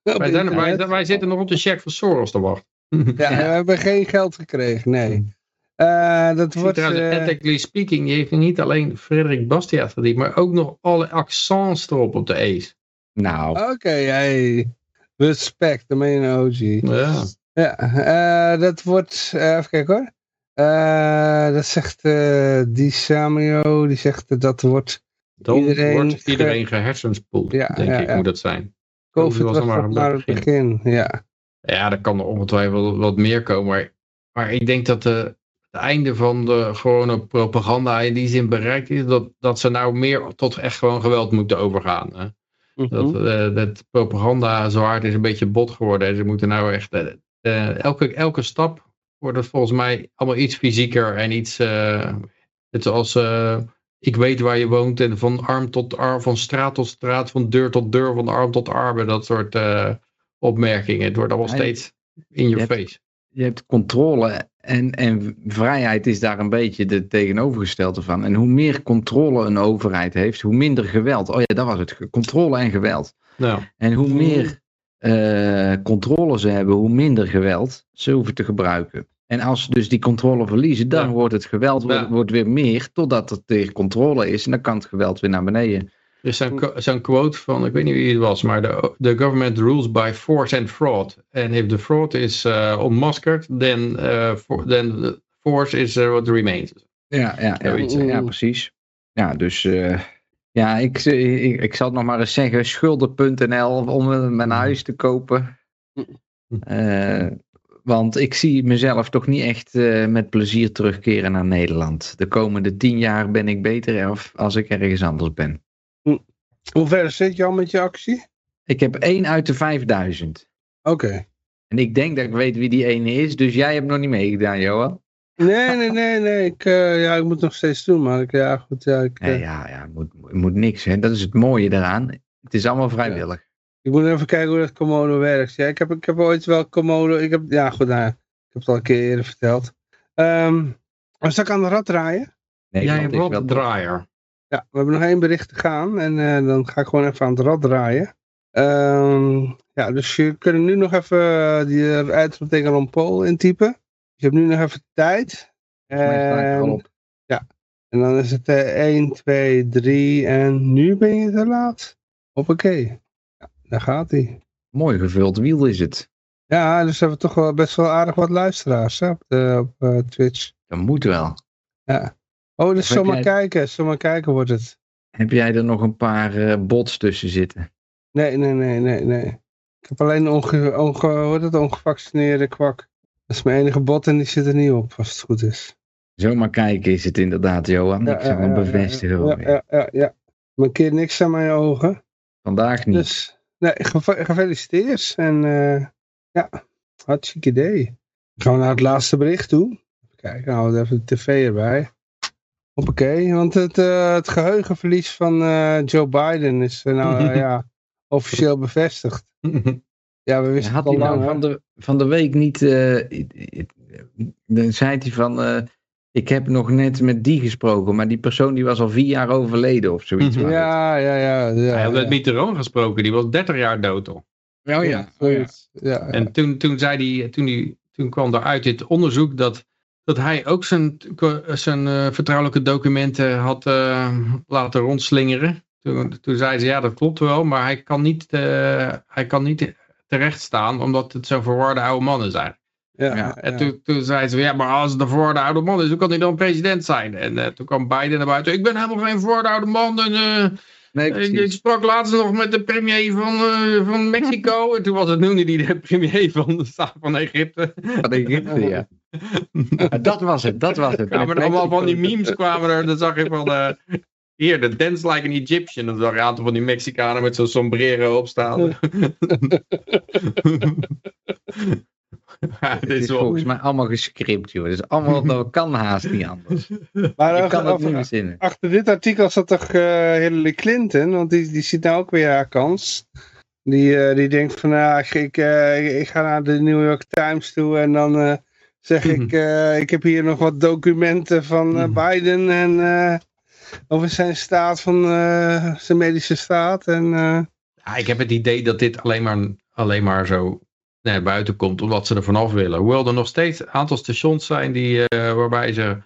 wij, zijn, wij, wij, zitten nog op de check van Soros te wachten. ja, ja, we hebben geen geld gekregen, nee. Uh, dat wordt, uh... Ethically speaking, die heeft niet alleen Frederik Bastiat verdiend, maar ook nog alle accents erop op de E's. Nou. Oké, okay, hey. Respect, de main OG. Ja. Ja, uh, dat wordt, uh, even kijken hoor. Uh, dat zegt die Samio, die zegt dat wordt Dan iedereen, wordt iedereen ge gehersenspoeld, ja, denk ja, ik, ja. moet dat zijn. COVID was, was maar, maar het begin. begin, ja. Ja, er kan er ongetwijfeld wat meer komen, maar, maar ik denk dat de, het einde van de gewone propaganda in die zin bereikt is, dat, dat ze nou meer tot echt gewoon geweld moeten overgaan. Hè? Mm -hmm. dat, uh, dat propaganda zo hard is een beetje bot geworden. En ze moeten nou echt, uh, uh, elke, elke stap wordt het volgens mij allemaal iets fysieker en iets, het zoals ik weet waar je woont en van arm tot arm, van straat tot straat, van deur tot deur, van arm tot arm, dat soort opmerkingen. Het wordt allemaal ja, steeds in your je face. Hebt, je hebt controle en, en vrijheid is daar een beetje de tegenovergestelde van. En hoe meer controle een overheid heeft, hoe minder geweld. Oh ja, dat was het. Controle en geweld. Nou. En hoe meer uh, controle ze hebben, hoe minder geweld ze hoeven te gebruiken. En als ze dus die controle verliezen, dan ja. wordt het geweld ja. wordt, wordt weer meer, totdat er tegen controle is. En dan kan het geweld weer naar beneden. Er is zo'n zo quote van, ik weet niet wie het was, maar the, the government rules by force and fraud. And if the fraud is uh, unmasked, then, uh, for, then the force is uh, what remains. Ja, ja, ja, ja precies. Ja, dus uh, ja, ik, ik, ik zal het nog maar eens zeggen, schulden.nl om mijn huis te kopen. Uh, want ik zie mezelf toch niet echt met plezier terugkeren naar Nederland. De komende tien jaar ben ik beter af als ik ergens anders ben. Hoe ver zit je al met je actie? Ik heb één uit de 5000. Oké. Okay. En ik denk dat ik weet wie die ene is, dus jij hebt nog niet meegedaan, Johan. Nee, nee, nee, nee. Ik, eh, ja, ik moet nog steeds doen, maar ik, ja, goed. Ja, ik, Nee, eh, ja, ja, moet, moet niks. Hè. Dat is het mooie daaraan. Het is allemaal vrijwillig. ik moet even kijken hoe dat Komodo werkt. Ja, ik heb, ik heb ooit wel Komodo. Ik heb, ja, goed, nou, ja, ik heb het al een keer eerder verteld. Ehm was ik aan de rad draaien? Nederland Jij is wel draaier. Ja, we hebben nog één bericht te gaan en eh, dan ga ik gewoon even aan het rad draaien. Ehm, ja, dus je kunt nu nog even uh, die uitroepteken Ron Paul intypen. Je hebt nu nog even tijd. En, op. en dan is het eh 1, 2, 3 en nu ben je te laat. Hoppakee. Ja, daar gaat hij. Mooi gevuld wiel is het. Ja, dus hebben we toch wel best wel aardig wat luisteraars hè, op, de, op eh, Twitch. Dat moet wel. Ja. Oh, dus zomaar jij- kijken. Zomaar kijken wordt het. Heb jij er nog een paar eh, bots tussen zitten? Nee, nee, nee, nee, nee. Ik heb alleen onge, onge, het, ongevaccineerde kwak. Dat is mijn enige bot en die zit er niet op, als het goed is. Zomaar kijken is het inderdaad, Johan. ik zal hem bevestigen. Ja, ja, ja, ja. Mankeert niks aan mijn ogen. Vandaag niet. Dus, nee, gefeliciteerd. En eh, ja, hartstikke idee. Gaan we naar het laatste bericht toe. Even kijken, nou even de tv erbij. Hoppakee, want het, eh, het geheugenverlies van eh, Joe Biden is eh, nou ja, officieel bevestigd. Ja, we wisten Had het al hij lang. nou hè? van de, van de week niet... eh, dan zei hij van... eh, ik heb nog net met die gesproken, maar die persoon die was al vier jaar overleden of zoiets. het. Ja, ja, ja. ja Hij had met. Mitterrand gesproken, die was 30 jaar dood al. Oh ja. zoiets. Ja, ja. En toen, toen, zei hij, toen, hij, toen kwam er uit dit onderzoek dat, dat hij ook zijn, zijn eh, vertrouwelijke documenten had eh, laten rondslingeren. Toen, toen zei ze, ja dat klopt wel, maar hij kan niet, eh, hij kan niet terecht staan omdat het zo verwarde oude mannen zijn. ja, Ja, En ja. toen, toen zei ze, ja maar als het een verwarde oude man is, hoe kan hij dan president zijn? En toen kwam Biden naar buiten, ik ben helemaal geen verwarde oude man en... Nee, ik, sprak laatst nog met de premier van, van Mexico. En toen was het noemde hij de premier van de staat van Egypte. Van Egypte, ja. Dat was het, dat was het. kwamen er allemaal van die memes kwamen er. Dan zag je van... eh, hier, de dance like an Egyptian. Dan zag je een aantal van die Mexicanen met zo'n sombrero opstaan. ja, Het dit is is wel... volgens mij allemaal gescript, joh. Het is allemaal, dat kan haast niet anders. Maar over- kan het niet verzinnen. achter dit artikel zat toch eh, Hillary Clinton, want die, die ziet nou ook weer haar kans. Die, eh, die denkt van, nou, ik, ik, ik ga naar de New York Times toe en dan eh, zeg ik, eh, ik heb hier nog wat documenten van eh, Biden en eh, over zijn staat van zijn medische staat. En, Ja, ik heb het idee dat dit alleen maar, alleen maar zo naar buiten komt omdat ze er vanaf willen. Hoewel er nog steeds een aantal stations zijn die, waarbij ze...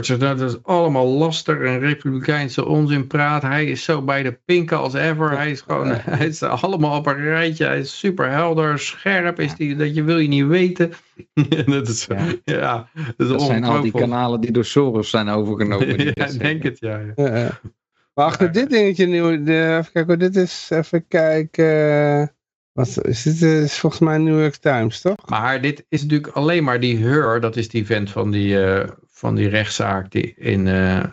Ze, dat is allemaal laster en republikeinse onzin praat. Hij is zo bij de pinken als ever. Hij is gewoon, hij is allemaal op een rijtje. Hij is super helder, scherp is die, dat je wil je niet weten. dat is, ja, Ja. dat is Dat zijn al die kanalen die door Soros zijn overgenomen. ja, ik denk het, ja. ja. ja. Maar achter dit dingetje nieuw, de, even kijken, dit is, even kijken, wat is dit? Is volgens mij New York Times, toch? Maar dit is natuurlijk alleen maar die Hur, dat is die vent van die, eh, van die rechtszaak die in, eh,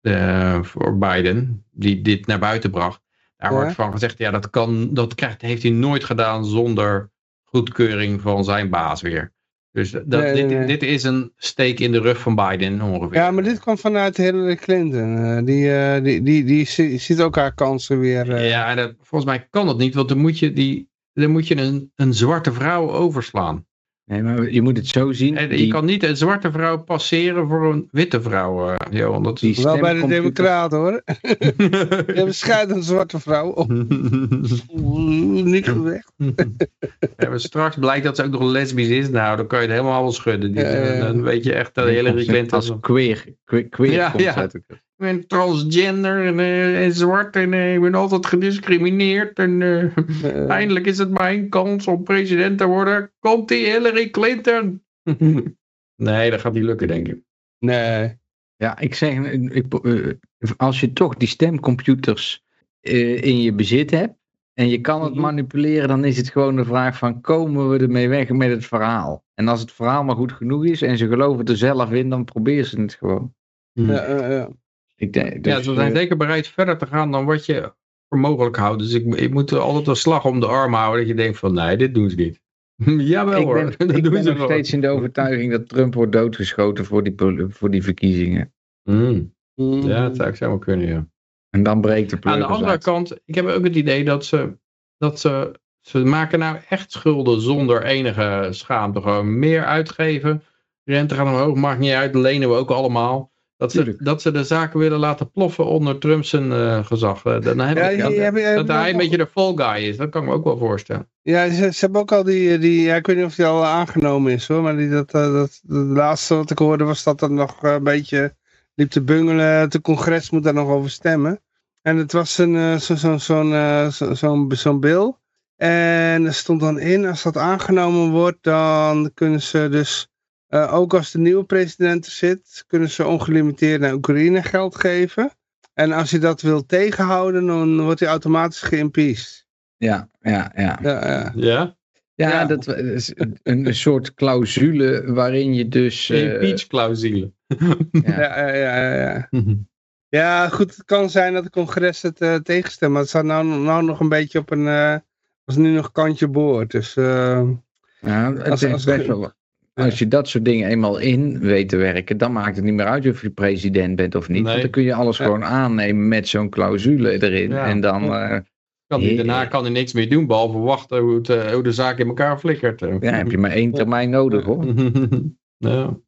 de, voor Biden, die dit naar buiten bracht. Daar Ja. wordt van gezegd, ja, dat, kan, dat krijgt, heeft hij nooit gedaan zonder goedkeuring van zijn baas weer. Dus dat, Nee, dit, nee. dit is een steek in de rug van Biden ongeveer. Ja, maar dit kwam vanuit Hillary Clinton. eh, die, eh, die, die, die, zie- ziet ook haar kansen weer. Ja, en dat, volgens mij kan dat niet, want dan moet je, die, dan moet je een, een zwarte vrouw overslaan. Nee, maar je moet het zo zien. En je die- kan niet een zwarte vrouw passeren voor een witte vrouw, eh, Johan. Dat is... die Wel bij de Democraten hoor. Je hebt een scheidende zwarte vrouw. Oh, oeh, niet weg. Ja, maar straks blijkt dat ze ook nog lesbisch is. Nou, dan kan je het helemaal wel schudden. Die, Ja, ja, ja. Dan weet je echt dat Hillary Clinton... Als queer. Queer, queer Ja, komt ja. uit ben transgender en, eh, en zwart en eh, ik ben altijd gediscrimineerd. En eh, eindelijk is het mijn kans om president te worden. Komt die Hillary Clinton? nee, dat gaat niet lukken, denk ik. nee. Ja, ik zeg, ik, als je toch die stemcomputers eh, in je bezit hebt en je kan het Mhm. manipuleren, dan is het gewoon de vraag van komen we ermee weg met het verhaal? En als het verhaal maar goed genoeg is en ze geloven er zelf in, dan proberen ze het gewoon. Ja, eh, ja. Ik denk, Ja, ze zijn eh, zeker bereid verder te gaan dan wat je voor mogelijk houdt. Dus ik, ik moet er altijd een slag om de arm houden dat je denkt van nee, dit doen ze niet. Jawel ik hoor, ben, dat ik doen ben ze nog gewoon. steeds in de overtuiging dat Trump wordt doodgeschoten voor die, voor die verkiezingen. Hmm. Mm. Ja, dat zou ik zomaar kunnen, ja. En dan breekt de Aan de andere uit. kant, ik heb ook het idee dat ze, dat ze, ze maken nou echt schulden zonder enige schaamte. Gewoon meer uitgeven, rente gaat omhoog, maakt niet uit, lenen we ook allemaal. Dat ze, dat ze de zaken willen laten ploffen onder Trump's eh, gezag. Eh, Dan heb Ja, ik, dat, dat hij een beetje de fall guy is, dat kan ik me ook wel voorstellen. Ja, ze, ze hebben ook al die, die ik weet niet of die al aangenomen is hoor, maar die, dat, eh, dat, laatste wat ik hoorde was dat er nog een beetje liep te bungelen. Het congres moet daar nog over stemmen. En het was een, eh, zo- zo- zo'n zo- zo'n zo'n bill. En er stond dan in, als dat aangenomen wordt, dan kunnen ze dus, eh, ook als de nieuwe president er zit, kunnen ze ongelimiteerd naar Oekraïne geld geven. En als hij dat wil tegenhouden, dan wordt hij automatisch geïmpeached. Ja, ja, ja. Ja, ja. Ja? Ja, Ja. dat is een, een soort clausule waarin je dus... eh, Impeach-clausule. ja. Ja, ja, ja, ja. ja, goed, het kan zijn dat het congres het eh, tegenstemt, maar het staat nou, nou nog een beetje op een, was nu nog kantje boord, dus eh, Ja, het Als- is als- best wel... Als je dat soort dingen eenmaal in weet te werken, dan maakt het niet meer uit of je president bent of niet. Nee. Want dan kun je alles Ja. gewoon aannemen met zo'n clausule erin. Ja. En dan eh, Kan hij, daarna kan hij niks meer doen, behalve wachten hoe, het, eh, hoe de zaak in elkaar flikkert. ja, heb je maar één termijn nodig hoor. ja.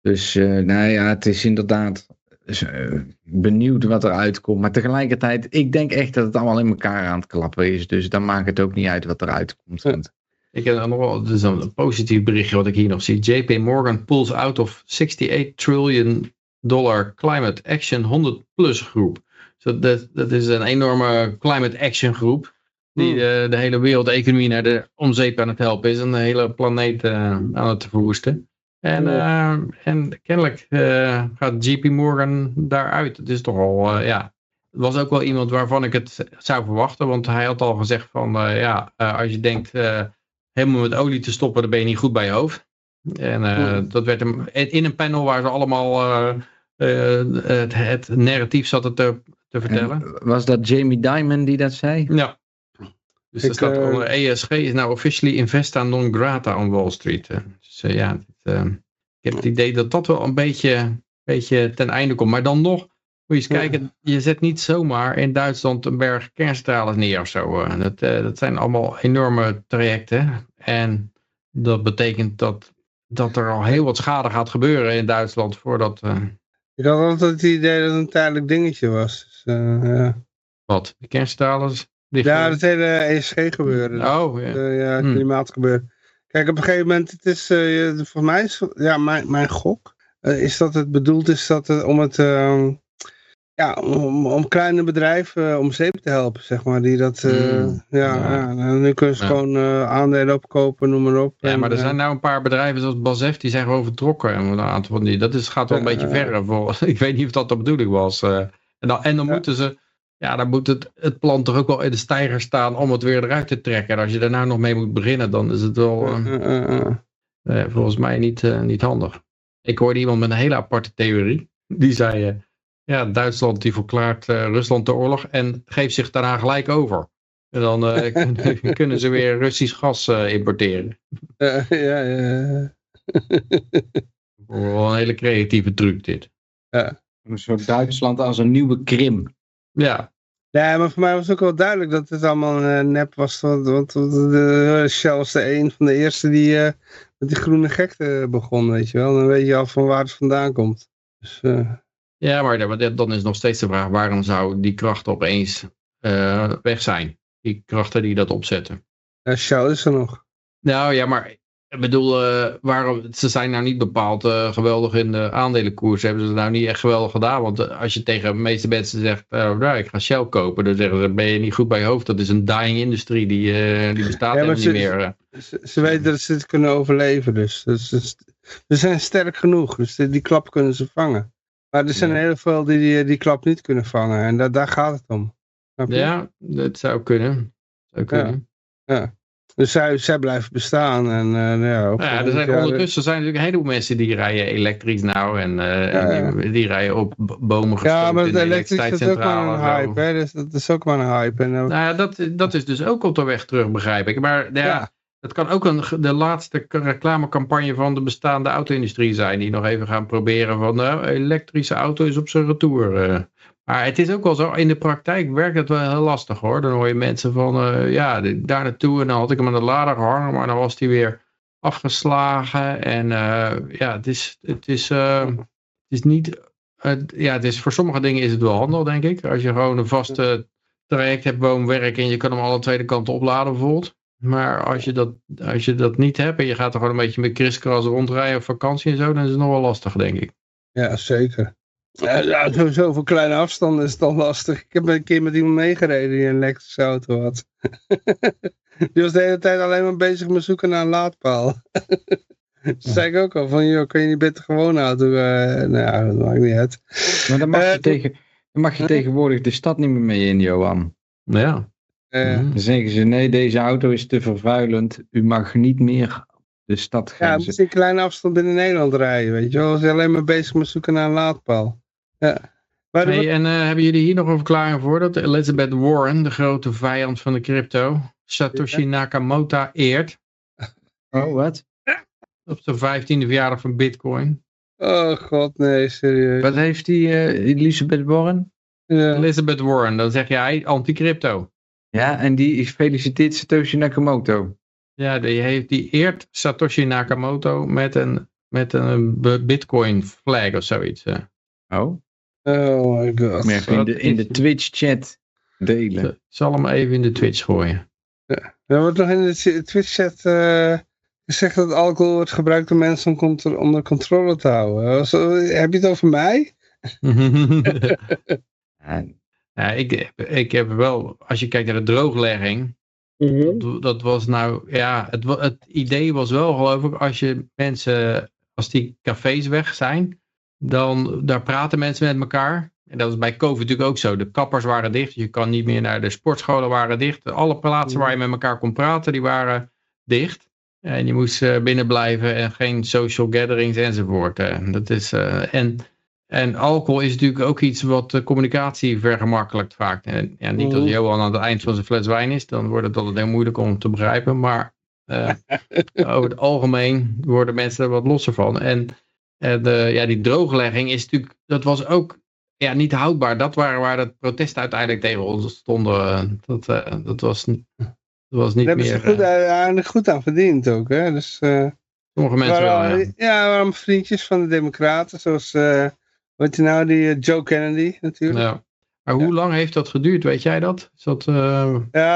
Dus eh, nou ja, het is inderdaad dus, benieuwd wat eruit komt. Maar tegelijkertijd, ik denk echt dat het allemaal in elkaar aan het klappen is. Dus dan maakt het ook niet uit wat eruit komt. Ik heb nog wel dus een positief berichtje wat ik hier nog zie. JP Morgan pulls out of 68 trillion dollar climate action 100 plus groep. Dus dat, dat is een enorme climate action groep. Die Hmm. de, de hele wereldeconomie naar de omzeep aan het helpen is. En de hele planeet eh, aan het verwoesten. En, eh, en kennelijk eh, gaat JP Morgan daaruit. Het is toch al, ja. Het was ook wel iemand waarvan ik het zou verwachten. Want hij had al gezegd van, ja, als je denkt helemaal met olie te stoppen, dan ben je niet goed bij je hoofd. En eh, dat werd hem in een panel waar ze allemaal eh, eh, het, het narratief zaten te, te vertellen. en was dat Jamie Dimon die dat zei? Ja. Dus er staat onder ESG is nou officially investa non grata on Wall Street. Dus ja, dit, ik heb het idee dat dat wel een beetje, beetje ten einde komt. Maar dan nog, moet je eens kijken, je zet niet zomaar in Duitsland een berg kerncentrales neer of zo. eh. Dat, eh, dat zijn allemaal enorme trajecten. En dat betekent dat, dat er al heel wat schade gaat gebeuren in Duitsland voordat... eh, ik had altijd het idee dat het een tijdelijk dingetje was. Dus, ja. wat? De kerncentrales? liggen- ja, het hele ESG gebeuren. Oh, ja. Eh, ja, Hmm. klimaatgebeuren. Kijk, op een gegeven moment, het is, voor mij is, ja, mijn, mijn gok, is dat het bedoeld is dat het, om het, eh, ja, om, om kleine bedrijven eh, om zeep te helpen, zeg maar, die dat, eh, Hmm. ja, Ja. ja. en nu kunnen ze Ja. gewoon eh, aandelen opkopen, noem maar op. Ja, En, maar er zijn nou een paar bedrijven zoals Basf, die zijn gewoon vertrokken. En een aantal van die, dat is, gaat wel een beetje verder. Voor, ik weet niet of dat de bedoeling was. eh. en dan, en dan Ja. moeten ze, ja, dan moet het, het plan toch ook wel in de stijger staan om het weer eruit te trekken. En als je daar nou nog mee moet beginnen, dan is het wel volgens mij niet, eh, niet handig. Ik hoorde iemand met een hele aparte theorie. Die zei, ja, Duitsland die verklaart eh, Rusland de oorlog en geeft zich daarna gelijk over. En dan eh, kunnen, ze weer Russisch gas eh, importeren. Eh, ja, ja, ja. Wel een hele creatieve truc dit. Een soort Duitsland als een nieuwe Krim. Ja, Ja, maar voor mij was ook wel duidelijk dat het allemaal een nep was. Want, want de, Shell was de een van de eerste die eh, met die groene gekte begon, weet je wel. Dan weet je al van waar het vandaan komt. Dus, eh, ja maar dan- dan is nog steeds de vraag, waarom zou die krachten opeens eh, weg zijn? Die krachten die dat opzetten. ja, Shell is er nog. Nou ja, maar ik bedoel, eh, waarom, ze zijn nou niet bepaald eh, geweldig in de aandelenkoers. Hebben ze nou niet echt geweldig gedaan. Want als je tegen de meeste mensen zegt, nou, ik ga Shell kopen. Dan zeggen ze, ben je niet goed bij je hoofd. Dat is een dying industrie, die, die bestaat Ja, maar helemaal ze- niet meer. Ze, ze weten dat ze het kunnen overleven, dus. dus, dus ze zijn sterk genoeg, dus die, die klap kunnen ze vangen. Maar er zijn Ja. heel veel die, die die klap niet kunnen vangen. En da, daar gaat het om. Ja, dat zou kunnen. Zou kunnen. Dus zij, zij blijven bestaan. En, eh, ja, op- Nou ja, er zijn ja, ondertussen zijn natuurlijk een heleboel mensen die rijden elektrisch nou. En, eh, Ja, en die, die rijden op bomen gestoten Ja, maar het elektrisch is ook maar een hype. Hè? Dus dat is ook maar een hype. En, eh, Nou ja, dat, dat is dus ook op de weg terug, begrijp ik. Maar ja, Ja. Het kan ook een, de laatste reclamecampagne van de bestaande auto-industrie zijn. Die nog even gaan proberen van nou, elektrische auto is op zijn retour. eh. Maar het is ook wel zo, in de praktijk werkt het wel heel lastig hoor. Dan hoor je mensen van, eh, ja, de- daar naartoe en dan had ik hem aan de lader gehangen, maar dan was hij weer afgeslagen. En eh, ja, het is, het is, eh, het is niet, ja, het is, voor sommige dingen is het wel handig denk ik. Als je gewoon een vaste traject hebt, woon-werk en je kan hem alle tweede kanten opladen bijvoorbeeld. Maar als je, dat, als je dat niet hebt en je gaat er gewoon een beetje met kriskras rondrijden op vakantie en zo, dan is het nog wel lastig denk ik. Ja, zeker. Ja, ja, sowieso voor kleine afstanden is het dan lastig. Ik heb een keer met iemand meegereden die een elektrische auto had. die was de hele tijd alleen maar bezig met zoeken naar een laadpaal. Toen zei ik ook al van, joh, kan je niet beter gewoon auto? eh nou ja, dat maakt niet uit. Maar dan mag, Eh, je, tegen, dan mag je tegenwoordig de stad niet meer mee in, Johan. Ja. Eh, Mhm. Dan zeggen ze, nee, deze auto is te vervuilend. U mag niet meer de stad Ja, gaan. moet je een kleine afstand binnen Nederland rijden, weet je wel. Ze zijn alleen maar bezig met zoeken naar een laadpaal. Ja. Maar en eh, hebben jullie hier nog een verklaring voor dat Elizabeth Warren, de grote vijand van de crypto, Satoshi Nakamoto eert oh, wat? op de 15e verjaardag van Bitcoin? Oh god, nee, serieus. Wat heeft die eh, Elisabeth Warren? Ja. Elizabeth Warren, dan zeg jij anti-crypto. Ja, en die feliciteert Satoshi Nakamoto. Ja, die, heeft, die eert Satoshi Nakamoto met een, met een b- Bitcoin flag of zoiets. eh. Oh, Oh my god. in de, in de Twitch-chat delen. Ik zal hem even in de Twitch gooien. Er wordt nog in de Twitch-chat eh, gezegd dat alcohol wordt gebruikt door mensen om contro- onder controle te houden. Was- heb je het over mij? Ja, ik, ik heb wel, als je kijkt naar de drooglegging, Dat, dat was nou, ja, het, het idee was wel geloof ik, als je mensen, als die cafés weg zijn, dan daar praten mensen met elkaar. En dat was bij COVID natuurlijk ook zo. De kappers waren dicht, je kan niet meer naar de sportscholen waren dicht. Alle plaatsen waar je met elkaar kon praten, die waren dicht. En je moest eh, binnen blijven en geen social gatherings enzovoort. Dat is, eh, en, en alcohol is natuurlijk ook iets wat de communicatie vergemakkelijkt vaak. En, ja, niet als Mhm. Johan aan het eind van zijn fles wijn is, dan wordt het altijd heel moeilijk om te begrijpen. Maar eh, over het algemeen worden mensen er wat losser van. En eh, de, ja, die drooglegging is natuurlijk, dat was ook ja, niet houdbaar. Dat waren waar de protesten uiteindelijk tegen ons stonden. Dat, eh, dat, was, dat was niet Daar hebben ze meer... goed, aan, goed aan verdiend ook. Hè? Dus, sommige mensen wel, ja. ja, waren vriendjes van de democraten. Zoals, wat je nou, die eh, Joe Kennedy natuurlijk. Ja. Ja. Maar hoe lang heeft dat geduurd, weet jij dat? Is dat eh,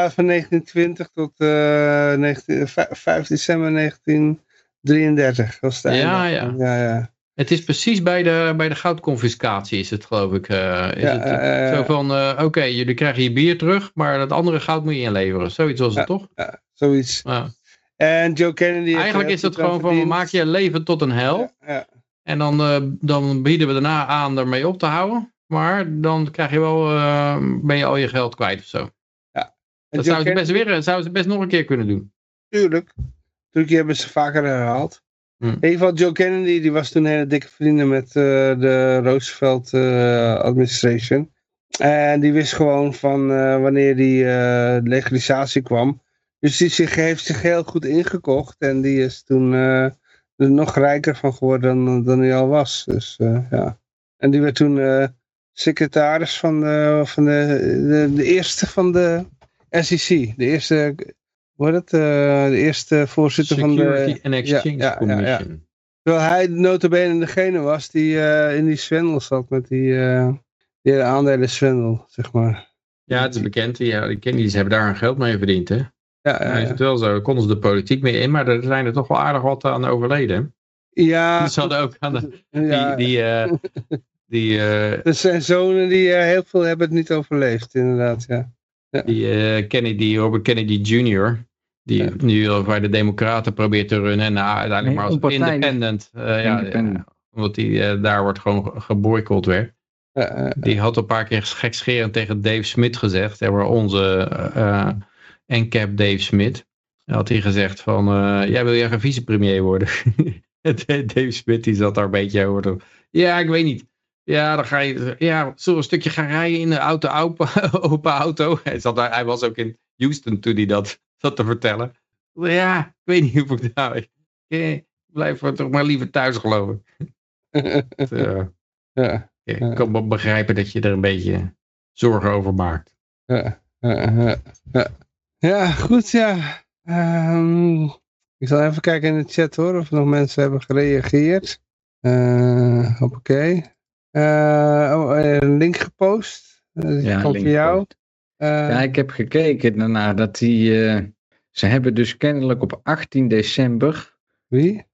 van 1920 tot eh 19, vij- 5 december 1933 was het Ja, ja. ja, ja. Het is precies bij de, bij de goudconfiscatie is het geloof ik. eh, is Ja, het, eh, zo van, eh, oké, jullie krijgen je bier terug, maar dat andere goud moet je inleveren. Zoiets was het toch? ja, zoiets. Ja. En Joe Kennedy... Eigenlijk is aan gewoon van, we verdiend. maken je leven tot een hel. Ja, ja. En dan, eh, dan bieden we daarna aan ermee op te houden. Maar dan krijg je wel, eh, ben je al je geld kwijt of zo. En Dat zouden ze, best weer, zouden ze best nog een keer kunnen doen. Tuurlijk. Tuurlijk hebben ze vaker herhaald. Hm. In ieder geval, Joe Kennedy die was toen hele dikke vrienden met eh, de Roosevelt eh, administration. En die wist gewoon van eh, wanneer die eh, legalisatie kwam. Dus die zich, heeft zich heel goed ingekocht. En die is toen eh, er nog rijker van geworden dan, dan hij al was. Dus eh, ja. En die werd toen eh, secretaris van, de, van de, de, de eerste van de SEC. De eerste, hoe heet het? Eh, de eerste voorzitter van de... Security and Exchange ja, ja, ja. Commission. Terwijl hij notabene degene was die in die zwendel zat met die, eh die aandelen zwendel, zeg maar. Ja, het is bekend. Ja, die Kennedys hebben daar hun geld mee verdiend. Hè? Ja, ja, Ja, is het wel zo. Daar konden ze de politiek mee in, maar er zijn er toch wel aardig wat aan overleden. ja, ze hadden ook aan de, ja. die, die, eh, die, eh, er zijn zonen die eh, heel veel hebben het niet overleefd, inderdaad, ja. die eh, Kennedy, Robert Kennedy Jr., die Ja. nu al bij de Democraten probeert te runnen en nou, uiteindelijk Nee, maar als onpartijdig. independent, eh, ja, Independent. ja, omdat hij eh, daar wordt gewoon ge- geboycott werd. Eh, Die had een paar keer gekscherend tegen Dave Smith gezegd. Er onze eh NCAP Dave Smith. Had hij gezegd van, eh, jij wil jij geen vicepremier worden? Dave Smith die zat daar een beetje over. Ja, ik weet niet. Ja, dan ga je, ja, zullen een stukje gaan rijden in de auto, open, open auto? Hij, zat daar, hij was ook in Houston toen hij dat zat te vertellen. Ja, ik weet niet of ik nou... Ik, blijf toch maar liever thuis geloof ik. Uh, ja, ik kan wel begrijpen dat je er een beetje zorgen over maakt. Ja, ja, ja. Ja goed, ja. Um, ik zal even kijken in de chat hoor, of nog mensen hebben gereageerd. Uh, Hoppakee. Uh, oh, een link gepost. Uh, ja, komt voor jou. ja, ik heb gekeken daarna dat die... ze hebben dus kennelijk op 18 december... Wie?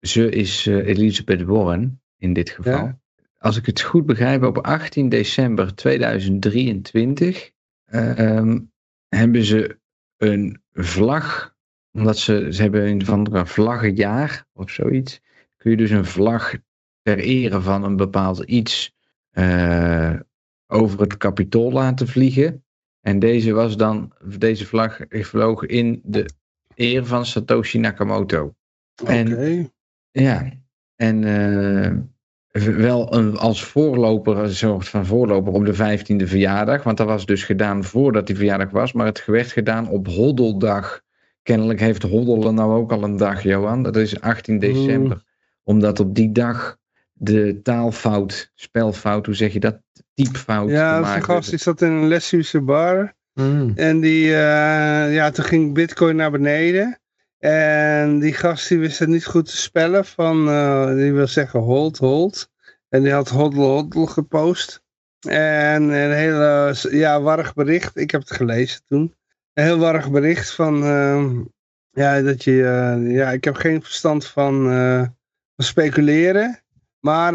ze is Elizabeth Warren in dit geval. Ja. Als ik het goed begrijp, op 18 december 2023 um, hebben ze een vlag, omdat ze, ze hebben een van een vlaggenjaar of zoiets, kun je dus een vlag ter ere van een bepaald iets uh, over het kapitool laten vliegen. En deze was dan, deze vlag vloog in de eer van Satoshi Nakamoto. Oké. Ja, en uh, wel een, als voorloper, een soort van voorloper op de 15e verjaardag. Want dat was dus gedaan voordat die verjaardag was. Maar het werd gedaan op Hoddeldag. Kennelijk heeft Hoddelen nou ook al een dag, Johan. Dat is 18 december. Omdat op die dag de taalfout, spelfout, hoe zeg je dat? Typfout. Ja, dat is een gast die zat in een Lessuurse bar. Mm. En die, uh, ja, toen ging Bitcoin naar beneden. En die gast die wist het niet goed te spellen. Van, uh, die wil zeggen hold, hold. En die had hoddle, hoddle gepost. En een hele ja, warrig bericht. Ik heb het gelezen toen. Een heel warrig bericht van... Uh, ja, dat je... Uh, ja, ik heb geen verstand van, van speculeren. Maar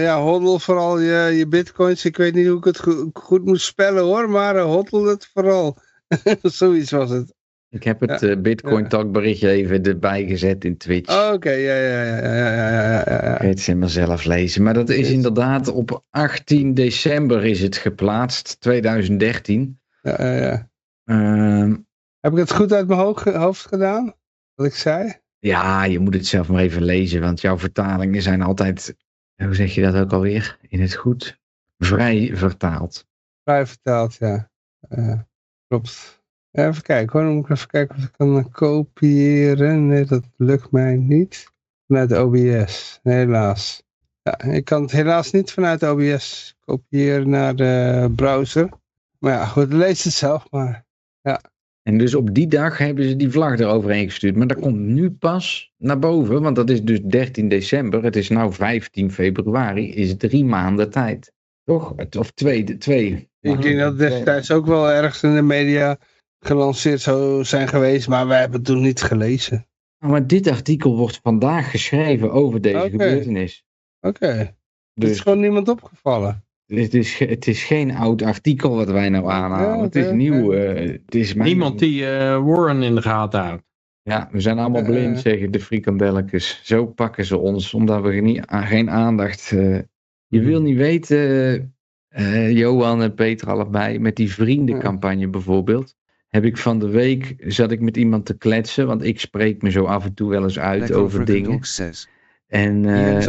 ja, hodl vooral je, je bitcoins. Ik weet niet hoe ik het goed, goed moet spellen hoor. Maar hodl het vooral. Zoiets was het. Ik heb het ja, Bitcoin Talk berichtje even erbij gezet in Twitch. Oh, Oké, okay. ja, ja, ja, ja, ja, ja, ja. Ik het ze maar zelf lezen. Maar dat is inderdaad op 18 december is het geplaatst, 2013. Ja, ja, ja. Uh, heb ik het goed uit mijn hoofd gedaan? Wat ik zei? Ja, je moet het zelf maar even lezen, want jouw vertalingen zijn altijd, hoe zeg je dat ook alweer, in het goed? Vrij vertaald. Vrij vertaald, ja. Uh, klopt. Even kijken hoor, dan moet ik even kijken of ik kan kopiëren. Nee, dat lukt mij niet. Vanuit OBS, helaas. Ja, ik kan het helaas niet vanuit OBS kopiëren naar de browser. Maar ja, goed, lees het zelf maar. Ja. En dus op die dag hebben ze die vlag eroverheen gestuurd. Maar dat komt nu pas naar boven, want dat is dus 13 december. Het is nu 15 februari, is drie maanden tijd. Toch? Of twee. twee. Ik denk dat destijds ook wel ergens in de media gelanceerd zou zijn geweest, maar wij hebben het toen niet gelezen. Maar dit artikel wordt vandaag geschreven over deze gebeurtenis. Oké. Okay. Dus, is gewoon niemand opgevallen. Het is, het is geen oud artikel wat wij nou aanhalen. het is nieuw. Uh, het is Niemand die uh, Warren in de gaten houdt. Ja, we zijn allemaal blind, zeggen de frikandelletjes. Zo pakken ze ons, omdat we niet, geen aandacht... Uh, je wil niet weten, Johan en Peter allebei, met die vriendencampagne bijvoorbeeld heb ik van de week, zat ik met iemand te kletsen, want ik spreek me zo af en toe wel eens uit over dingen. En uh,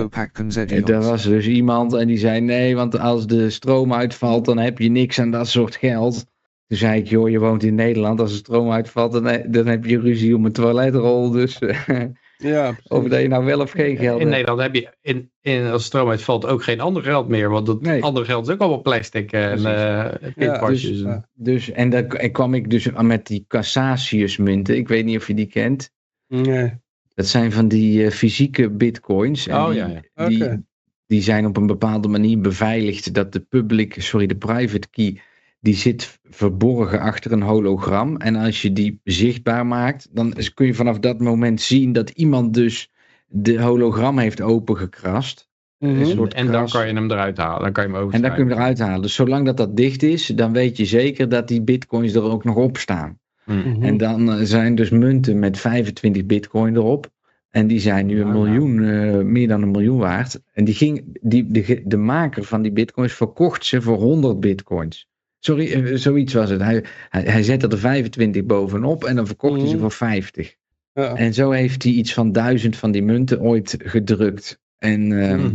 er was dus iemand en die zei nee, want als de stroom uitvalt, dan heb je niks aan dat soort geld. Toen zei ik, joh, je woont in Nederland, als de stroom uitvalt, dan, dan heb je ruzie om een toiletrol. Dus Ja, Over dat je nou wel of geen geld In Nederland heb je, in, in, als stroom uitvalt, ook geen ander geld meer. Want het andere geld is ook allemaal plastic en uh, ja, dus, dus, en daar kwam ik dus met die Cassasius munten. Ik weet niet of je die kent. Nee. Dat zijn van die uh, fysieke bitcoins. En oh die, ja. ja. Die, die zijn op een bepaalde manier beveiligd dat de public, sorry, de private key die zit verborgen achter een hologram. En als je die zichtbaar maakt, dan kun je vanaf dat moment zien dat iemand dus de hologram heeft opengekrast. Mm En dan kan je hem eruit halen. Dan kan je hem en dan kun je hem eruit halen. Dus zolang dat dat dicht is, dan weet je zeker dat die bitcoins er ook nog op staan. Mhm. En dan eh, zijn dus munten met 25 bitcoin erop. En die zijn nu een miljoen, uh, meer dan een miljoen waard. En die ging, die, de, de maker van die bitcoins verkocht ze voor 100 bitcoins. Sorry, eh, zoiets was het. Hij, hij, hij zette er 25 bovenop en dan verkocht hij ze mhm. voor 50. Ja. En zo heeft hij iets van duizend van die munten ooit gedrukt. En uh,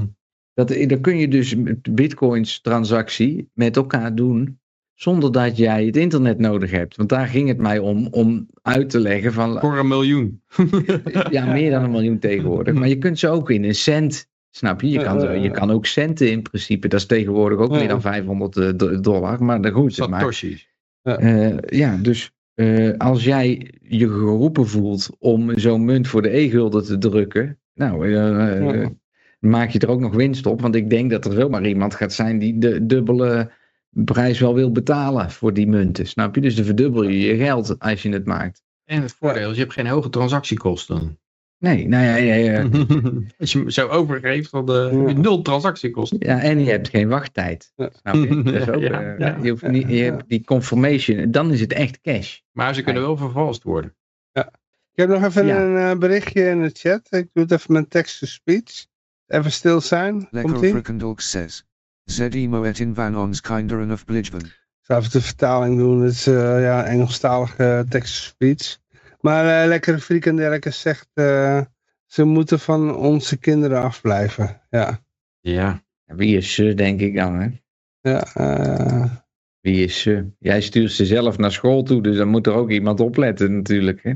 dat, dan kun je dus bitcoins transactie met elkaar doen zonder dat jij het internet nodig hebt. Want daar ging het mij om, om uit te leggen van, Voor een miljoen. ja, meer dan een miljoen tegenwoordig. Maar je kunt ze ook in een cent, snap je? Je kan, je kan ook centen in principe. Dat is tegenwoordig ook meer dan 500 eh, do- dollar. Maar dat goed, maar, Satoshi's. eh, ja, dus eh, als jij je geroepen voelt om zo'n munt voor de e-gulden te drukken, nou, maak je er ook nog winst op. Want ik denk dat er zomaar iemand gaat zijn die de dubbele prijs wel wil betalen voor die munten. Snap je? Dus dan verdubbel je je geld als je het maakt. En het voordeel is, je hebt geen hoge transactiekosten. Nee, nou ja, ja, ja, Als je hem zo overgeeft, dan eh, heb je nul transactiekosten. ja, en je hebt geen wachttijd. Ja. Snap je? Dat is ook, Ja, eh, ja. je, hoeft niet, je hebt die confirmation, dan is het echt cash. Maar ze kunnen wel vervalst worden. Ik heb nog even Ja. een eh, berichtje in de chat. Ik doe het even met text-to-speech. Even stil zijn. Lekker? Frikandolk says. Zedimo et in van ons kinder en of Blijven. Ik zal even de vertaling doen. Het is eh, ja, Engelstalige text-to-speech. Maar eh lekkere frikandelke zegt... eh, ze moeten van onze kinderen afblijven. Ja. Ja. Wie is ze, denk ik dan, hè? Ja, eh, Wie is ze? Jij stuurt ze zelf naar school toe, dus dan moet er ook iemand opletten natuurlijk. Hè?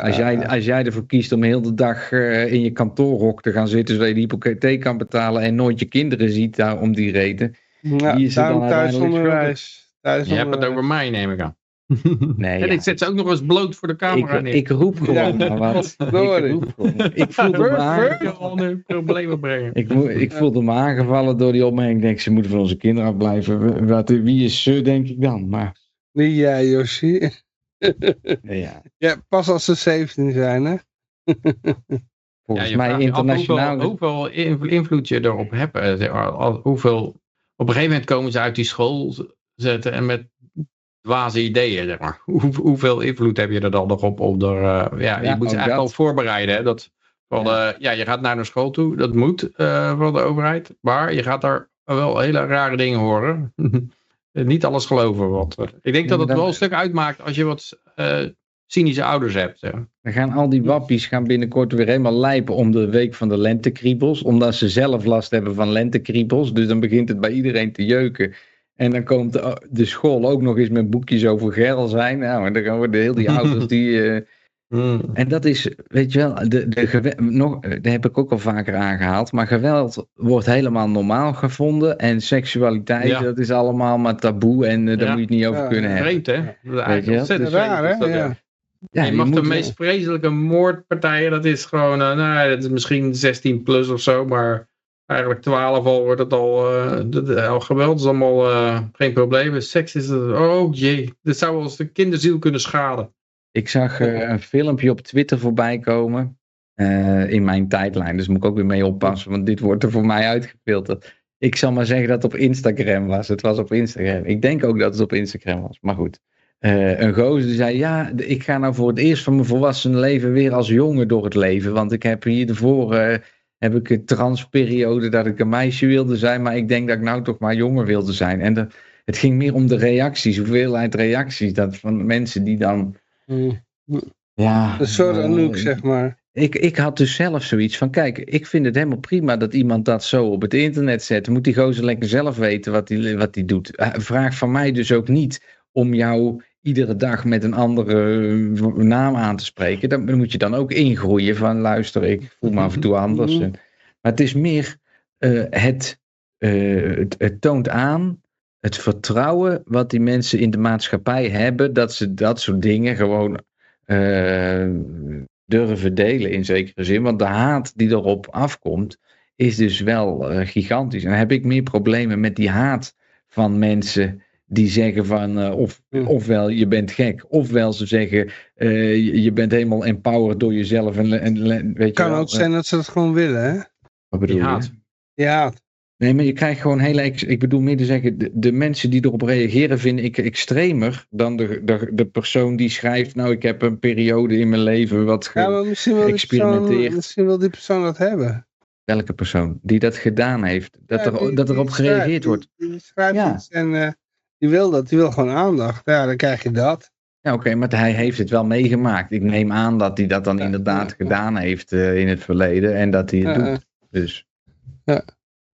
Als, jij, eh, als jij ervoor kiest om heel de dag eh, in je kantoorrok te gaan zitten, zodat je de hypotheek kan betalen en nooit je kinderen ziet daar om die reden. ja, wie is daarom dan uiteindelijk thuisonderwijs. Je hebt het over mij, neem ik aan. Nee, en ja. ik zet ze ook nog eens bloot voor de camera ik, neer. ik roep gewoon Ja, maar wat. Ik, roep gewoon. ik voelde me Ik aan- wil al nu problemen brengen. ik, ik voelde me aangevallen door die opmerking. Ik denk, ze moeten van onze kinderen afblijven. Wat, wie is ze, denk ik dan. Maar Niet jij, Yoshi. ja, Ja, pas als ze 17 zijn, hè? volgens mij internationaal. Hoeveel, hoeveel inv- invloed je erop hebt. eh, hoeveel, op een gegeven moment komen ze uit die school zetten en met dwaze ideeën, zeg maar. Hoe, hoeveel invloed heb je er dan nog op? op er, eh, ja, Ja, je moet ze ook eigenlijk dat. al voorbereiden. Hè? Dat, van, ja. ja, je gaat naar een school toe, dat moet eh, van de overheid. Maar je gaat daar wel hele rare dingen horen. Niet alles geloven. Want, eh, ik denk dat het wel een stuk uitmaakt als je wat eh, cynische ouders hebt. Zeg. Dan gaan al die wappies gaan binnenkort weer helemaal lijpen om de week van de lentekriebels. Omdat ze zelf last hebben van lentekriebels. Dus dan begint het bij iedereen te jeuken. En dan komt de, de school ook nog eens met boekjes over geil zijn. Nou, en dan gaan we de, heel die ouders die... eh, en dat is, weet je wel, de, de nog, eh, dat heb ik ook al vaker aangehaald. Maar geweld wordt helemaal normaal gevonden. En seksualiteit, Ja. dat is allemaal maar taboe. En eh, daar Ja. moet je het niet over Ja, kunnen hebben. Vreemd, hè? Dat is Weet eigenlijk ontzettend Raar, hè? Ja. Ja, je je mag moet- de meest vreselijke moordpartijen, dat is gewoon, nou, dat is misschien 16 plus of zo, maar eigenlijk 12 al wordt het al, eh, al geweld is allemaal eh, geen probleem. Seks is, het, oh jee, dit zou eens de kinderziel kunnen schaden. Ik zag eh, een filmpje op Twitter voorbij komen. in mijn tijdlijn. Dus moet ik ook weer mee oppassen. Want dit wordt er voor mij uitgefilterd. Ik zal maar zeggen dat het op Instagram was. Het was op Instagram. Ik denk ook dat het op Instagram was. Maar goed. Een gozer die zei: Ja, ik ga nou voor het eerst van mijn volwassen leven weer als jongen door het leven. Want ik heb hiervoor. eh heb ik een transperiode dat ik een meisje wilde zijn. Maar ik denk dat ik nou toch maar jonger wilde zijn. En de, het ging meer om de reacties. Hoeveelheid reacties. Dat van mensen die dan. Mm. Ja, Een soort Anouk, zeg maar. ik, ik had dus zelf zoiets van, kijk, ik vind het helemaal prima dat iemand dat zo op het internet zet. Moet die gozer lekker zelf weten wat hij wat die doet. Eh, Vraag van mij dus ook niet om jou iedere dag met een andere eh, naam aan te spreken. Dan moet je dan ook ingroeien van, luister, ik voel me af en toe anders. Mhm. En- Maar het is meer, eh, het, eh, het, het toont aan het vertrouwen wat die mensen in de maatschappij hebben, dat ze dat soort dingen gewoon durven delen in zekere zin. Want de haat die erop afkomt, is dus wel gigantisch. En dan heb ik meer problemen met die haat van mensen die zeggen van, eh, of, ofwel je bent gek, ofwel ze zeggen eh, je, je bent helemaal empowered door jezelf. En, en, en weet je kan wel, ook eh, zijn dat ze dat gewoon willen, hè? wat bedoel je? haat. Ja, Nee, maar je krijgt gewoon hele. Ik bedoel meer te zeggen, de, de mensen die erop reageren vind ik extremer dan de, de, de persoon die schrijft. Nou, ik heb een periode in mijn leven wat. ge- ja maar misschien wil, die persoon, geëxperimenteerd. misschien wil die persoon dat hebben. Welke persoon die dat gedaan heeft. Dat, Ja, er, dat erop gereageerd die- wordt. Die schrijft Ja. iets en die wil dat. Die wil gewoon aandacht. Ja, dan krijg je dat. Ja, oké, maar hij heeft het wel meegemaakt. Ik neem aan dat hij dat dan Ja, inderdaad ja. gedaan heeft eh, in het verleden en dat hij het Ja, doet. Dus. Ja.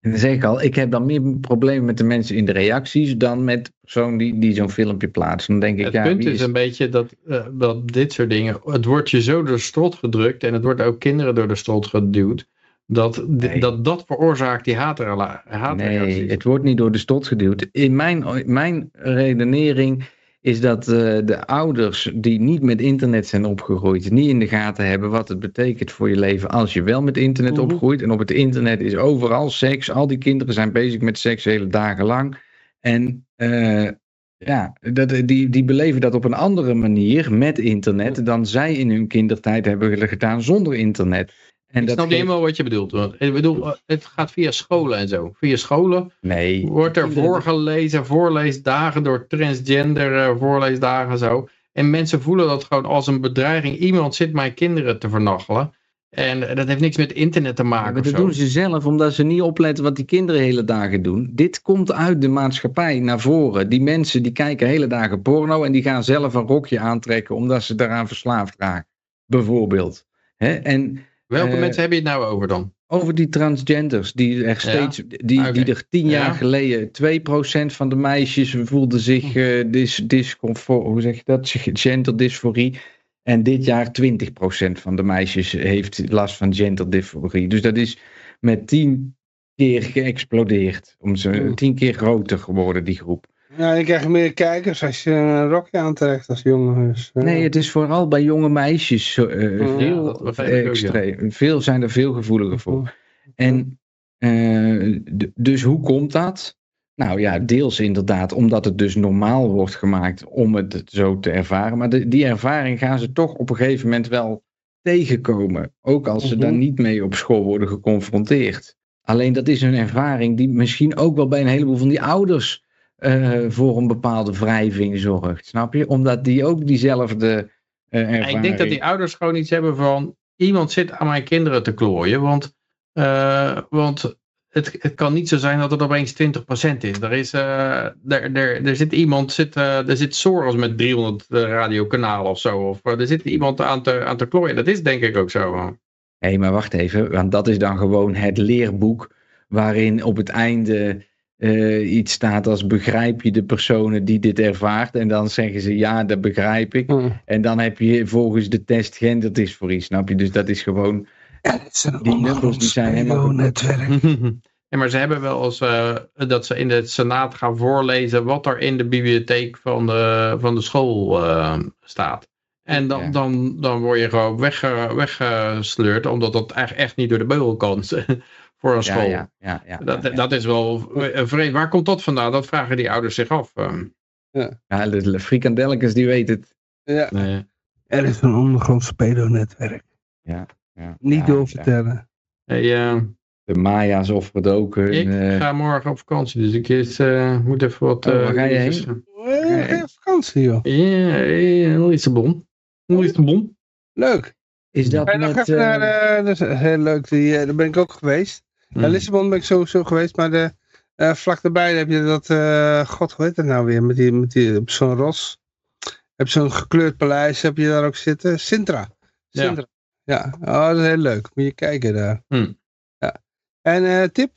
En dan zeg ik al, ik heb dan meer problemen met de mensen in de reacties dan met de persoon die, die zo'n filmpje plaatst. Dan denk ik, Het ja, punt wie is een beetje dat, eh, dat dit soort dingen, het wordt je zo door de strot gedrukt en het wordt ook kinderen door de strot geduwd, dat Nee. dat, dat veroorzaakt die haatreacties. Nee, het wordt niet door de stot geduwd. In mijn, mijn redenering is dat eh, de ouders die niet met internet zijn opgegroeid, niet in de gaten hebben wat het betekent voor je leven als je wel met internet Mhm. opgroeit. En op het internet is overal seks. Al die kinderen zijn bezig met seks hele dagen lang. En eh, ja, dat, die, die beleven dat op een andere manier met internet dan zij in hun kindertijd hebben gedaan zonder internet. En ik dat snap niet helemaal wat je bedoelt. Want, ik bedoel, eh, het gaat via scholen en zo. Via scholen Nee. wordt er voorgelezen, voorleesdagen door transgender eh, voorleesdagen en zo. En mensen voelen dat gewoon als een bedreiging. Iemand zit mijn kinderen te vernachelen. En dat heeft niks met internet te Ja, maken. dat doen ze zelf omdat ze niet opletten wat die kinderen de hele dagen doen. Dit komt uit de maatschappij naar voren. Die mensen die kijken hele dagen porno en die gaan zelf een rokje aantrekken omdat ze daaraan verslaafd raken. Bijvoorbeeld. Hè? En Welke eh, mensen heb je het nou over dan? over die transgenders, die er Ja? steeds, die, Oké. die er tien jaar Ja. geleden 2% van de meisjes voelden zich eh dis, discomfort, hoe zeg je dat, genderdysforie. En dit jaar 20% van de meisjes heeft last van genderdysforie. Dus dat is met 10 keer geëxplodeerd. Om ze. 10 keer groter geworden, die groep. Ja, je krijgt meer kijkers als je een rokje aantrekt als jongen. Dus, eh, Nee, het is vooral bij jonge meisjes zo, eh, Ja, ook, ja. extreem. Veel zijn er veel gevoeliger voor. En eh, dus hoe komt dat? Nou ja, deels inderdaad omdat het dus normaal wordt gemaakt om het zo te ervaren. Maar de, die ervaring gaan ze toch op een gegeven moment wel tegenkomen. Ook als ze Mhm. daar niet mee op school worden geconfronteerd. Alleen dat is een ervaring die misschien ook wel bij een heleboel van die ouders eh, voor een bepaalde wrijving zorgt. Snap je? Omdat die ook diezelfde eh ervaring... ik denk dat die ouders gewoon iets hebben van... Iemand zit aan mijn kinderen te klooien. Want, eh, want het, het kan niet zo zijn dat het opeens 20% is. Er, is eh, er, er, er zit iemand, zit, eh, er zit Soros met 300 radiokanalen of zo. Of er zit iemand aan te, aan te klooien. Dat is denk ik ook zo. Hé, maar wacht even, want dat is dan gewoon het leerboek waarin op het einde eh, iets staat als begrijp je de personen die dit ervaart en dan zeggen ze ja, dat begrijp ik. hm. En dan heb je volgens de test genderdysforie, snap je? Dus dat is gewoon, Ja, dit is een Die nummers die zijn helemaal- netwerk. Ja, maar ze hebben wel eens eh, dat ze in de Senaat gaan voorlezen wat er in de bibliotheek van de, van de school eh, staat. En dan, Ja. dan, dan word je gewoon wegge- weggesleurd, omdat dat echt, echt niet door de beugel kan voor een ja, school. ja, ja, ja, Dat, ja, ja. dat is wel eh, vreemd. Waar komt dat vandaan? Dat vragen die ouders zich af. ehm. Ja, de, de frikandelletjes die weten het. Ja, Nee. er is een ondergronds pedonetwerk. Ja, ja, Niet ja, doorvertellen. Hey, eh, De Maya's offeren ook hun... ik eh, ga morgen op vakantie, dus ik is, eh, moet even wat... Oh, waar ga je dingetjes- heen? Vakantie joh. Ja, eh, Lissabon. Lissabon. Leuk. is dat je nog met... even eh, naar, dat is heel leuk. Die, eh, daar ben ik ook geweest. Ja, Lissabon ben ik sowieso geweest, maar de, eh, vlak daarbij heb je dat, eh, god hoe heet het nou weer, met die, met die, op zo'n ros. Heb je zo'n gekleurd paleis, heb je daar ook zitten. Sintra. Ja. Sintra. Ja, oh, dat is heel leuk. Moet je kijken daar. Hm. Ja. En eh, tip,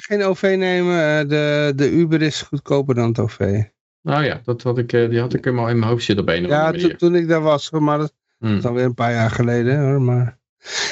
geen OV nemen, de, de Uber is goedkoper dan het OV. Nou ja, dat had ik, die had ik helemaal in mijn hoofd zitten op een of Ja, andere to- manier. toen ik daar was, maar dat Hm. is alweer een paar jaar geleden hoor. Maar...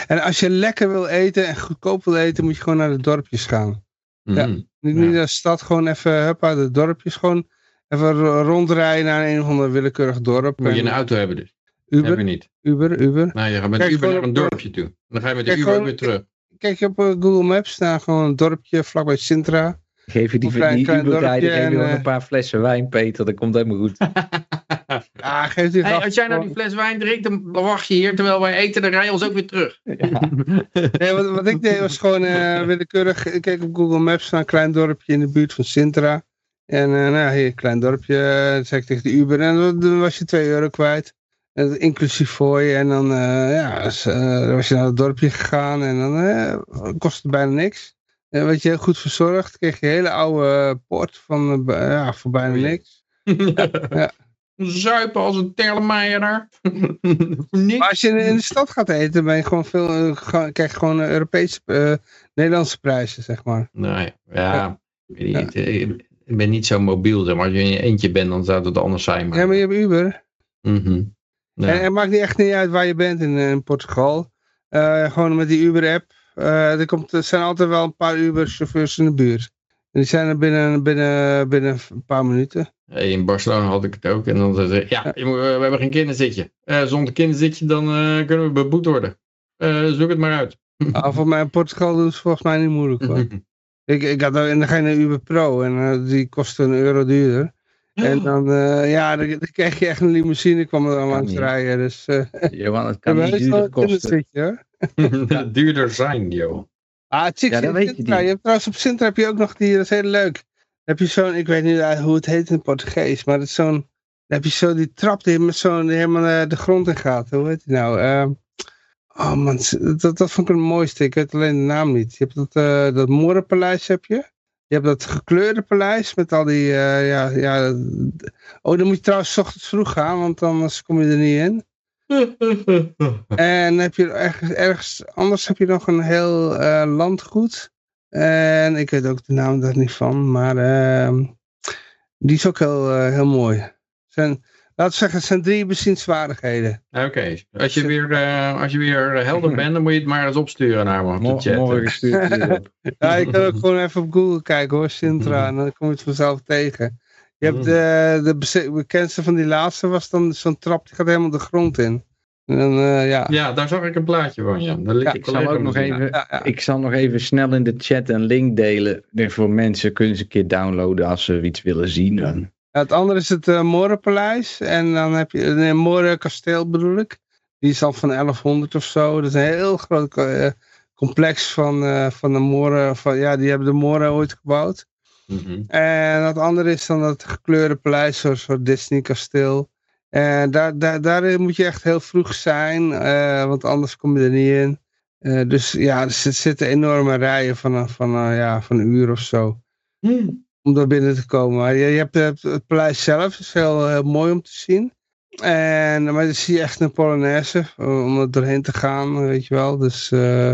En als je lekker wil eten en goedkoop wil eten, moet je gewoon naar de dorpjes gaan. ja. Mhm. Niet, Ja. niet de stad, gewoon even, huppa, de dorpjes, gewoon even ro- rondrijden naar een of ander willekeurig dorp. Moet je En een auto hebben dus. Heb je Uber, niet. Uber, Uber. Nou, je gaat met Kijk, Uber naar een dorpje toe. Dan ga je met de kijk, Uber gewoon- weer terug. Kijk je op eh, Google Maps, staan gewoon een dorpje vlakbij Sintra. Geef je die, die klein Uber-rijder en, eh, een paar flessen wijn, Peter. Dat komt helemaal goed. Ja, die Hey, als jij nou die fles wijn drinkt, dan wacht je hier terwijl wij eten, dan rij je ons ook weer terug. Nee, wat, wat ik deed was gewoon eh, willekeurig. Ik keek op Google Maps naar een klein dorpje in de buurt van Sintra. En eh, nou, ja, hier, een klein dorpje. eh, dan zei ik tegen de Uber. En dan- was je 2 euro kwijt. En inclusief voor je. En dan, eh, ja, dus, eh, dan was je naar het dorpje gegaan. En dan eh, kostte het bijna niks. En werd je heel goed verzorgd. Kreeg je een hele oude poort van, ja, voor bijna niks. Zuipen als een terlemeier daar. Voor niks. Maar als je in, de stad gaat eten, ben je gewoon veel, eh, gewoon- krijg je gewoon eh, Europese, eh, Nederlandse prijzen, zeg maar. Nee, ja, Ja. ik weet niet. Ik ben niet zo mobiel, zeg maar. Als je in je eentje bent, dan zou het anders zijn. Maar... Ja, maar je hebt Uber. Mhm. Ja. En het maakt niet echt niet uit waar je bent in, in Portugal. Eh, gewoon met die Uber-app. eh, er, komt, er zijn altijd wel een paar Uber-chauffeurs in de buurt. En die zijn er binnen, binnen, binnen een paar minuten. Hey, in Barcelona had ik het ook. En dan zei ze, ja, je moet, eh, we hebben geen kinderzitje. Eh, zonder kinderzitje, dan eh, kunnen we beboet worden. Eh, zoek het maar uit. Ah, voor mij in Portugal doen ze volgens mij niet moeilijk hoor. Ik, ik had ook- ga je naar Uber Pro en die kostte een euro duurder. En dan, eh, ja, dan, dan kreeg je echt een limousine, kwam er dan Kan langs niet. rijden. Dus eh Johan, het kan niet duurder kosten. Duurder zijn, joh. Ah, chicks Ja, weet je. Je hebt trouwens op Sintra heb je ook nog die, dat is heel leuk. Dan heb je zo'n, ik weet niet uit hoe het heet in het Portugees, maar dat is zo'n, dan heb je zo die trap die met zo'n, helemaal eh, de grond in gaat. Hoe heet die nou? Ehm, oh man, dat, dat vond ik het mooiste. Ik weet alleen de naam niet. Je hebt dat, eh dat Morenpaleis heb je. Je hebt dat gekleurde paleis met al die, eh, ja, ja. Oh, dan moet je trouwens 's ochtends vroeg gaan, want anders kom je er niet in. En heb je ergens, ergens anders heb je nog een heel eh, landgoed. En ik weet ook de naam daar niet van, maar ehm, die is ook heel, eh, heel mooi. Zijn, laten we zeggen, het zijn drie bezienswaardigheden. Oké, als, je weer, eh, als je weer helder bent, dan moet je het maar eens opsturen naar me. op de Mor- chat. Morgen stuurt hij erop. Ja, je kan ook gewoon even op Google kijken hoor, Sintra, en dan kom je het vanzelf tegen. Je hebt Mm. de, de bekendste van die laatste was dan zo'n trap, die gaat helemaal de grond in. En dan, eh, ja. Ja, daar zag ik een plaatje van, ja. Daar Ja, Ik zal ook nog even, Ja, ja. ik zal nog even snel in de chat een link delen. Dus Voor mensen kunnen ze een keer downloaden als ze iets willen zien. Dan. Ja, het andere is het eh Morenpaleis. En dan heb je een Morenkasteel bedoel ik. Die is al van 1100 of zo. Dat is een heel groot eh, complex van, eh, van de Moren. Van, ja, die hebben de Moren ooit gebouwd. Mhm. En het andere is dan dat gekleurde paleis, zo'n soort Disney kasteel. En daar, daar, daarin moet je echt heel vroeg zijn, eh, want anders kom je er niet in. Eh, dus ja, er zit- zitten enorme rijen van, een- van, een- ja, van een uur of zo Hm. om daar binnen te komen. Maar je, je hebt het, het paleis zelf, is heel, heel mooi om te zien. En, maar dan zie je echt een Polonaise, eh, om er doorheen te gaan, weet je wel. Dus, eh,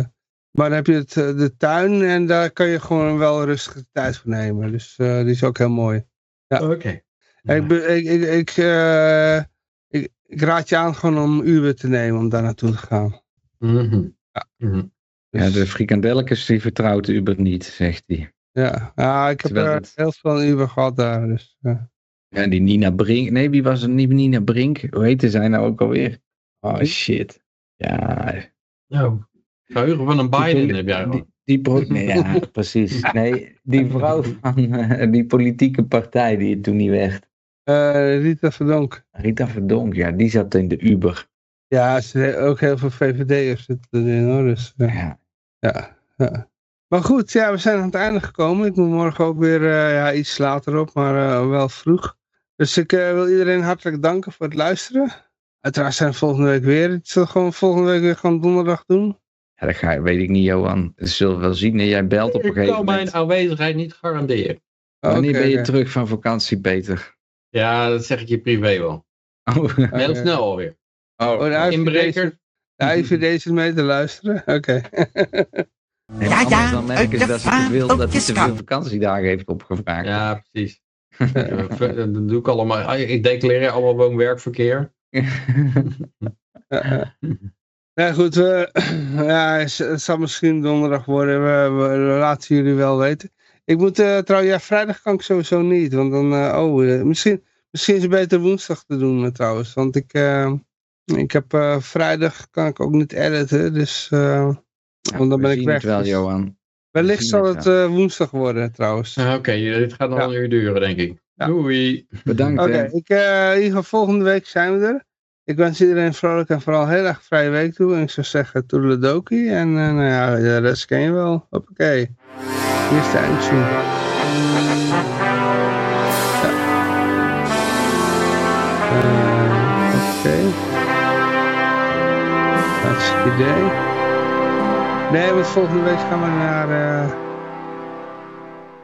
maar dan heb je het, eh, de tuin en daar kan je gewoon wel rustige tijd voor nemen. Dus eh, die is ook heel mooi. Oké. Ik, ik, ik, ik, eh, ik, ik raad je aan gewoon om Uber te nemen om daar naartoe te gaan. Mhm. Ja. Mhm. Ja, Dus- de frikandelletjes die vertrouwt Uber niet, zegt hij. Ja, ja ik heb er het- heel veel Uber gehad daar. Dus, ja. Ja, die Nina Brink. Nee, wie was het? Niet Nina Brink. Hoe heette zij nou ook alweer? Oh shit. Ja, Nou, geheugen van een Biden die, heb jij die, gewoon. die ja, precies. Nee, die vrouw van eh, die politieke partij die het toen niet werd. Eh, Rita Verdonk. Rita Verdonk, ja, die zat in de Uber. Ja, zitten ook heel veel VVD'ers zitten erin hoor. Dus, eh, Ja, ja, ja. Maar goed, ja, we zijn aan het einde gekomen. Ik moet morgen ook weer eh, ja, iets later op, maar eh, wel vroeg. Dus ik eh, wil iedereen hartelijk danken voor het luisteren. Uiteraard zijn we volgende week weer. Ik zal gewoon volgende week weer gewoon donderdag doen. Ja dat ga, weet ik niet, Johan. Dat zullen we wel zien. Nee, jij belt op een Ik gegeven kan mijn moment. aanwezigheid niet garanderen. Wanneer ben je terug van vakantie, Peter? Ja, dat zeg ik je privé wel. Oh, Heel Oké. snel alweer. Oh, IVD Inbreker. zit- De IVD zit mee te luisteren. Oké. Nee, Ja, ja, dan merken ze dat hij te veel, dat hij te veel vakantiedagen heeft opgevraagd. Ja, precies. dat doe ik allemaal. Ah, Ik declareer allemaal woon-werkverkeer. Ja goed, we, ja, het zal misschien donderdag worden. We, we, we laten jullie wel weten. Ik moet eh, trouwens, ja, vrijdag kan ik sowieso niet. Want dan, eh, oh, eh, misschien, misschien is het beter woensdag te doen trouwens. Want ik, eh, ik heb eh, vrijdag kan ik ook niet editen. Dus, eh, want dan we ben ik zien weg. het wel, dus Johan. wellicht zal het het eh, woensdag worden trouwens. Ah, Oké, dit gaat nog Ja. een uur duren, denk ik. Ja. Doei. Bedankt. Oké, ik, eh, in ieder geval volgende week zijn we er. Ik wens iedereen een vrolijk en vooral heel erg vrije week toe. En ik zou zeggen toedeledokie. En eh, nou ja, de rest ken je wel. Hoppakee. Hier is de eindtune. Ja. Eh, Oké. Hartstikke idee. Nee, want volgende week gaan we naar... eh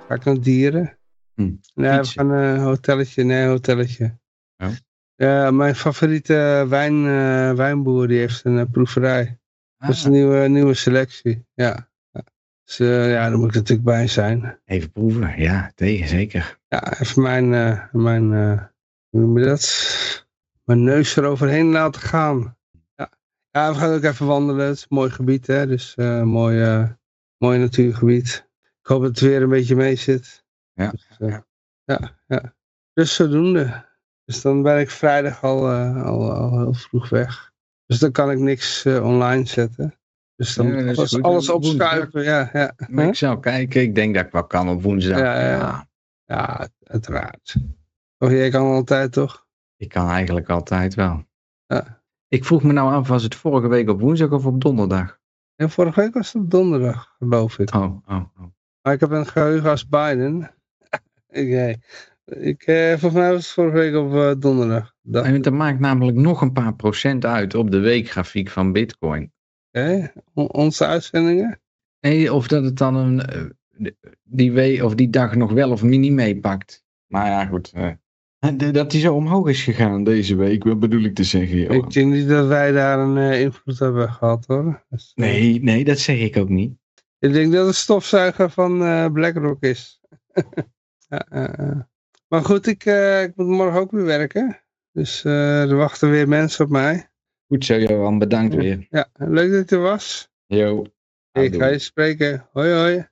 ga ik naar dieren? Hm, Nee, we gaan een hotelletje. Nee, hotelletje. Oh. Ja, mijn favoriete wijn, eh, wijnboer die heeft een eh, proeverij. Dat is een nieuwe, nieuwe selectie. Ja. Ja. Dus eh, ja, daar moet ik natuurlijk bij zijn. Even proeven, ja, tegen, zeker. Ja, even mijn, eh, mijn eh, hoe noem je dat? Mijn neus eroverheen laten gaan. Ja. ja, we gaan ook even wandelen. Het is een mooi gebied, hè. Dus eh mooi, eh, mooi natuurgebied. Ik hoop dat het weer een beetje mee zit. Ja. Dus, eh, ja, ja. Dus zodoende. Dus dan ben ik vrijdag al, eh, al, al heel vroeg weg. Dus dan kan ik niks eh, online zetten. Dus dan Ja, alles, goed. alles opschuiven. Ja, ja. Maar ik zal kijken, ik denk dat ik wel kan op woensdag. Ja, ja. ja, uiteraard. Of jij kan altijd toch? Ik kan eigenlijk altijd wel. Ja. Ik vroeg me nou af, was het vorige week op woensdag of op donderdag? Vorige week was het op donderdag, geloof ik. Oh, oh, oh. Maar ik heb een geheugen als Biden. ik, eh, ik, eh, volgens mij was het vorige week op eh, donderdag. Dat, En dat maakt namelijk nog een paar procent uit op de weekgrafiek van Bitcoin. oké. Onze uitzendingen? Nee, of dat het dan een, eh, die, we of die dag nog wel of niet meepakt. Maar ja, goed. eh. Dat die zo omhoog is gegaan deze week, wat bedoel ik te zeggen? Ik denk niet dat wij daar een invloed hebben gehad hoor. Dus, Nee, nee, dat zeg ik ook niet. Ik denk dat het stofzuiger van BlackRock is. ja. Maar goed, ik, eh, ik moet morgen ook weer werken. Dus eh, er wachten weer mensen op mij. Goed zo, Johan, bedankt weer. Ja, leuk dat je er was. Yo. Ik ga je spreken. Hoi hoi.